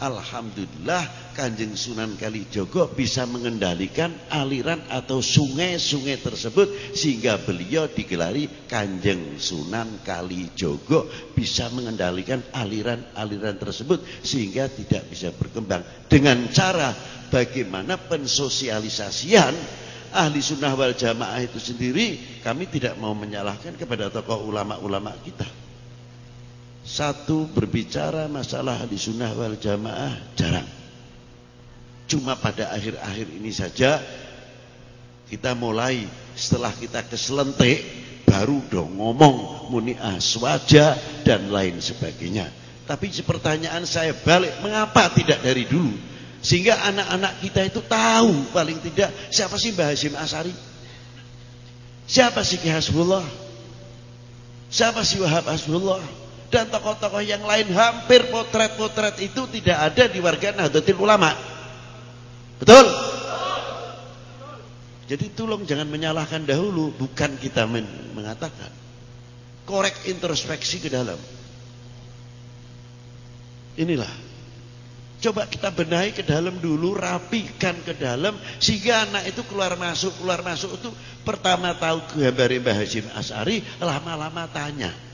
Alhamdulillah Kanjeng Sunan Kalijogo bisa mengendalikan aliran atau sungai-sungai tersebut sehingga beliau digelari Kanjeng Sunan Kalijogo bisa mengendalikan aliran-aliran tersebut sehingga tidak bisa berkembang. Dengan cara bagaimana pensosialisasian ahli sunnah wal jamaah itu sendiri kami tidak mau menyalahkan kepada tokoh ulama-ulama kita satu berbicara masalah di sunnah wal jamaah jarang. Cuma pada akhir-akhir ini saja kita mulai setelah kita keselentik baru dong ngomong muni aswaja dan lain sebagainya. Tapi pertanyaan saya balik, mengapa tidak dari dulu? Sehingga anak-anak kita itu tahu paling tidak siapa sih Mbah Hasim Asari? Siapa sih Ki Hasbullah? Siapa sih Wahab Hasbullah? Dan tokoh-tokoh yang lain hampir potret-potret itu tidak ada di warga Nahdlatul Ulama. Betul? Jadi tolong jangan menyalahkan dahulu, bukan kita men mengatakan. Korek introspeksi ke dalam. Inilah. Coba kita benahi ke dalam dulu, rapikan ke dalam sehingga anak itu keluar masuk, keluar masuk itu pertama tahu gambar Mbah Hasim Asari, lama-lama tanya.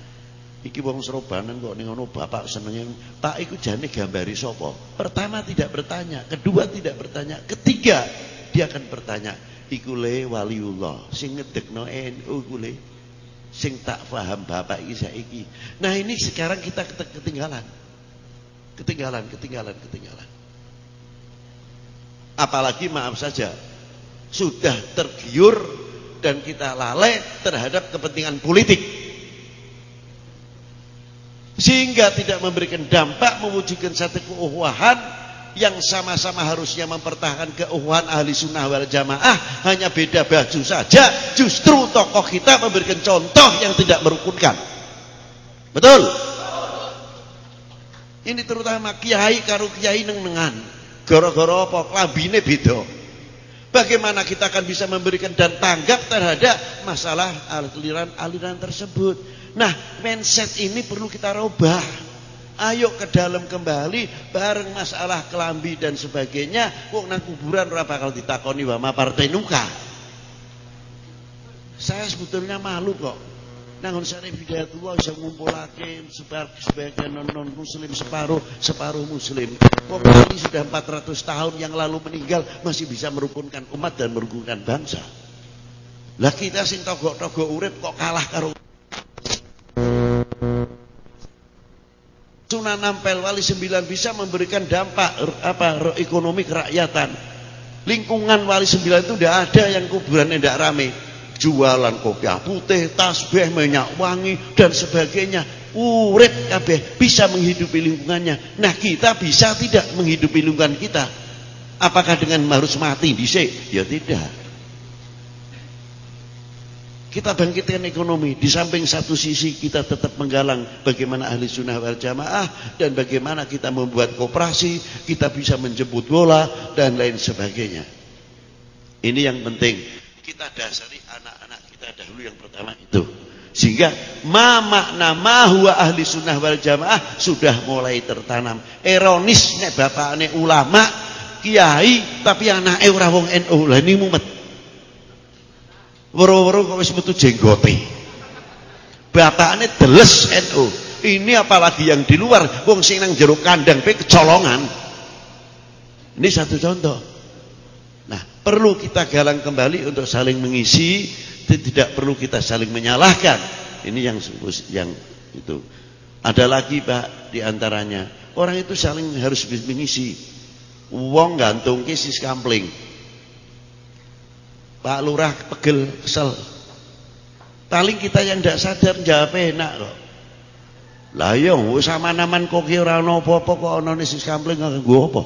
Iki wong serobanan kok ning ngono bapak senenge Pak iku jane gambari sapa? Pertama tidak bertanya, kedua tidak bertanya, ketiga dia akan bertanya, iku le waliullah sing ngedekno NU iku le sing tak paham bapak iki saiki. Nah ini sekarang kita ketinggalan. Ketinggalan, ketinggalan, ketinggalan. Apalagi maaf saja sudah tergiur dan kita lalai terhadap kepentingan politik sehingga tidak memberikan dampak mewujudkan satu keuhuhan yang sama-sama harusnya mempertahankan keuhuhan ahli sunnah wal jamaah. Hanya beda baju saja. Justru tokoh kita memberikan contoh yang tidak merukunkan. Betul? Ini terutama kiai karo kiai neng-nengan. Gara-gara apa? Klambine beda. Bagaimana kita akan bisa memberikan dan tanggap terhadap masalah aliran-aliran tersebut Nah, mindset ini perlu kita rubah. Ayo ke dalam kembali bareng masalah kelambi dan sebagainya. Wong nang kuburan ora bakal ditakoni wama partai nuka. Saya sebetulnya malu kok. Nangun sari bidayatullah bisa ngumpulake sebagian non, non muslim separuh separuh muslim. Wong kali sudah 400 tahun yang lalu meninggal masih bisa merukunkan umat dan merukunkan bangsa. Lah kita sing togok-togok urip kok kalah karo Sunan Ampel Wali Sembilan bisa memberikan dampak apa ekonomi kerakyatan. Lingkungan Wali Sembilan itu tidak ada yang kuburan tidak rame. Jualan kopi putih, tasbih, minyak wangi dan sebagainya. Urip kabeh bisa menghidupi lingkungannya. Nah, kita bisa tidak menghidupi lingkungan kita? Apakah dengan harus mati dhisik? Ya tidak. Kita bangkitkan ekonomi. Di samping satu sisi kita tetap menggalang bagaimana ahli sunnah wal jamaah. Dan bagaimana kita membuat kooperasi. Kita bisa menjemput bola dan lain sebagainya. Ini yang penting. Kita dasari anak-anak kita dahulu yang pertama itu. Sehingga ma makna ma huwa ahli sunnah wal jamaah sudah mulai tertanam. Ironis nek bapakne ulama, kiai tapi anaknya orang wong NU. Lah ini mumet. Woro-woro kok wis metu jenggote. Bapakne deles NU. Ini apalagi yang di luar, wong sing nang jero kandang pe kecolongan. Ini satu contoh. Nah, perlu kita galang kembali untuk saling mengisi, tidak perlu kita saling menyalahkan. Ini yang yang itu. Ada lagi Pak di antaranya, orang itu saling harus mengisi. Wong gantung kisis kampling. Pak Lurah pegel kesel. Paling kita yang tidak sadar jawab enak kok. Lah yo iya, sama naman kok ora ana apa-apa kok ana ning kampling apa?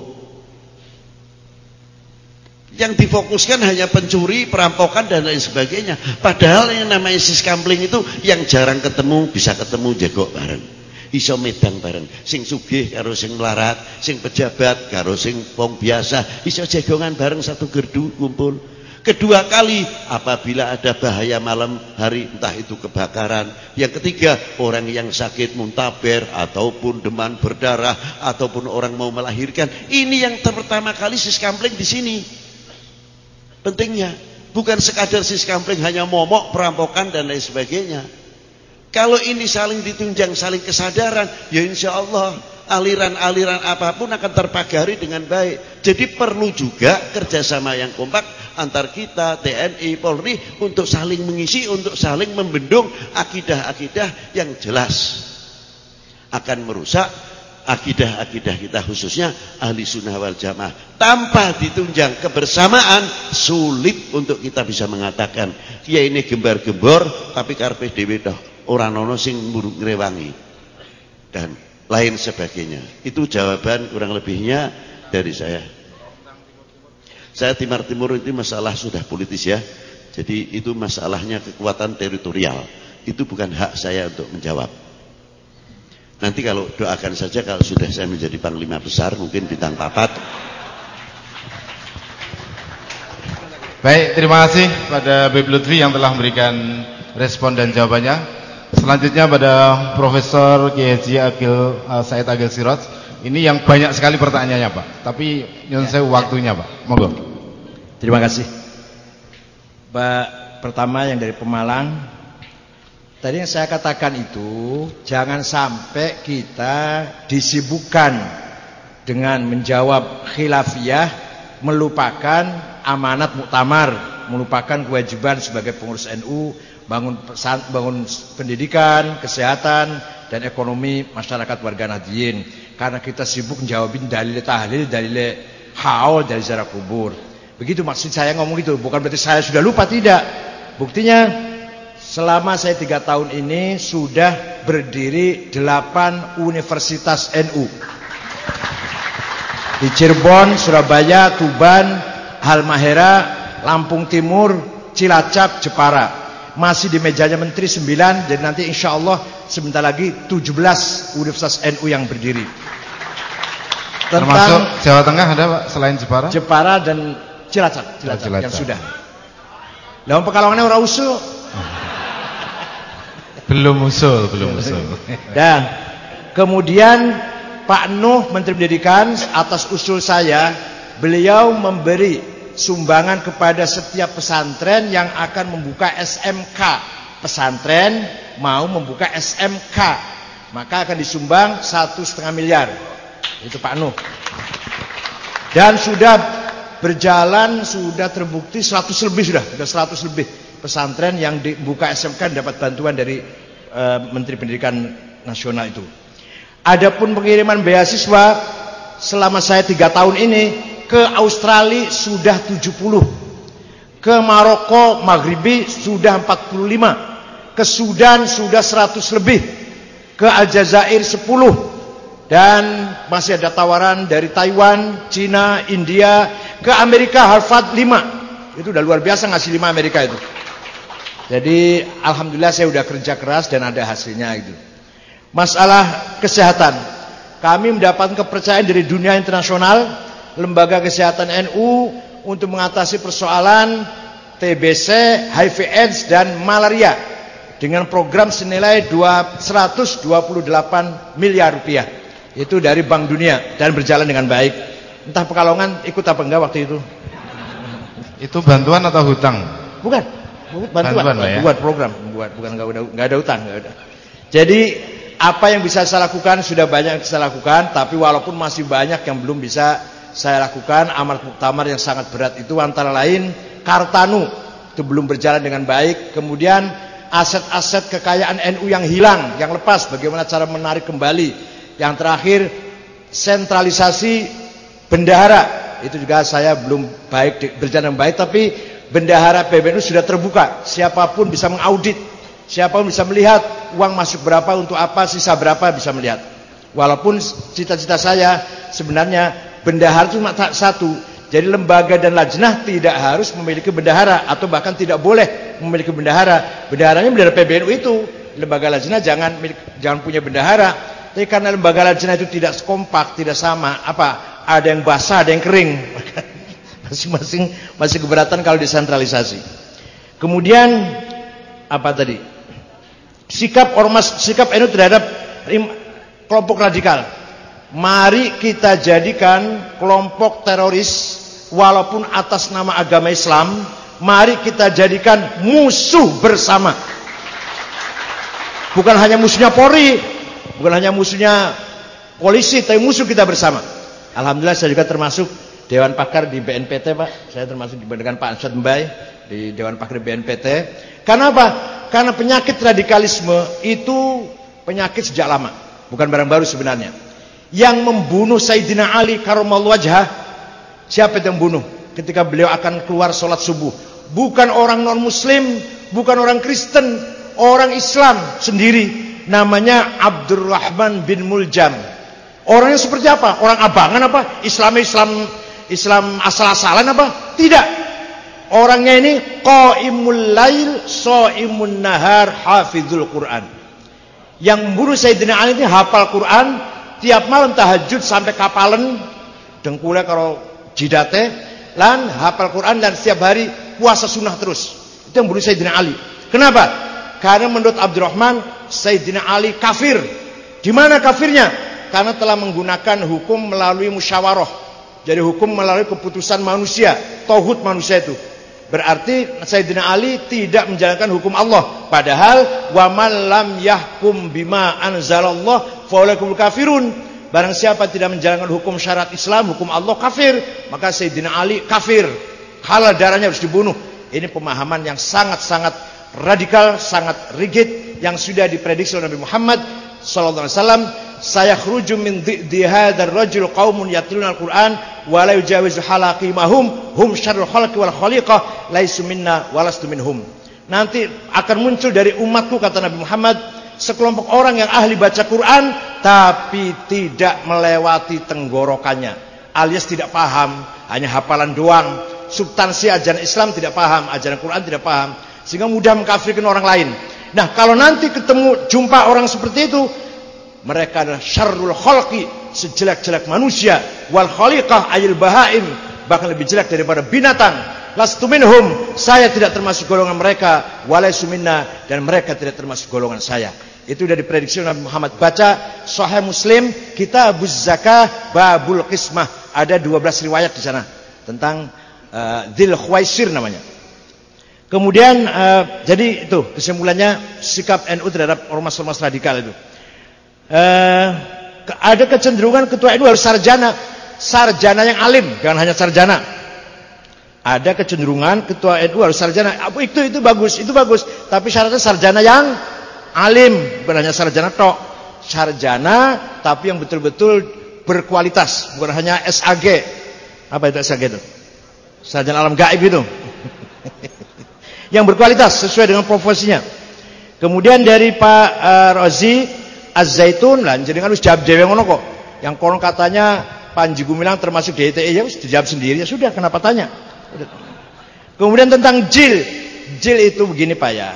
Yang difokuskan hanya pencuri, perampokan dan lain sebagainya. Padahal yang namanya siskampling itu yang jarang ketemu bisa ketemu jegok bareng. Iso medang bareng. Sing sugih karo sing melarat, sing pejabat karo sing wong biasa, iso jagongan bareng satu gerdu kumpul. Kedua kali apabila ada bahaya malam hari entah itu kebakaran. Yang ketiga orang yang sakit muntaber ataupun demam berdarah ataupun orang mau melahirkan. Ini yang pertama kali siskampling di sini. Pentingnya bukan sekadar siskampling hanya momok, perampokan dan lain sebagainya. Kalau ini saling ditunjang, saling kesadaran, ya insya Allah aliran-aliran apa pun akan terpagari dengan baik. Jadi perlu juga kerjasama yang kompak antar kita, TNI, Polri untuk saling mengisi, untuk saling membendung akidah-akidah yang jelas. Akan merusak akidah-akidah kita khususnya ahli sunnah wal jamaah. Tanpa ditunjang kebersamaan sulit untuk kita bisa mengatakan ya ini gembar-gembor tapi karpe dewe toh orang nono sing buruk ngrewangi. Dan lain sebagainya. Itu jawaban kurang lebihnya dari saya saya Timur Timur itu masalah sudah politis ya jadi itu masalahnya kekuatan teritorial itu bukan hak saya untuk menjawab Nanti kalau doakan saja kalau sudah saya menjadi panglima besar mungkin bintang papat. Baik, terima kasih pada Beb Lutfi yang telah memberikan respon dan jawabannya. Selanjutnya pada Profesor Kiai Haji Agil uh, Said Agil Sirot. Ini yang banyak sekali pertanyaannya Pak. Tapi nyun saya waktunya Pak. Monggo. Terima kasih. Pak pertama yang dari Pemalang Tadi yang saya katakan itu jangan sampai kita disibukkan dengan menjawab khilafiyah melupakan amanat muktamar, melupakan kewajiban sebagai pengurus NU bangun pesan, bangun pendidikan, kesehatan dan ekonomi masyarakat warga Nahdien karena kita sibuk menjawabin dalil tahlil, dalil haul dari sejarah kubur. Begitu maksud saya ngomong itu, bukan berarti saya sudah lupa tidak. Buktinya Selama saya tiga tahun ini sudah berdiri delapan universitas NU. Di Cirebon, Surabaya, Tuban, Halmahera, Lampung Timur, Cilacap, Jepara. Masih di mejanya Menteri 9 dan nanti insya Allah sebentar lagi 17 universitas NU yang berdiri. Tentang Termasuk Jawa Tengah ada Pak selain Jepara? Jepara dan Cilacap, Cilacap, Cilacap. yang sudah. Lawan pekalongannya orang usul. Belum usul, belum usul. Dan kemudian Pak Nuh Menteri Pendidikan atas usul saya, beliau memberi sumbangan kepada setiap pesantren yang akan membuka SMK. Pesantren mau membuka SMK, maka akan disumbang satu setengah miliar. Itu Pak Nuh. Dan sudah berjalan, sudah terbukti 100 lebih sudah, sudah 100 lebih pesantren yang dibuka SMK dapat bantuan dari uh, Menteri Pendidikan Nasional itu. Adapun pengiriman beasiswa selama saya tiga tahun ini ke Australia sudah 70, ke Maroko Maghribi sudah 45, ke Sudan sudah 100 lebih, ke Aljazair 10 dan masih ada tawaran dari Taiwan, Cina, India, ke Amerika Harvard 5. Itu udah luar biasa ngasih 5 Amerika itu. Jadi alhamdulillah saya sudah kerja keras dan ada hasilnya itu. Masalah kesehatan. Kami mendapatkan kepercayaan dari dunia internasional, lembaga kesehatan NU untuk mengatasi persoalan TBC, HIV AIDS dan malaria dengan program senilai 128 miliar rupiah. Itu dari Bank Dunia dan berjalan dengan baik. Entah Pekalongan ikut apa enggak waktu itu? Itu bantuan atau hutang? Bukan bantuan, bantuan ya? buat program, buat bukan nggak ada nggak ada utang, nggak ada. Jadi apa yang bisa saya lakukan sudah banyak yang saya lakukan, tapi walaupun masih banyak yang belum bisa saya lakukan, amal muktamar yang sangat berat itu antara lain Kartanu itu belum berjalan dengan baik, kemudian aset-aset kekayaan NU yang hilang, yang lepas, bagaimana cara menarik kembali, yang terakhir sentralisasi bendahara itu juga saya belum baik berjalan baik, tapi bendahara PBNU sudah terbuka. Siapa pun bisa mengaudit, siapa pun bisa melihat uang masuk berapa untuk apa, sisa berapa bisa melihat. Walaupun cita-cita saya sebenarnya bendahara itu cuma satu, Jadi lembaga dan lajnah tidak harus memiliki bendahara atau bahkan tidak boleh memiliki bendahara. Bendaharanya bendahara PBNU itu. Lembaga lajnah jangan jangan punya bendahara. Tapi karena lembaga lajnah itu tidak kompak, tidak sama, apa? Ada yang basah, ada yang kering. Masing-masing masih keberatan kalau desentralisasi. Kemudian apa tadi? Sikap ormas, sikap NU terhadap kelompok radikal. Mari kita jadikan kelompok teroris walaupun atas nama agama Islam, mari kita jadikan musuh bersama. Bukan hanya musuhnya Polri, bukan hanya musuhnya polisi, tapi musuh kita bersama. Alhamdulillah saya juga termasuk Dewan Pakar di BNPT Pak. Saya termasuk dengan Pak Ansad Mbai di Dewan Pakar BNPT. Karena apa? Karena penyakit radikalisme itu penyakit sejak lama. Bukan barang baru sebenarnya. Yang membunuh Sayyidina Ali karamallahu wajhah Siapa yang bunuh ketika beliau akan keluar sholat subuh? Bukan orang non muslim, bukan orang Kristen, orang Islam sendiri. Namanya Abdurrahman bin Muljam. Orangnya seperti apa? Orang abangan apa? Islam Islam Islam asal-asalan apa? Tidak. Orangnya ini qaimul lail, shaimun nahar, hafizul Quran. Yang membunuh Sayyidina Ali ini hafal Quran, tiap malam tahajud sampai kapalan, dengkulnya kalau jidate lan hafal Quran dan setiap hari puasa sunnah terus. Itu yang bunuh Sayyidina Ali. Kenapa? Karena menurut Abdurrahman Sayyidina Ali kafir. Di mana kafirnya? Karena telah menggunakan hukum melalui musyawarah. Jadi hukum melalui keputusan manusia, tauhid manusia itu. Berarti Sayyidina Ali tidak menjalankan hukum Allah. Padahal wa man lam yahkum bima anzalallah fa kafirun. Barang siapa tidak menjalankan hukum syarat Islam, hukum Allah kafir, maka Sayyidina Ali kafir. Halal darahnya harus dibunuh. Ini pemahaman yang sangat-sangat radikal, sangat rigid yang sudah diprediksi oleh Nabi Muhammad sallallahu alaihi wasallam, saya khruju min di hadzal rajul qaumun yatluna al-Qur'an wa la yujawizu halaqimahum hum syarrul khalqi wal khaliqah laisu minna walastu minhum. Nanti akan muncul dari umatku kata Nabi Muhammad sekelompok orang yang ahli baca Quran tapi tidak melewati tenggorokannya. Alias tidak paham hanya hafalan doang. Substansi ajaran Islam tidak paham ajaran Quran tidak paham sehingga mudah mengkafirkan orang lain nah kalau nanti ketemu jumpa orang seperti itu mereka adalah syarrul khalqi sejelek-jelek manusia wal khaliqah ayil bahaim bahkan lebih jelek daripada binatang lastu minhum saya tidak termasuk golongan mereka walaisu minna dan mereka tidak termasuk golongan saya itu sudah diprediksi Nabi Muhammad. Baca Sahih Muslim, kita Zakah Babul Qismah. Ada 12 riwayat di sana tentang uh, Dhil Khwaisir namanya. Kemudian uh, jadi itu kesimpulannya sikap NU terhadap ormas-ormas radikal itu. Uh, ada kecenderungan ketua NU harus sarjana, sarjana yang alim, jangan hanya sarjana. Ada kecenderungan ketua NU harus sarjana. Itu itu bagus, itu bagus. Tapi syaratnya sarjana yang alim, bukan hanya sarjana tok. Sarjana tapi yang betul-betul berkualitas, bukan hanya SAG. Apa itu SAG itu? Sarjana alam gaib itu. yang berkualitas sesuai dengan profesinya. Kemudian dari Pak uh, Rozi Az-Zaitun lah kan wis jawab dhewe ngono kok. Yang konon katanya Panji Gumilang termasuk DTI ya wis dijawab sendiri ya sudah kenapa tanya. Kemudian tentang jil. Jil itu begini Pak ya.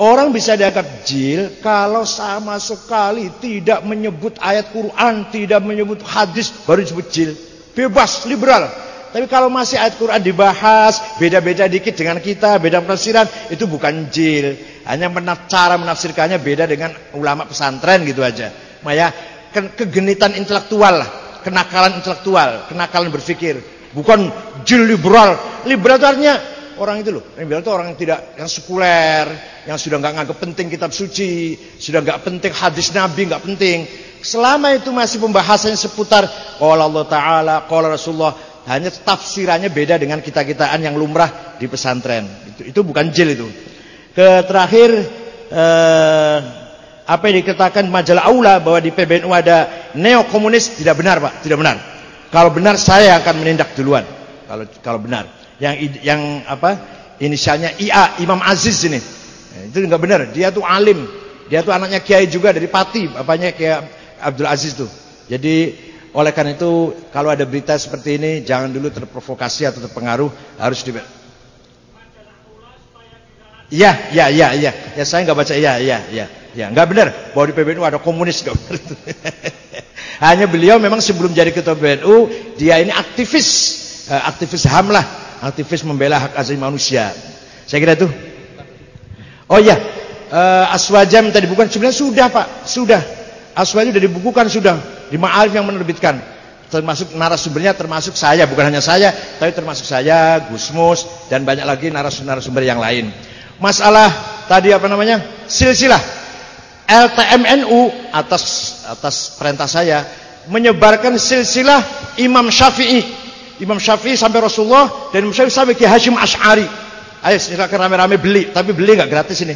Orang bisa dianggap jil kalau sama sekali tidak menyebut ayat Quran, tidak menyebut hadis, baru disebut jil. Bebas, liberal. Tapi kalau masih ayat Quran dibahas, beda-beda dikit dengan kita, beda penafsiran, itu bukan jil. Hanya menaf cara menafsirkannya beda dengan ulama pesantren gitu aja. Maya ke kegenitan intelektual lah, kenakalan intelektual, kenakalan berpikir. Bukan jil liberal. Liberal itu artinya orang itu loh. Bilang itu orang yang tidak yang sekuler, yang sudah nggak nganggap penting kitab suci, sudah nggak penting hadis Nabi nggak penting. Selama itu masih pembahasannya seputar Allah taala, qala Rasulullah, hanya tafsirannya beda dengan kita-kitaan yang lumrah di pesantren. Itu itu bukan jil itu. Ke terakhir eh, apa yang dikatakan majalah Aula bahwa di PBNU ada neo komunis tidak benar, Pak, tidak benar. Kalau benar saya akan menindak duluan. Kalau kalau benar yang yang apa inisialnya IA Imam Aziz ini nah, itu nggak benar dia tuh alim dia tuh anaknya kiai juga dari Pati bapaknya kayak Abdul Aziz tuh jadi oleh karena itu kalau ada berita seperti ini jangan dulu terprovokasi atau terpengaruh harus di Iya, iya, iya, iya. Ya saya nggak baca iya, iya, iya. Ya, nggak benar bahwa di PBNU ada komunis nggak benar. Hanya beliau memang sebelum jadi ketua PBNU dia ini aktivis, uh, aktivis HAM lah, aktivis membela hak asasi manusia. Saya kira itu. Oh iya, uh, Aswajam tadi bukan sebenarnya sudah Pak, sudah. Aswajam sudah dibukukan sudah di Ma'arif yang menerbitkan. Termasuk narasumbernya termasuk saya, bukan hanya saya, tapi termasuk saya, Gusmus dan banyak lagi narasumber-narasumber yang lain. Masalah tadi apa namanya? Silsilah LTMNU atas atas perintah saya menyebarkan silsilah Imam Syafi'i. Imam Syafi'i sampai Rasulullah dan Imam Syafi'i sampai Ki Hashim Ash'ari. Ayo silakan rame-rame beli, tapi beli nggak gratis ini.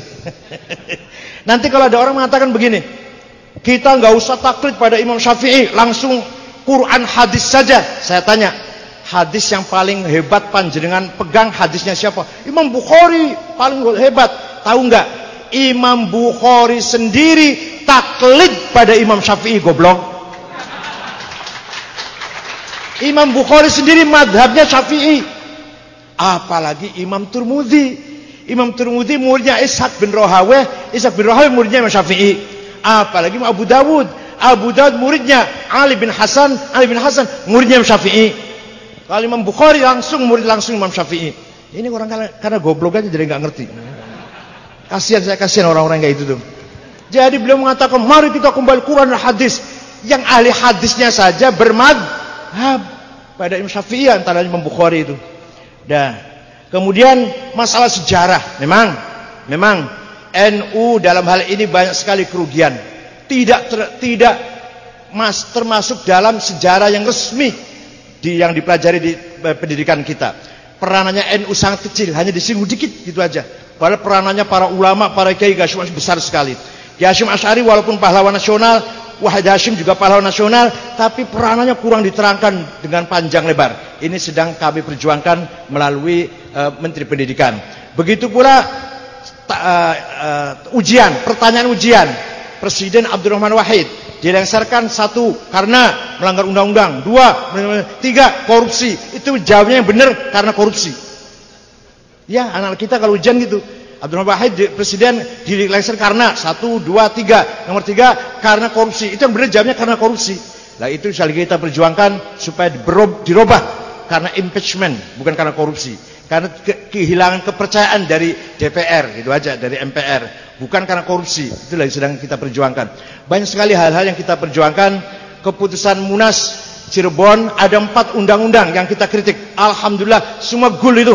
Nanti kalau ada orang mengatakan begini, kita nggak usah taklid pada Imam Syafi'i, langsung Quran hadis saja. Saya tanya, hadis yang paling hebat panjenengan pegang hadisnya siapa? Imam Bukhari paling hebat. Tahu nggak? Imam Bukhari sendiri taklid pada Imam Syafi'i goblok. Imam Bukhari sendiri madhabnya Syafi'i. Apalagi Imam Turmudi. Imam Turmudi muridnya Ishaq bin Rohawe. Ishaq bin Rohawe muridnya Imam Syafi'i. Apalagi Abu Dawud. Abu Dawud muridnya Ali bin Hasan. Ali bin Hasan muridnya Imam Syafi'i. Kalau Imam Bukhari langsung murid langsung Imam Syafi'i. Ini orang karena, goblok aja jadi nggak ngerti. Kasihan saya kasihan orang-orang kayak itu tuh. Jadi beliau mengatakan mari kita kembali Quran dan hadis. Yang ahli hadisnya saja bermadhab pada Imam Syafi'i antara Imam Bukhari itu. Dah. Kemudian masalah sejarah, memang memang NU dalam hal ini banyak sekali kerugian. Tidak ter, tidak mas, termasuk dalam sejarah yang resmi di yang dipelajari di eh, pendidikan kita. Peranannya NU sangat kecil, hanya disinggung dikit gitu aja. Padahal peranannya para ulama, para kiai besar sekali. Ki Hashim Asy'ari walaupun pahlawan nasional, Wahid Hashim juga pahlawan nasional, tapi peranannya kurang diterangkan dengan panjang lebar. Ini sedang kami perjuangkan melalui uh, Menteri Pendidikan. Begitu pula uh, ujian, pertanyaan ujian. Presiden Abdurrahman Wahid dilengsarkan satu karena melanggar undang-undang, dua, tiga korupsi. Itu jawabnya yang benar karena korupsi. Ya, anak kita kalau ujian gitu, Abdul Wahid presiden dilengser karena satu, dua, tiga. Nomor tiga karena korupsi. Itu yang benar jawabnya karena korupsi. Nah itu sekali kita perjuangkan supaya dirubah karena impeachment bukan karena korupsi. Karena ke kehilangan kepercayaan dari DPR gitu aja dari MPR bukan karena korupsi. Itulah yang sedang kita perjuangkan. Banyak sekali hal-hal yang kita perjuangkan. Keputusan Munas Cirebon ada empat undang-undang yang kita kritik. Alhamdulillah semua gul itu.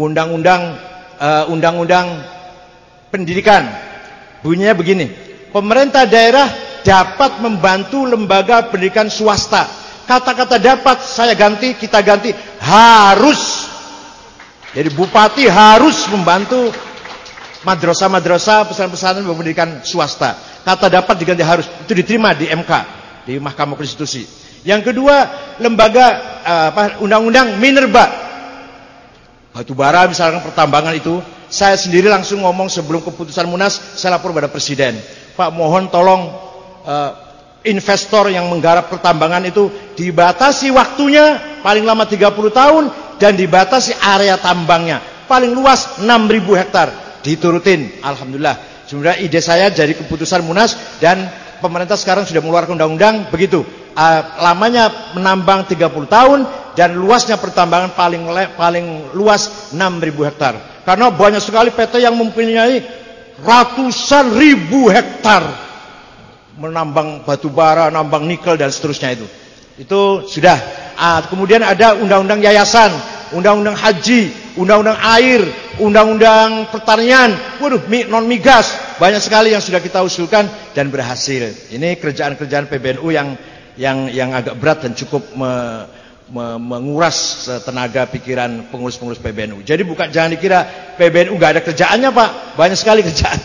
Undang-undang Eh, undang-undang uh, pendidikan. Bunyinya begini. Pemerintah daerah dapat membantu lembaga pendidikan swasta. Kata-kata dapat saya ganti, kita ganti harus. Jadi bupati harus membantu madrasah-madrasah pesantren-pesantren pendidikan swasta. Kata dapat diganti harus. Itu diterima di MK, di Mahkamah Konstitusi. Yang kedua, lembaga uh, apa undang-undang Minerba batu bara misalkan pertambangan itu saya sendiri langsung ngomong sebelum keputusan munas saya lapor pada presiden Pak mohon tolong uh, investor yang menggarap pertambangan itu dibatasi waktunya paling lama 30 tahun dan dibatasi area tambangnya paling luas 6000 hektar diturutin Alhamdulillah sebenarnya ide saya jadi keputusan munas dan pemerintah sekarang sudah mengeluarkan undang-undang begitu uh, lamanya menambang 30 tahun dan luasnya pertambangan paling paling luas 6000 hektar. Karena banyak sekali PT yang mempunyai ratusan ribu hektar menambang batu bara, nambang nikel dan seterusnya itu. Itu sudah. Kemudian ada undang-undang yayasan, undang-undang haji, undang-undang air, undang-undang pertanian, waduh non migas, banyak sekali yang sudah kita usulkan dan berhasil. Ini kerjaan-kerjaan PBNU yang yang yang agak berat dan cukup me, menguras tenaga pikiran pengurus-pengurus PBNU. Jadi bukan jangan dikira PBNU nggak ada kerjaannya Pak, banyak sekali kerjaan.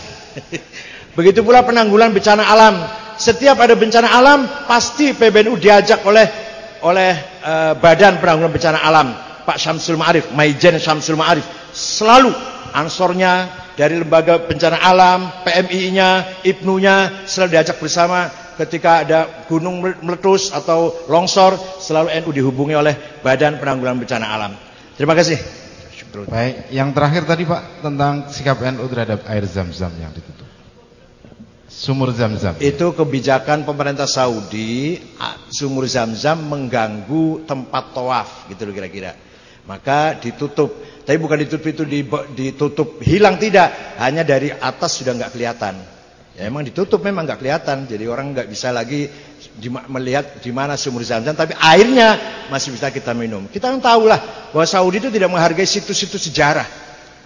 Begitu pula penanggulan bencana alam. Setiap ada bencana alam pasti PBNU diajak oleh oleh uh, Badan Penanggulangan Bencana Alam, Pak Syamsul Ma'arif, Maijen Syamsul Ma'arif. Selalu ansornya dari lembaga bencana alam, PMI-nya, IPNU-nya selalu diajak bersama ketika ada gunung meletus atau longsor selalu NU dihubungi oleh Badan Penanggulangan Bencana Alam. Terima kasih. Baik, yang terakhir tadi Pak tentang sikap NU terhadap air zam-zam yang ditutup. Sumur zam-zam. Itu kebijakan pemerintah Saudi, sumur zam-zam mengganggu tempat tawaf gitu loh kira-kira. Maka ditutup. Tapi bukan ditutup itu ditutup hilang tidak, hanya dari atas sudah nggak kelihatan. Ya emang ditutup memang nggak kelihatan, jadi orang nggak bisa lagi melihat di mana sumur zam-zam, tapi airnya masih bisa kita minum. Kita kan tahu lah bahwa Saudi itu tidak menghargai situs-situs sejarah.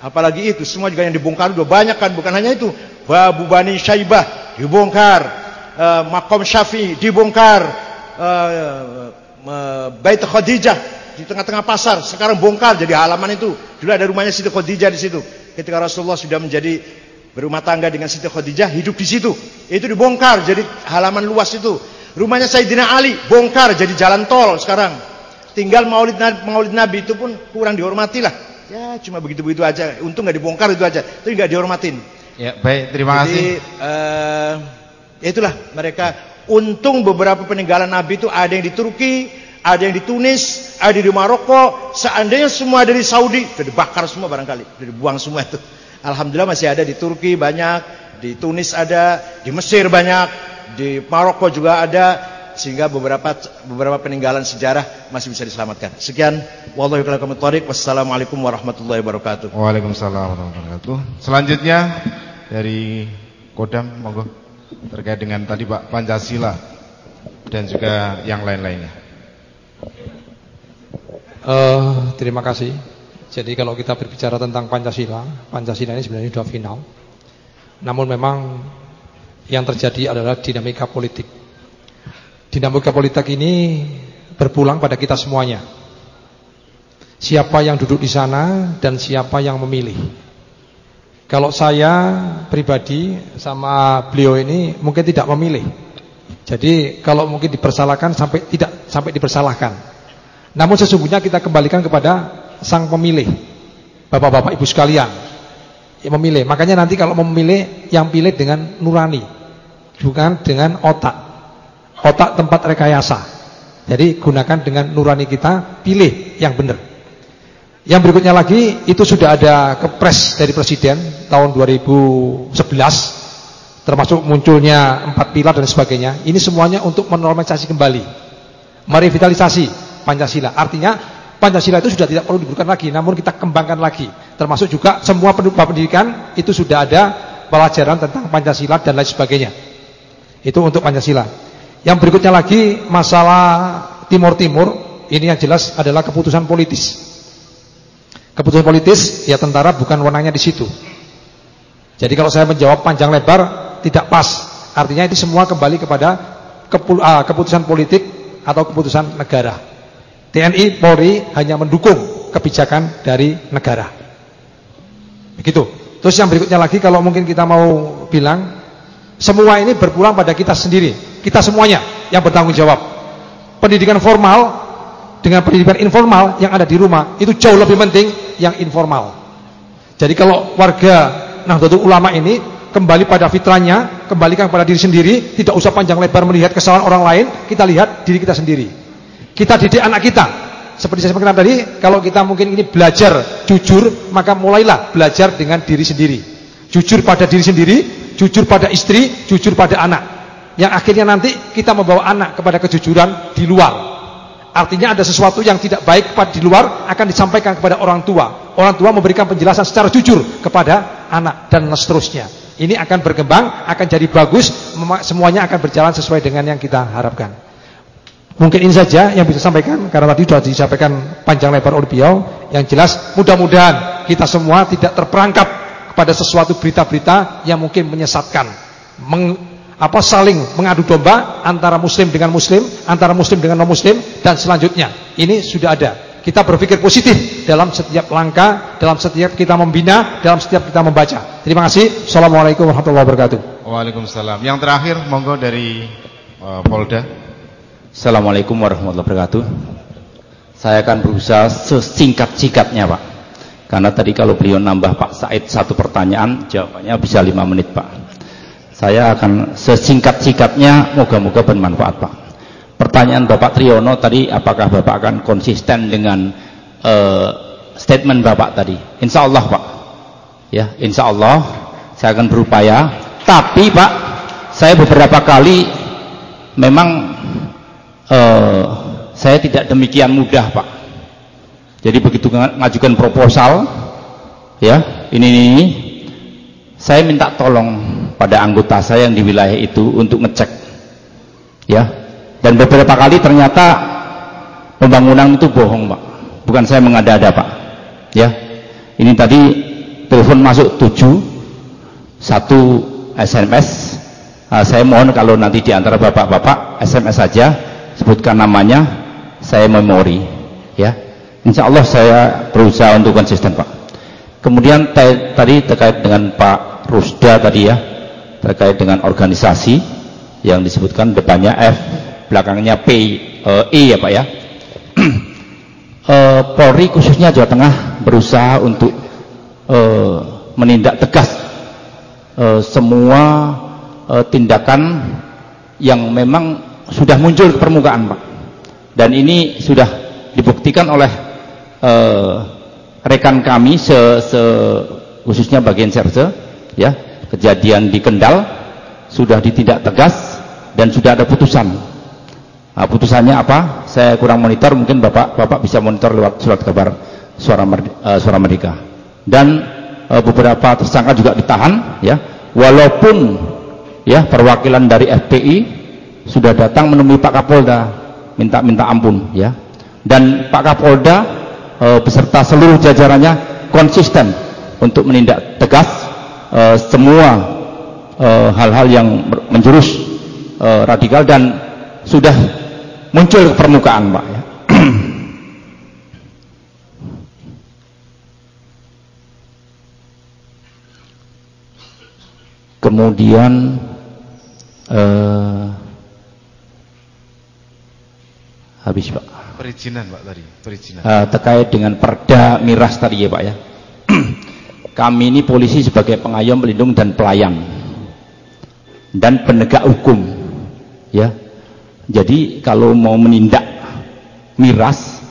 Apalagi itu, semua juga yang dibongkar udah banyak kan, bukan hanya itu. Babu Bani Syaibah dibongkar, uh, Makom Syafi dibongkar, uh, uh, Bait Khadijah di tengah-tengah pasar, sekarang bongkar jadi halaman itu. Dulu ada rumahnya Siti Khadijah di situ. Ketika Rasulullah sudah menjadi berumah tangga dengan Siti Khadijah hidup di situ. Itu dibongkar jadi halaman luas itu. Rumahnya Sayyidina Ali bongkar jadi jalan tol sekarang. Tinggal maulid maulid Nabi itu pun kurang dihormati lah. Ya cuma begitu-begitu aja. Untung nggak dibongkar itu aja. Itu nggak dihormatin. Ya baik terima jadi, kasih. Uh, itulah mereka. Untung beberapa peninggalan Nabi itu ada yang di Turki, ada yang di Tunis, ada di Maroko. Seandainya semua dari Saudi, sudah dibakar semua barangkali, sudah dibuang semua itu. Alhamdulillah masih ada di Turki banyak, di Tunis ada, di Mesir banyak, di Maroko juga ada, sehingga beberapa beberapa peninggalan sejarah masih bisa diselamatkan. Sekian, wallahu Wassalamualaikum warahmatullahi wabarakatuh. Waalaikumsalam warahmatullahi wabarakatuh. Selanjutnya dari Kodam, monggo terkait dengan tadi Pak Pancasila dan juga yang lain-lainnya. Uh, terima kasih. Jadi kalau kita berbicara tentang Pancasila, Pancasila ini sebenarnya sudah final. Namun memang yang terjadi adalah dinamika politik. Dinamika politik ini berpulang pada kita semuanya. Siapa yang duduk di sana dan siapa yang memilih. Kalau saya pribadi sama beliau ini mungkin tidak memilih. Jadi kalau mungkin dipersalahkan sampai tidak sampai dipersalahkan. Namun sesungguhnya kita kembalikan kepada sang pemilih. Bapak-bapak ibu sekalian yang memilih. Makanya nanti kalau memilih yang pilih dengan nurani, bukan dengan otak. Otak tempat rekayasa. Jadi gunakan dengan nurani kita, pilih yang benar. Yang berikutnya lagi itu sudah ada kepres dari presiden tahun 2011 termasuk munculnya empat pilar dan sebagainya. Ini semuanya untuk menormalisasi kembali, merevitalisasi Pancasila. Artinya Pancasila itu sudah tidak perlu diberikan lagi, namun kita kembangkan lagi. Termasuk juga semua pendidikan itu sudah ada pelajaran tentang Pancasila dan lain sebagainya. Itu untuk Pancasila. Yang berikutnya lagi masalah Timur Timur, ini yang jelas adalah keputusan politis. Keputusan politis, ya tentara bukan wenangnya di situ. Jadi kalau saya menjawab panjang lebar tidak pas. Artinya itu semua kembali kepada ah, keputusan politik atau keputusan negara. TNI Polri hanya mendukung kebijakan dari negara. Begitu. Terus yang berikutnya lagi kalau mungkin kita mau bilang semua ini berpulang pada kita sendiri. Kita semuanya yang bertanggung jawab. Pendidikan formal dengan pendidikan informal yang ada di rumah itu jauh lebih penting yang informal. Jadi kalau warga Nahdlatul Ulama ini kembali pada fitrahnya, kembalikan pada diri sendiri, tidak usah panjang lebar melihat kesalahan orang lain, kita lihat diri kita sendiri. Kita didik anak kita. Seperti saya sampaikan tadi, kalau kita mungkin ini belajar jujur, maka mulailah belajar dengan diri sendiri. Jujur pada diri sendiri, jujur pada istri, jujur pada anak. Yang akhirnya nanti kita membawa anak kepada kejujuran di luar. Artinya ada sesuatu yang tidak baik pada di luar akan disampaikan kepada orang tua. Orang tua memberikan penjelasan secara jujur kepada anak dan seterusnya. Ini akan berkembang, akan jadi bagus, semuanya akan berjalan sesuai dengan yang kita harapkan. Mungkin ini saja yang bisa sampaikan karena tadi sudah disampaikan panjang lebar oleh beliau. Yang jelas mudah-mudahan kita semua tidak terperangkap kepada sesuatu berita-berita yang mungkin menyesatkan. Meng, apa saling mengadu domba antara muslim dengan muslim, antara muslim dengan non muslim dan selanjutnya. Ini sudah ada. Kita berpikir positif dalam setiap langkah, dalam setiap kita membina, dalam setiap kita membaca. Terima kasih. Assalamualaikum warahmatullahi wabarakatuh. Waalaikumsalam. Yang terakhir monggo dari uh, Polda. Assalamualaikum warahmatullahi wabarakatuh. Saya akan berusaha sesingkat-singkatnya Pak. Karena tadi kalau beliau nambah Pak Said satu pertanyaan, jawabannya bisa lima menit Pak. Saya akan sesingkat-singkatnya moga-moga bermanfaat Pak. Pertanyaan Bapak Triyono tadi apakah Bapak akan konsisten dengan uh, statement Bapak tadi? Insya Allah Pak. Ya, insya Allah saya akan berupaya. Tapi Pak, saya beberapa kali memang uh, saya tidak demikian mudah Pak. Jadi begitu mengajukan proposal, ya ini, ini, ini saya minta tolong pada anggota saya yang di wilayah itu untuk ngecek ya. Dan beberapa kali ternyata pembangunan itu bohong pak. Bukan saya mengada-ada pak ya. Ini tadi telepon masuk 7 satu SMS nah, saya mohon kalau nanti di antara bapak-bapak SMS saja sebutkan namanya saya memori ya Insya Allah saya berusaha untuk konsisten pak. Kemudian tadi terkait dengan Pak Rusda tadi ya terkait dengan organisasi yang disebutkan depannya F belakangnya P uh, E ya Pak ya. Uh, Polri khususnya Jawa Tengah berusaha untuk uh, menindak tegas uh, semua uh, tindakan yang memang sudah muncul ke permukaan Pak. Dan ini sudah dibuktikan oleh uh, rekan kami se, se khususnya bagian serse ya kejadian di Kendal sudah ditindak tegas dan sudah ada putusan. Nah, putusannya apa? Saya kurang monitor mungkin bapak bapak bisa monitor lewat surat kabar suara uh, suara merdeka dan uh, beberapa tersangka juga ditahan ya. Walaupun ya perwakilan dari FPI sudah datang menemui Pak Kapolda minta minta ampun ya. Dan Pak Kapolda uh, beserta seluruh jajarannya konsisten untuk menindak tegas uh, semua eh, hal-hal yang menjurus radikal dan sudah muncul ke permukaan Pak ya. Kemudian uh, habis Pak. Perizinan Pak tadi, perizinan. Uh, terkait dengan perda miras tadi ya Pak ya. Kami ini polisi sebagai pengayom pelindung dan pelayan dan penegak hukum ya. Jadi kalau mau menindak miras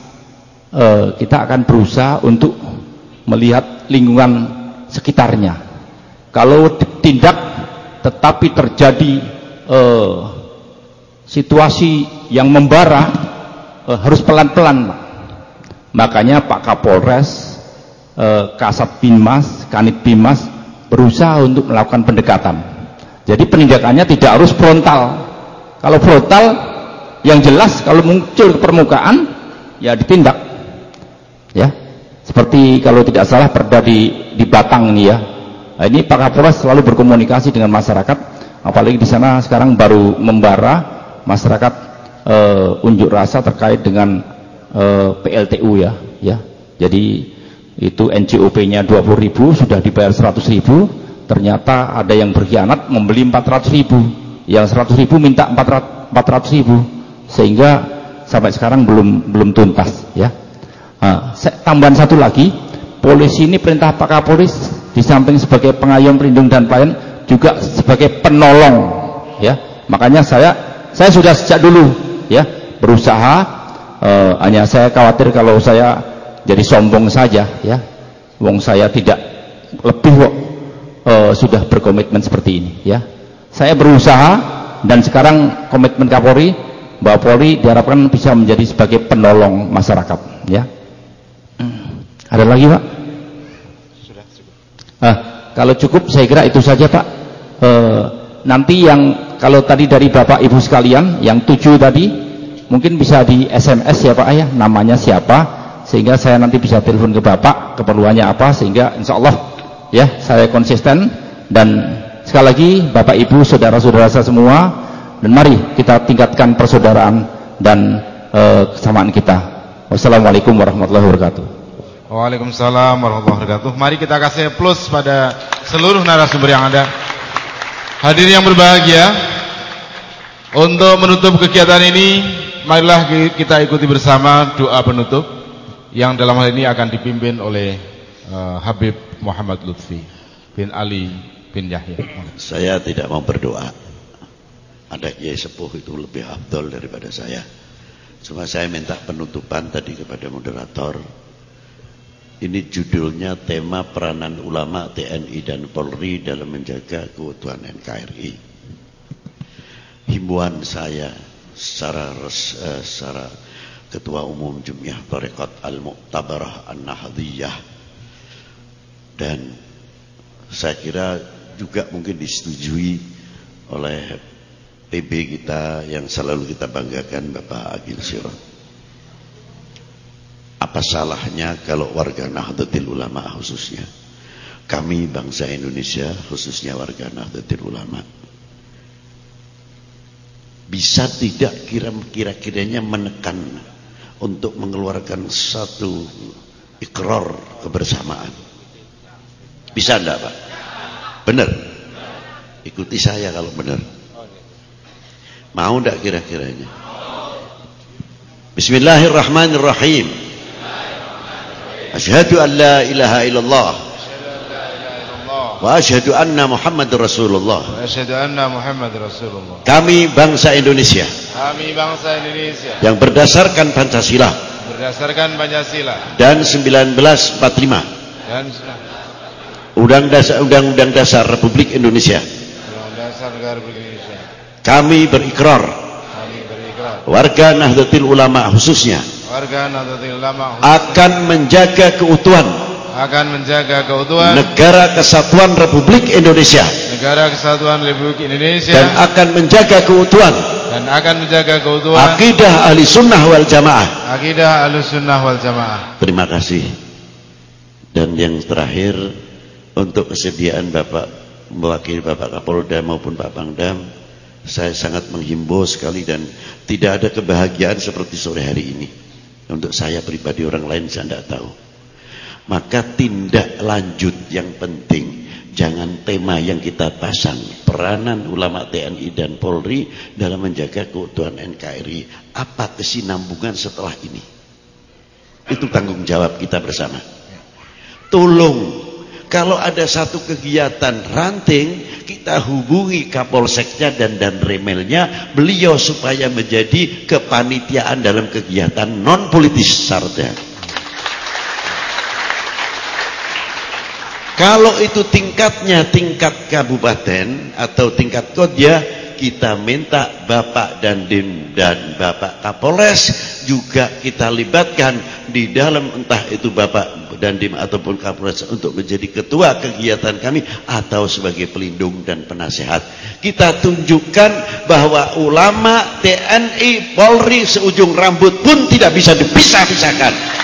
eh, kita akan berusaha untuk melihat lingkungan sekitarnya. Kalau tindak tetapi terjadi eh, situasi yang membara eh, harus pelan-pelan makanya Pak Kapolres eh, Kasat Binmas, Kanit Bimas berusaha untuk melakukan pendekatan. Jadi penindakannya tidak harus frontal. Kalau frontal yang jelas kalau muncul ke permukaan ya ditindak. Ya. Seperti kalau tidak salah perda di di Batang ini ya. Nah, ini Pak Kapolres selalu berkomunikasi dengan masyarakat, apalagi di sana sekarang baru membara masyarakat uh, unjuk rasa terkait dengan uh, eh, PLTU ya, ya. Jadi itu NCOP-nya 20 ribu sudah dibayar 100 ribu. Ternyata ada yang berkhianat membeli 400 ribu. Yang 100 ribu minta 400, 400 ribu. Sehingga sampai sekarang belum belum tuntas ya. Nah, tambahan satu lagi. Polisi ini perintah Pak Kapolres di samping sebagai pengayom pelindung dan pelayan juga sebagai penolong ya. Makanya saya saya sudah sejak dulu ya berusaha uh, hanya saya khawatir kalau saya jadi sombong saja ya. Wong saya tidak lebih kok uh, sudah berkomitmen seperti ini ya. Saya berusaha dan sekarang komitmen Kapolri bahwa Polri diharapkan bisa menjadi sebagai penolong masyarakat ya. Ada lagi Pak? Sudah cukup. Ah, kalau cukup saya kira itu saja Pak. Uh, nanti yang kalau tadi dari Bapak Ibu sekalian yang tujuh tadi mungkin bisa di SMS ya Pak ya namanya siapa sehingga saya nanti bisa telepon ke Bapak keperluannya apa sehingga insya Allah ya saya konsisten. Dan sekali lagi Bapak Ibu saudara-saudara saya semua dan mari kita tingkatkan persaudaraan dan uh, kesamaan kita. Wassalamualaikum warahmatullahi wabarakatuh. Waalaikumsalam warahmatullahi wabarakatuh. Mari kita kasih plus pada seluruh narasumber yang ada. Hadirin yang berbahagia. Untuk menutup kegiatan ini marilah kita ikuti bersama doa penutup yang dalam hal ini akan dipimpin oleh uh, Habib Muhammad Lutfi bin Ali bin Yahya. Saya tidak mau berdoa. Ada kiai sepuh itu lebih abdol daripada saya. Cuma saya minta penutupan tadi kepada moderator. Ini judulnya tema peranan ulama TNI dan Polri dalam menjaga keutuhan NKRI. Himbauan saya secara res, eh, secara Ketua Umum Jum'iyah Tariqat Al-Muqtabarah An-Nahdiyah dan saya kira juga mungkin disetujui oleh PB kita yang selalu kita banggakan Bapak Agil Sirot. Apa salahnya kalau warga Nahdlatul Ulama khususnya? Kami bangsa Indonesia khususnya warga Nahdlatul Ulama bisa tidak kira-kiranya menekan untuk mengeluarkan satu ikrar kebersamaan. Bisa enggak Pak? Benar? Ikuti saya kalau benar. Mau enggak kira-kiranya? Bismillahirrahmanirrahim. Asyhadu an la ilaha illallah. Wa asyhadu anna Muhammad Rasulullah. Asyhadu anna Muhammad Rasulullah. Kami bangsa Indonesia Kami bangsa Indonesia yang berdasarkan Pancasila berdasarkan Pancasila dan 1945 dan Undang Dasar Undang-Undang Dasar Republik Indonesia. Undang Dasar Negara Republik Indonesia. Kami berikrar Kami berikrar warga Nahdlatul Ulama khususnya warga Nahdlatul Ulama akan menjaga keutuhan akan menjaga keutuhan negara kesatuan Republik Indonesia negara kesatuan Republik Indonesia dan akan menjaga keutuhan dan akan menjaga keutuhan akidah ahli sunnah wal jamaah. akidah Ahlussunnah wal Jamaah. Terima kasih. Dan yang terakhir untuk kesediaan Bapak mewakili Bapak Kapolda maupun Pak Pangdam, saya sangat menghimbau sekali dan tidak ada kebahagiaan seperti sore hari ini. Untuk saya pribadi orang lain saya tidak tahu. Maka tindak lanjut yang penting. Jangan tema yang kita pasang. Peranan ulama TNI dan Polri Dalam menjaga keutuhan NKRI Apa kesinambungan setelah ini? Itu tanggung jawab kita bersama. Tolong Kalau ada satu kegiatan ranting Kita hubungi Kapolseknya dan dan remelnya Beliau supaya menjadi kepanitiaan dalam kegiatan non politis sarda. Kalau itu tingkatnya tingkat kabupaten atau tingkat kota, kita minta Bapak dan Dim dan Bapak Kapolres juga kita libatkan di dalam entah itu Bapak dan Dim ataupun Kapolres untuk menjadi ketua kegiatan kami atau sebagai pelindung dan penasehat. Kita tunjukkan bahwa ulama TNI Polri seujung rambut pun tidak bisa dipisah-pisahkan.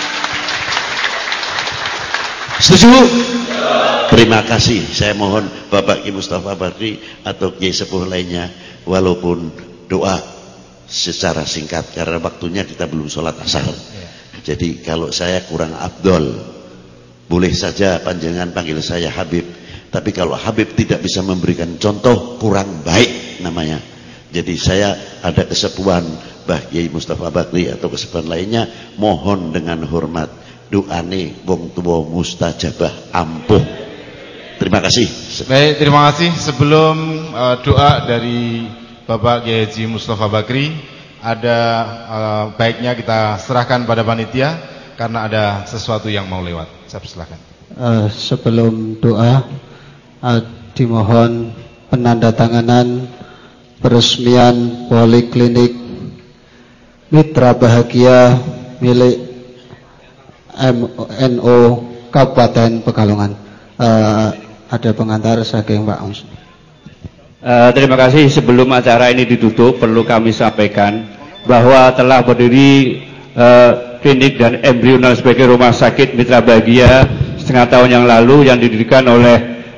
Setuju? Terima kasih. Saya mohon Bapak Ki Mustafa Bakri atau Kiai Sepuh lainnya walaupun doa secara singkat karena waktunya kita belum sholat asar. Jadi kalau saya kurang abdol, boleh saja panjangan panggil saya Habib. Tapi kalau Habib tidak bisa memberikan contoh, kurang baik namanya. Jadi saya ada kesepuan Bah Kiai Mustafa Bakri atau kesepuan lainnya, mohon dengan hormat doane wong tua mustajabah ampuh. Terima kasih. Baik, terima kasih. Sebelum uh, doa dari Bapak Kiai Haji Mustafa Bakri, ada uh, baiknya kita serahkan pada panitia karena ada sesuatu yang mau lewat. Saya persilahkan. Uh, sebelum doa uh, dimohon penandatanganan peresmian poliklinik Mitra Bahagia milik MNO Kabupaten Pekalongan. Uh, ada pengantar saking Pak Ams. Uh, terima kasih sebelum acara ini ditutup perlu kami sampaikan bahwa telah berdiri uh, klinik dan embrional sebagai rumah sakit Mitra Bahagia setengah tahun yang lalu yang didirikan oleh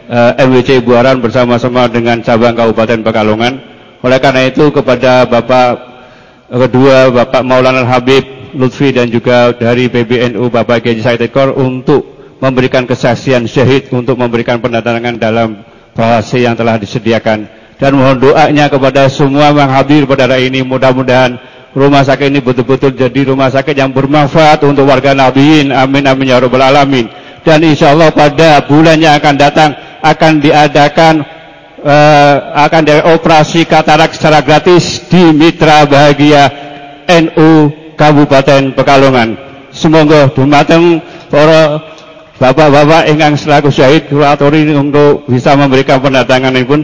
uh, eh, MWC Buaran bersama-sama dengan cabang Kabupaten Pekalongan. Oleh karena itu kepada Bapak kedua Bapak Maulana Habib Lutfi dan juga dari PBNU Bapak Kiai Said Ekor untuk memberikan kesaksian syahid untuk memberikan pendatangan dalam proses yang telah disediakan. Dan mohon doanya kepada semua yang hadir pada hari ini. Mudah-mudahan rumah sakit ini betul-betul jadi rumah sakit yang bermanfaat untuk warga nabiin. Amin amin ya rabbal alamin. Dan insya Allah pada bulan yang akan datang akan diadakan uh, akan operasi katarak secara gratis di Mitra Bahagia NU Kabupaten Pekalongan. Semoga dumateng para bapak-bapak ingkang selaku syahid kuratori untuk bisa memberikan pendatangan pun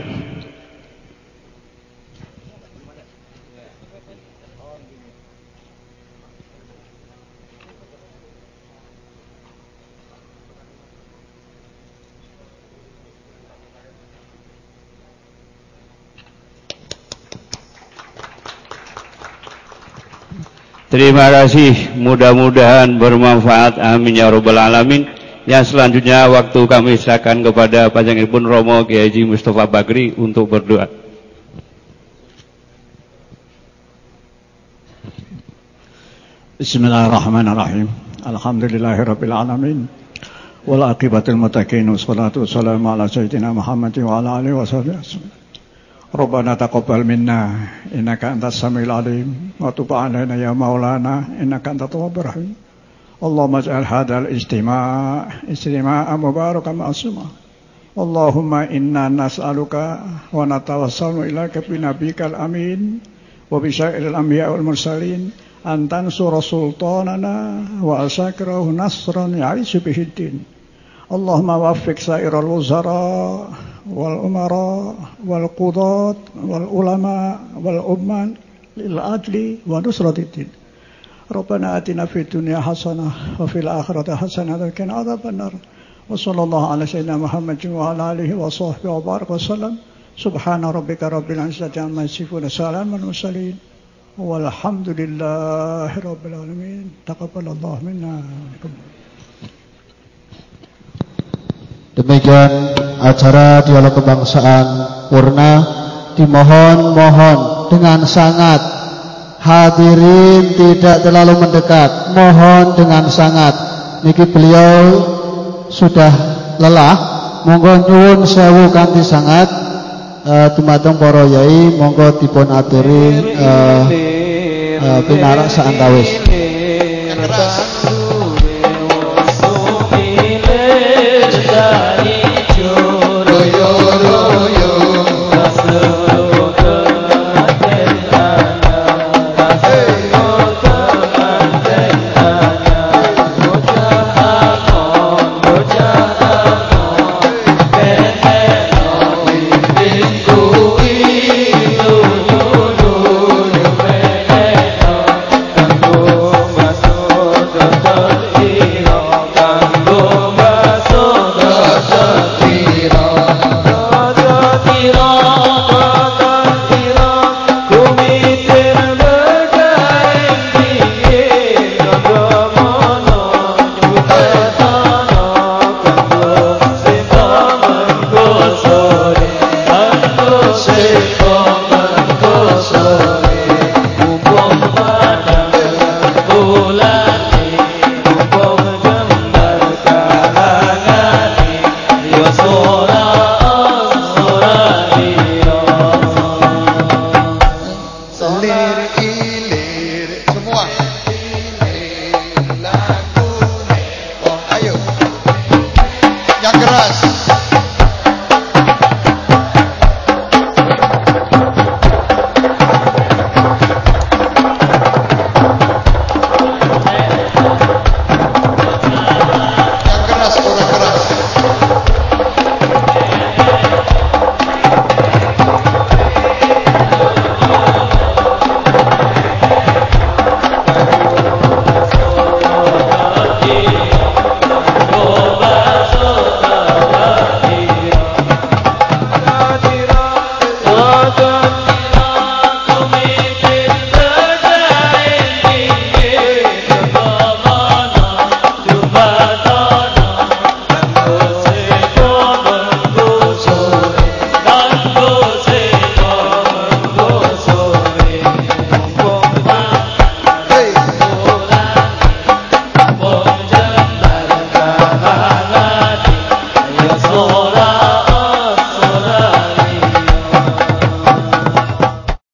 Terima kasih, mudah-mudahan bermanfaat. Amin ya robbal alamin. Yang selanjutnya waktu kami serahkan kepada Panjangipun Romo Kiai Mustafa Bagri untuk berdoa. Bismillahirrahmanirrahim. Alhamdulillahirabbil alamin. Wal aqibatul muttaqin wassalatu wassalamu ala sayyidina Muhammadin wa ala alihi wasallam. ربنا تقبل منا إنك أنت السميع العليم وتب علينا يا مولانا إنك أنت التواب الرحيم اللهم اجعل هذا الاجتماع اجتماعا مباركا معصوما اللهم إنا نسألك ونتوسل إليك بنبيك الأمين وبشائر الأنبياء والمرسلين أن تنصر سلطاننا وأساكره نصرا يعيش به الدين اللهم وفق سائر الوزراء والأمراء والقضاة والعلماء والأمان للعدل ونصرة الدين. ربنا آتنا في الدنيا حسنة وفي الآخرة حسنة وقنا عذاب النار. وصلى الله على سيدنا محمد وعلى آله وصحبه وبارك وسلم. سبحان ربك رب العزة عما يصفون. سلام المرسلين. والحمد لله رب العالمين. تقبل الله منا. Demikian acara dialog kebangsaan purna dimohon-mohon dengan sangat. Hadirin tidak terlalu mendekat mohon dengan sangat. Niki beliau sudah lelah. Monggo nyuwun sewu kanthi sangat. Uh, dumateng para yai monggo dipun aturi uh, uh, saantawis. Yeah.